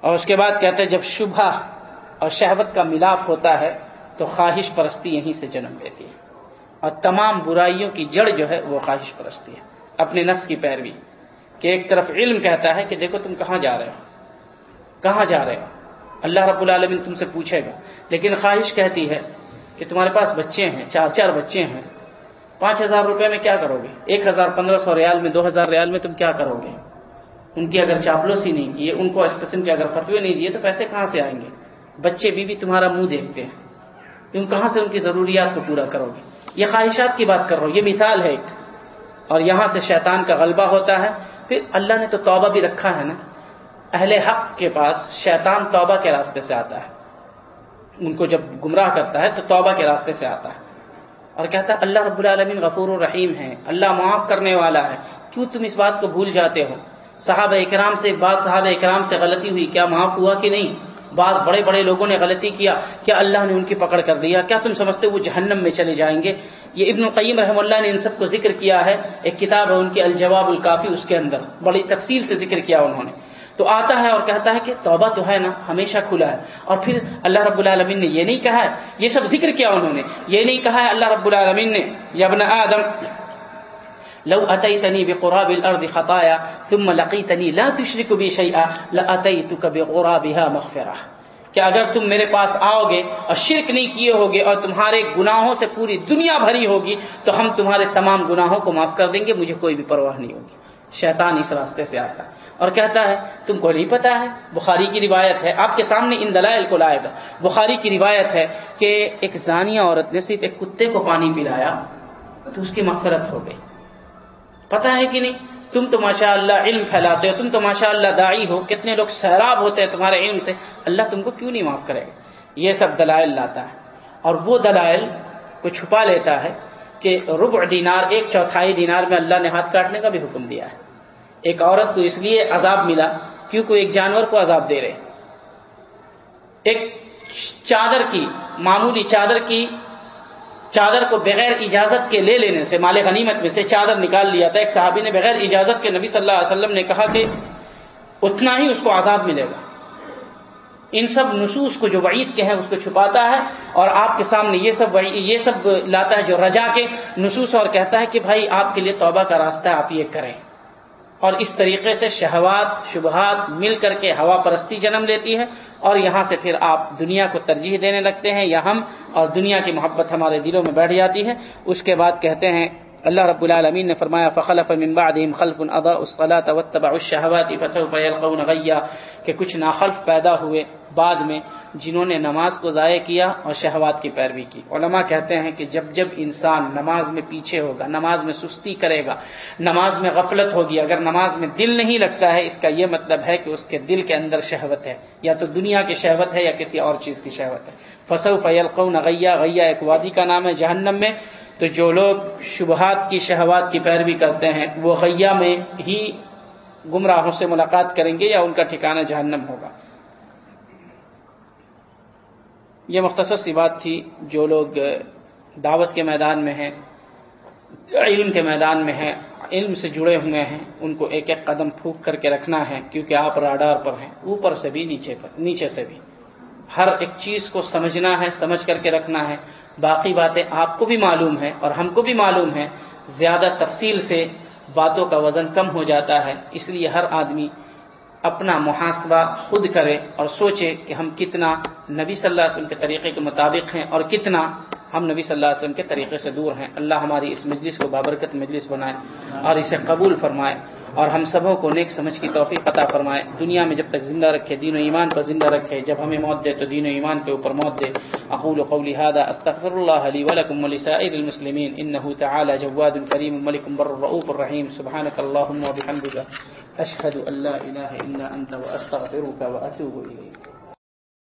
اور اس کے بعد کہتے ہیں جب شبہ اور شہوت کا ملاپ ہوتا ہے تو خواہش پرستی یہیں سے جنم لیتی ہے۔ اور تمام برائیوں کی جڑ جو ہے وہ خواہش پرستی ہے، اپنے نفس کی پیروی۔ کہ ایک طرف علم کہتا ہے کہ دیکھو تم کہاں جا رہے ہو۔ کہاں جا رہے ہو؟ اللہ رب العالمین تم سے پوچھے گا۔ لیکن خواہش کہتی ہے کہ تمہارے پاس بچے ہیں، چار چار بچے ہیں۔ پانچ ہزار روپے میں کیا کرو گے؟ ایک ہزار پندرہ سو ریال میں، دو ہزار ریال میں تم کیا کرو گے؟ ان کی اگر چاپلوسی نہیں کیے ان کو اس قسم کے اگر فتوے نہیں دیے تو پیسے کہاں سے آئیں گے؟ بچے بیوی تمہارا منہ دیکھتے ہیں۔ تم کہاں سے ان کی ضروریات کو پورا کرو گے؟ یہ خواہشات کی بات کر رہا ہوں، یہ مثال ہے ایک۔ اور یہاں سے شیطان کا غلبہ ہوتا ہے۔ پھر اللہ نے تو توبہ بھی رکھا ہے نا۔ اہل حق کے پاس شیطان توبہ کے راستے سے آتا ہے۔ ان کو جب گمراہ کرتا ہے تو توبہ کے راستے سے آتا ہے۔ اور کہتا ہے، اللہ رب العالمین غفور الرحیم ہے اللہ معاف کرنے والا ہے۔ کیوں تم اس بات کو بھول جاتے ہو؟ صحابہ اکرام سے، بعض صحابہ اکرام سے غلطی ہوئی۔ کیا معاف ہوا کہ نہیں؟ بعض بڑے بڑے لوگوں نے غلطی کیا کیا اللہ نے ان کی پکڑ کر دیا؟ کیا تم سمجھتے وہ جہنم میں چلے جائیں گے؟ یہ ابن القیم رحم اللہ نے ان سب کو ذکر کیا ہے، ایک کتاب ہے ان کی الجواب الکافی، اس کے اندر بڑی تفصیل سے ذکر کیا انہوں نے۔ تو آتا ہے اور کہتا ہے کہ توبہ تو ہے نا، ہمیشہ کھلا ہے۔ اور پھر اللہ رب العالمین نے یہ نہیں کہا ہے، یہ سب ذکر کیا انہوں نے۔ یہ نہیں کہا ہے اللہ رب العالمین نے یبن آدم لو اتيتني بقراب الارض خطايا ثم لقيتني لا تشرك بي شيئا لاتيتك بقرابها مغفرة. کہ اگر تم میرے پاس آؤ گے اور شرک نہیں کیے ہوگے اور تمہارے گناہوں سے پوری دنیا بھری ہوگی، تو ہم تمہارے تمام گناہوں کو معاف کر دیں گے، مجھے کوئی بھی پرواہ نہیں ہوگی۔ شیطان اس راستے سے آتا ہے اور کہتا ہے، تم کو نہیں پتا ہے، بخاری کی روایت ہے، آپ کے سامنے ان دلائل کو لائے گا۔ بخاری کی روایت ہے کہ ایک زانیہ عورت نے صرف ایک کتے کو پانی پلایا تو اس کی مغفرت ہو گئی۔ پتا ہے کہ نہیں؟ تم تو ماشاء اللہ علم پھیلاتے ہو، تم تو ماشاء اللہ دائی ہو، کتنے لوگ سیراب ہوتے ہیں تمہارے علم سے۔ اللہ تم کو کیوں نہیں معاف کرے؟ گا یہ سب دلائل لاتا ہے۔ اور وہ دلائل کو چھپا لیتا ہے کہ ربع دینار، ایک چوتھائی دینار میں اللہ نے ہاتھ کاٹنے کا بھی حکم دیا ہے۔ ایک عورت کو اس لیے عذاب ملا کیونکہ ایک جانور کو عذاب دے رہے۔ ایک چادر کی، معمولی چادر کی چادر کو بغیر اجازت کے لے لینے سے، مال غنیمت میں سے چادر نکال لیا تھا، ایک صحابی نے بغیر اجازت کے نبی صلی اللہ علیہ وسلم نے کہا کہ اتنا ہی اس کو عذاب ملے گا۔ ان سب نصوص کو جو وعید کے ہیں، اس کو چھپاتا ہے اور آپ کے سامنے یہ سب یہ سب لاتا ہے جو رجا کے نصوص اور کہتا ہے کہ بھائی آپ کے لیے توبہ کا راستہ ہے آپ یہ کریں۔ اور اس طریقے سے شہوات، شبہات مل کر کے ہوا پرستی جنم لیتی ہے اور یہاں سے پھر آپ دنیا کو ترجیح دینے لگتے ہیں یا ہم اور دنیا کی محبت ہمارے دلوں میں بیٹھ جاتی ہے۔ اس کے بعد کہتے ہیں اللہ رب العالمین نے فرمایا، فخلف من بعدهم خلف اضاءوا الصلاه واتبعوا الشهوات فسوف يلقون غيا کہ کچھ ناخلف پیدا ہوئے بعد میں جنہوں نے نماز کو ضائع کیا اور شہوات کی پیروی کی۔ علماء کہتے ہیں کہ جب جب انسان نماز میں پیچھے ہوگا، نماز میں سستی کرے گا، نماز میں غفلت ہوگی، اگر نماز میں دل نہیں لگتا ہے، اس کا یہ مطلب ہے کہ اس کے دل کے اندر شہوت ہے۔ یا تو دنیا کی شہوت ہے یا کسی اور چیز کی شہوت ہے۔ فصو فیلقون غیا غیا ایک وادی کا نام ہے جہنم میں۔ تو جو لوگ شبہات کی، شہوات کی پیروی کرتے ہیں، وہ غیا میں ہی گمراہوں سے ملاقات کریں گے یا ان کا ٹھکانہ جہنم ہوگا؟ یہ مختصر سی بات تھی، جو لوگ دعوت کے میدان میں ہیں، علم کے میدان میں ہیں، علم سے جڑے ہوئے ہیں، ان کو ایک ایک قدم پھونک کر کے رکھنا ہے، کیونکہ آپ راڈار پر ہیں، اوپر سے بھی، نیچے پر، نیچے سے بھی۔ ہر ایک چیز کو سمجھنا ہے، سمجھ کر کے رکھنا ہے۔ باقی باتیں آپ کو بھی معلوم ہے اور ہم کو بھی معلوم ہے زیادہ تفصیل سے باتوں کا وزن کم ہو جاتا ہے، اس لیے ہر آدمی اپنا محاسبہ خود کرے اور سوچے کہ ہم کتنا نبی صلی اللہ علیہ وسلم کے طریقے کے مطابق ہیں اور کتنا ہم نبی صلی اللہ علیہ وسلم کے طریقے سے دور ہیں۔ اللہ ہماری اس مجلس کو بابرکت مجلس بنائے اور اسے قبول فرمائے اور ہم سبوں کو نیک سمجھ کی توفیق عطا فرمائے۔ دنیا میں جب تک زندہ رکھے، دین و ایمان پر زندہ رکھے، جب ہمیں موت دے تو دین و ایمان کے اوپر موت دے۔ اقول قولی هذا استغفر الله لي ولكم ولسائر المسلمين انه تعالى جواد كريم ملك بر رؤوف الرحيم سبحانك اللهم وبحمدك أشهد أن لا إله إلا أنت وأستغفرك وأتوب إليك.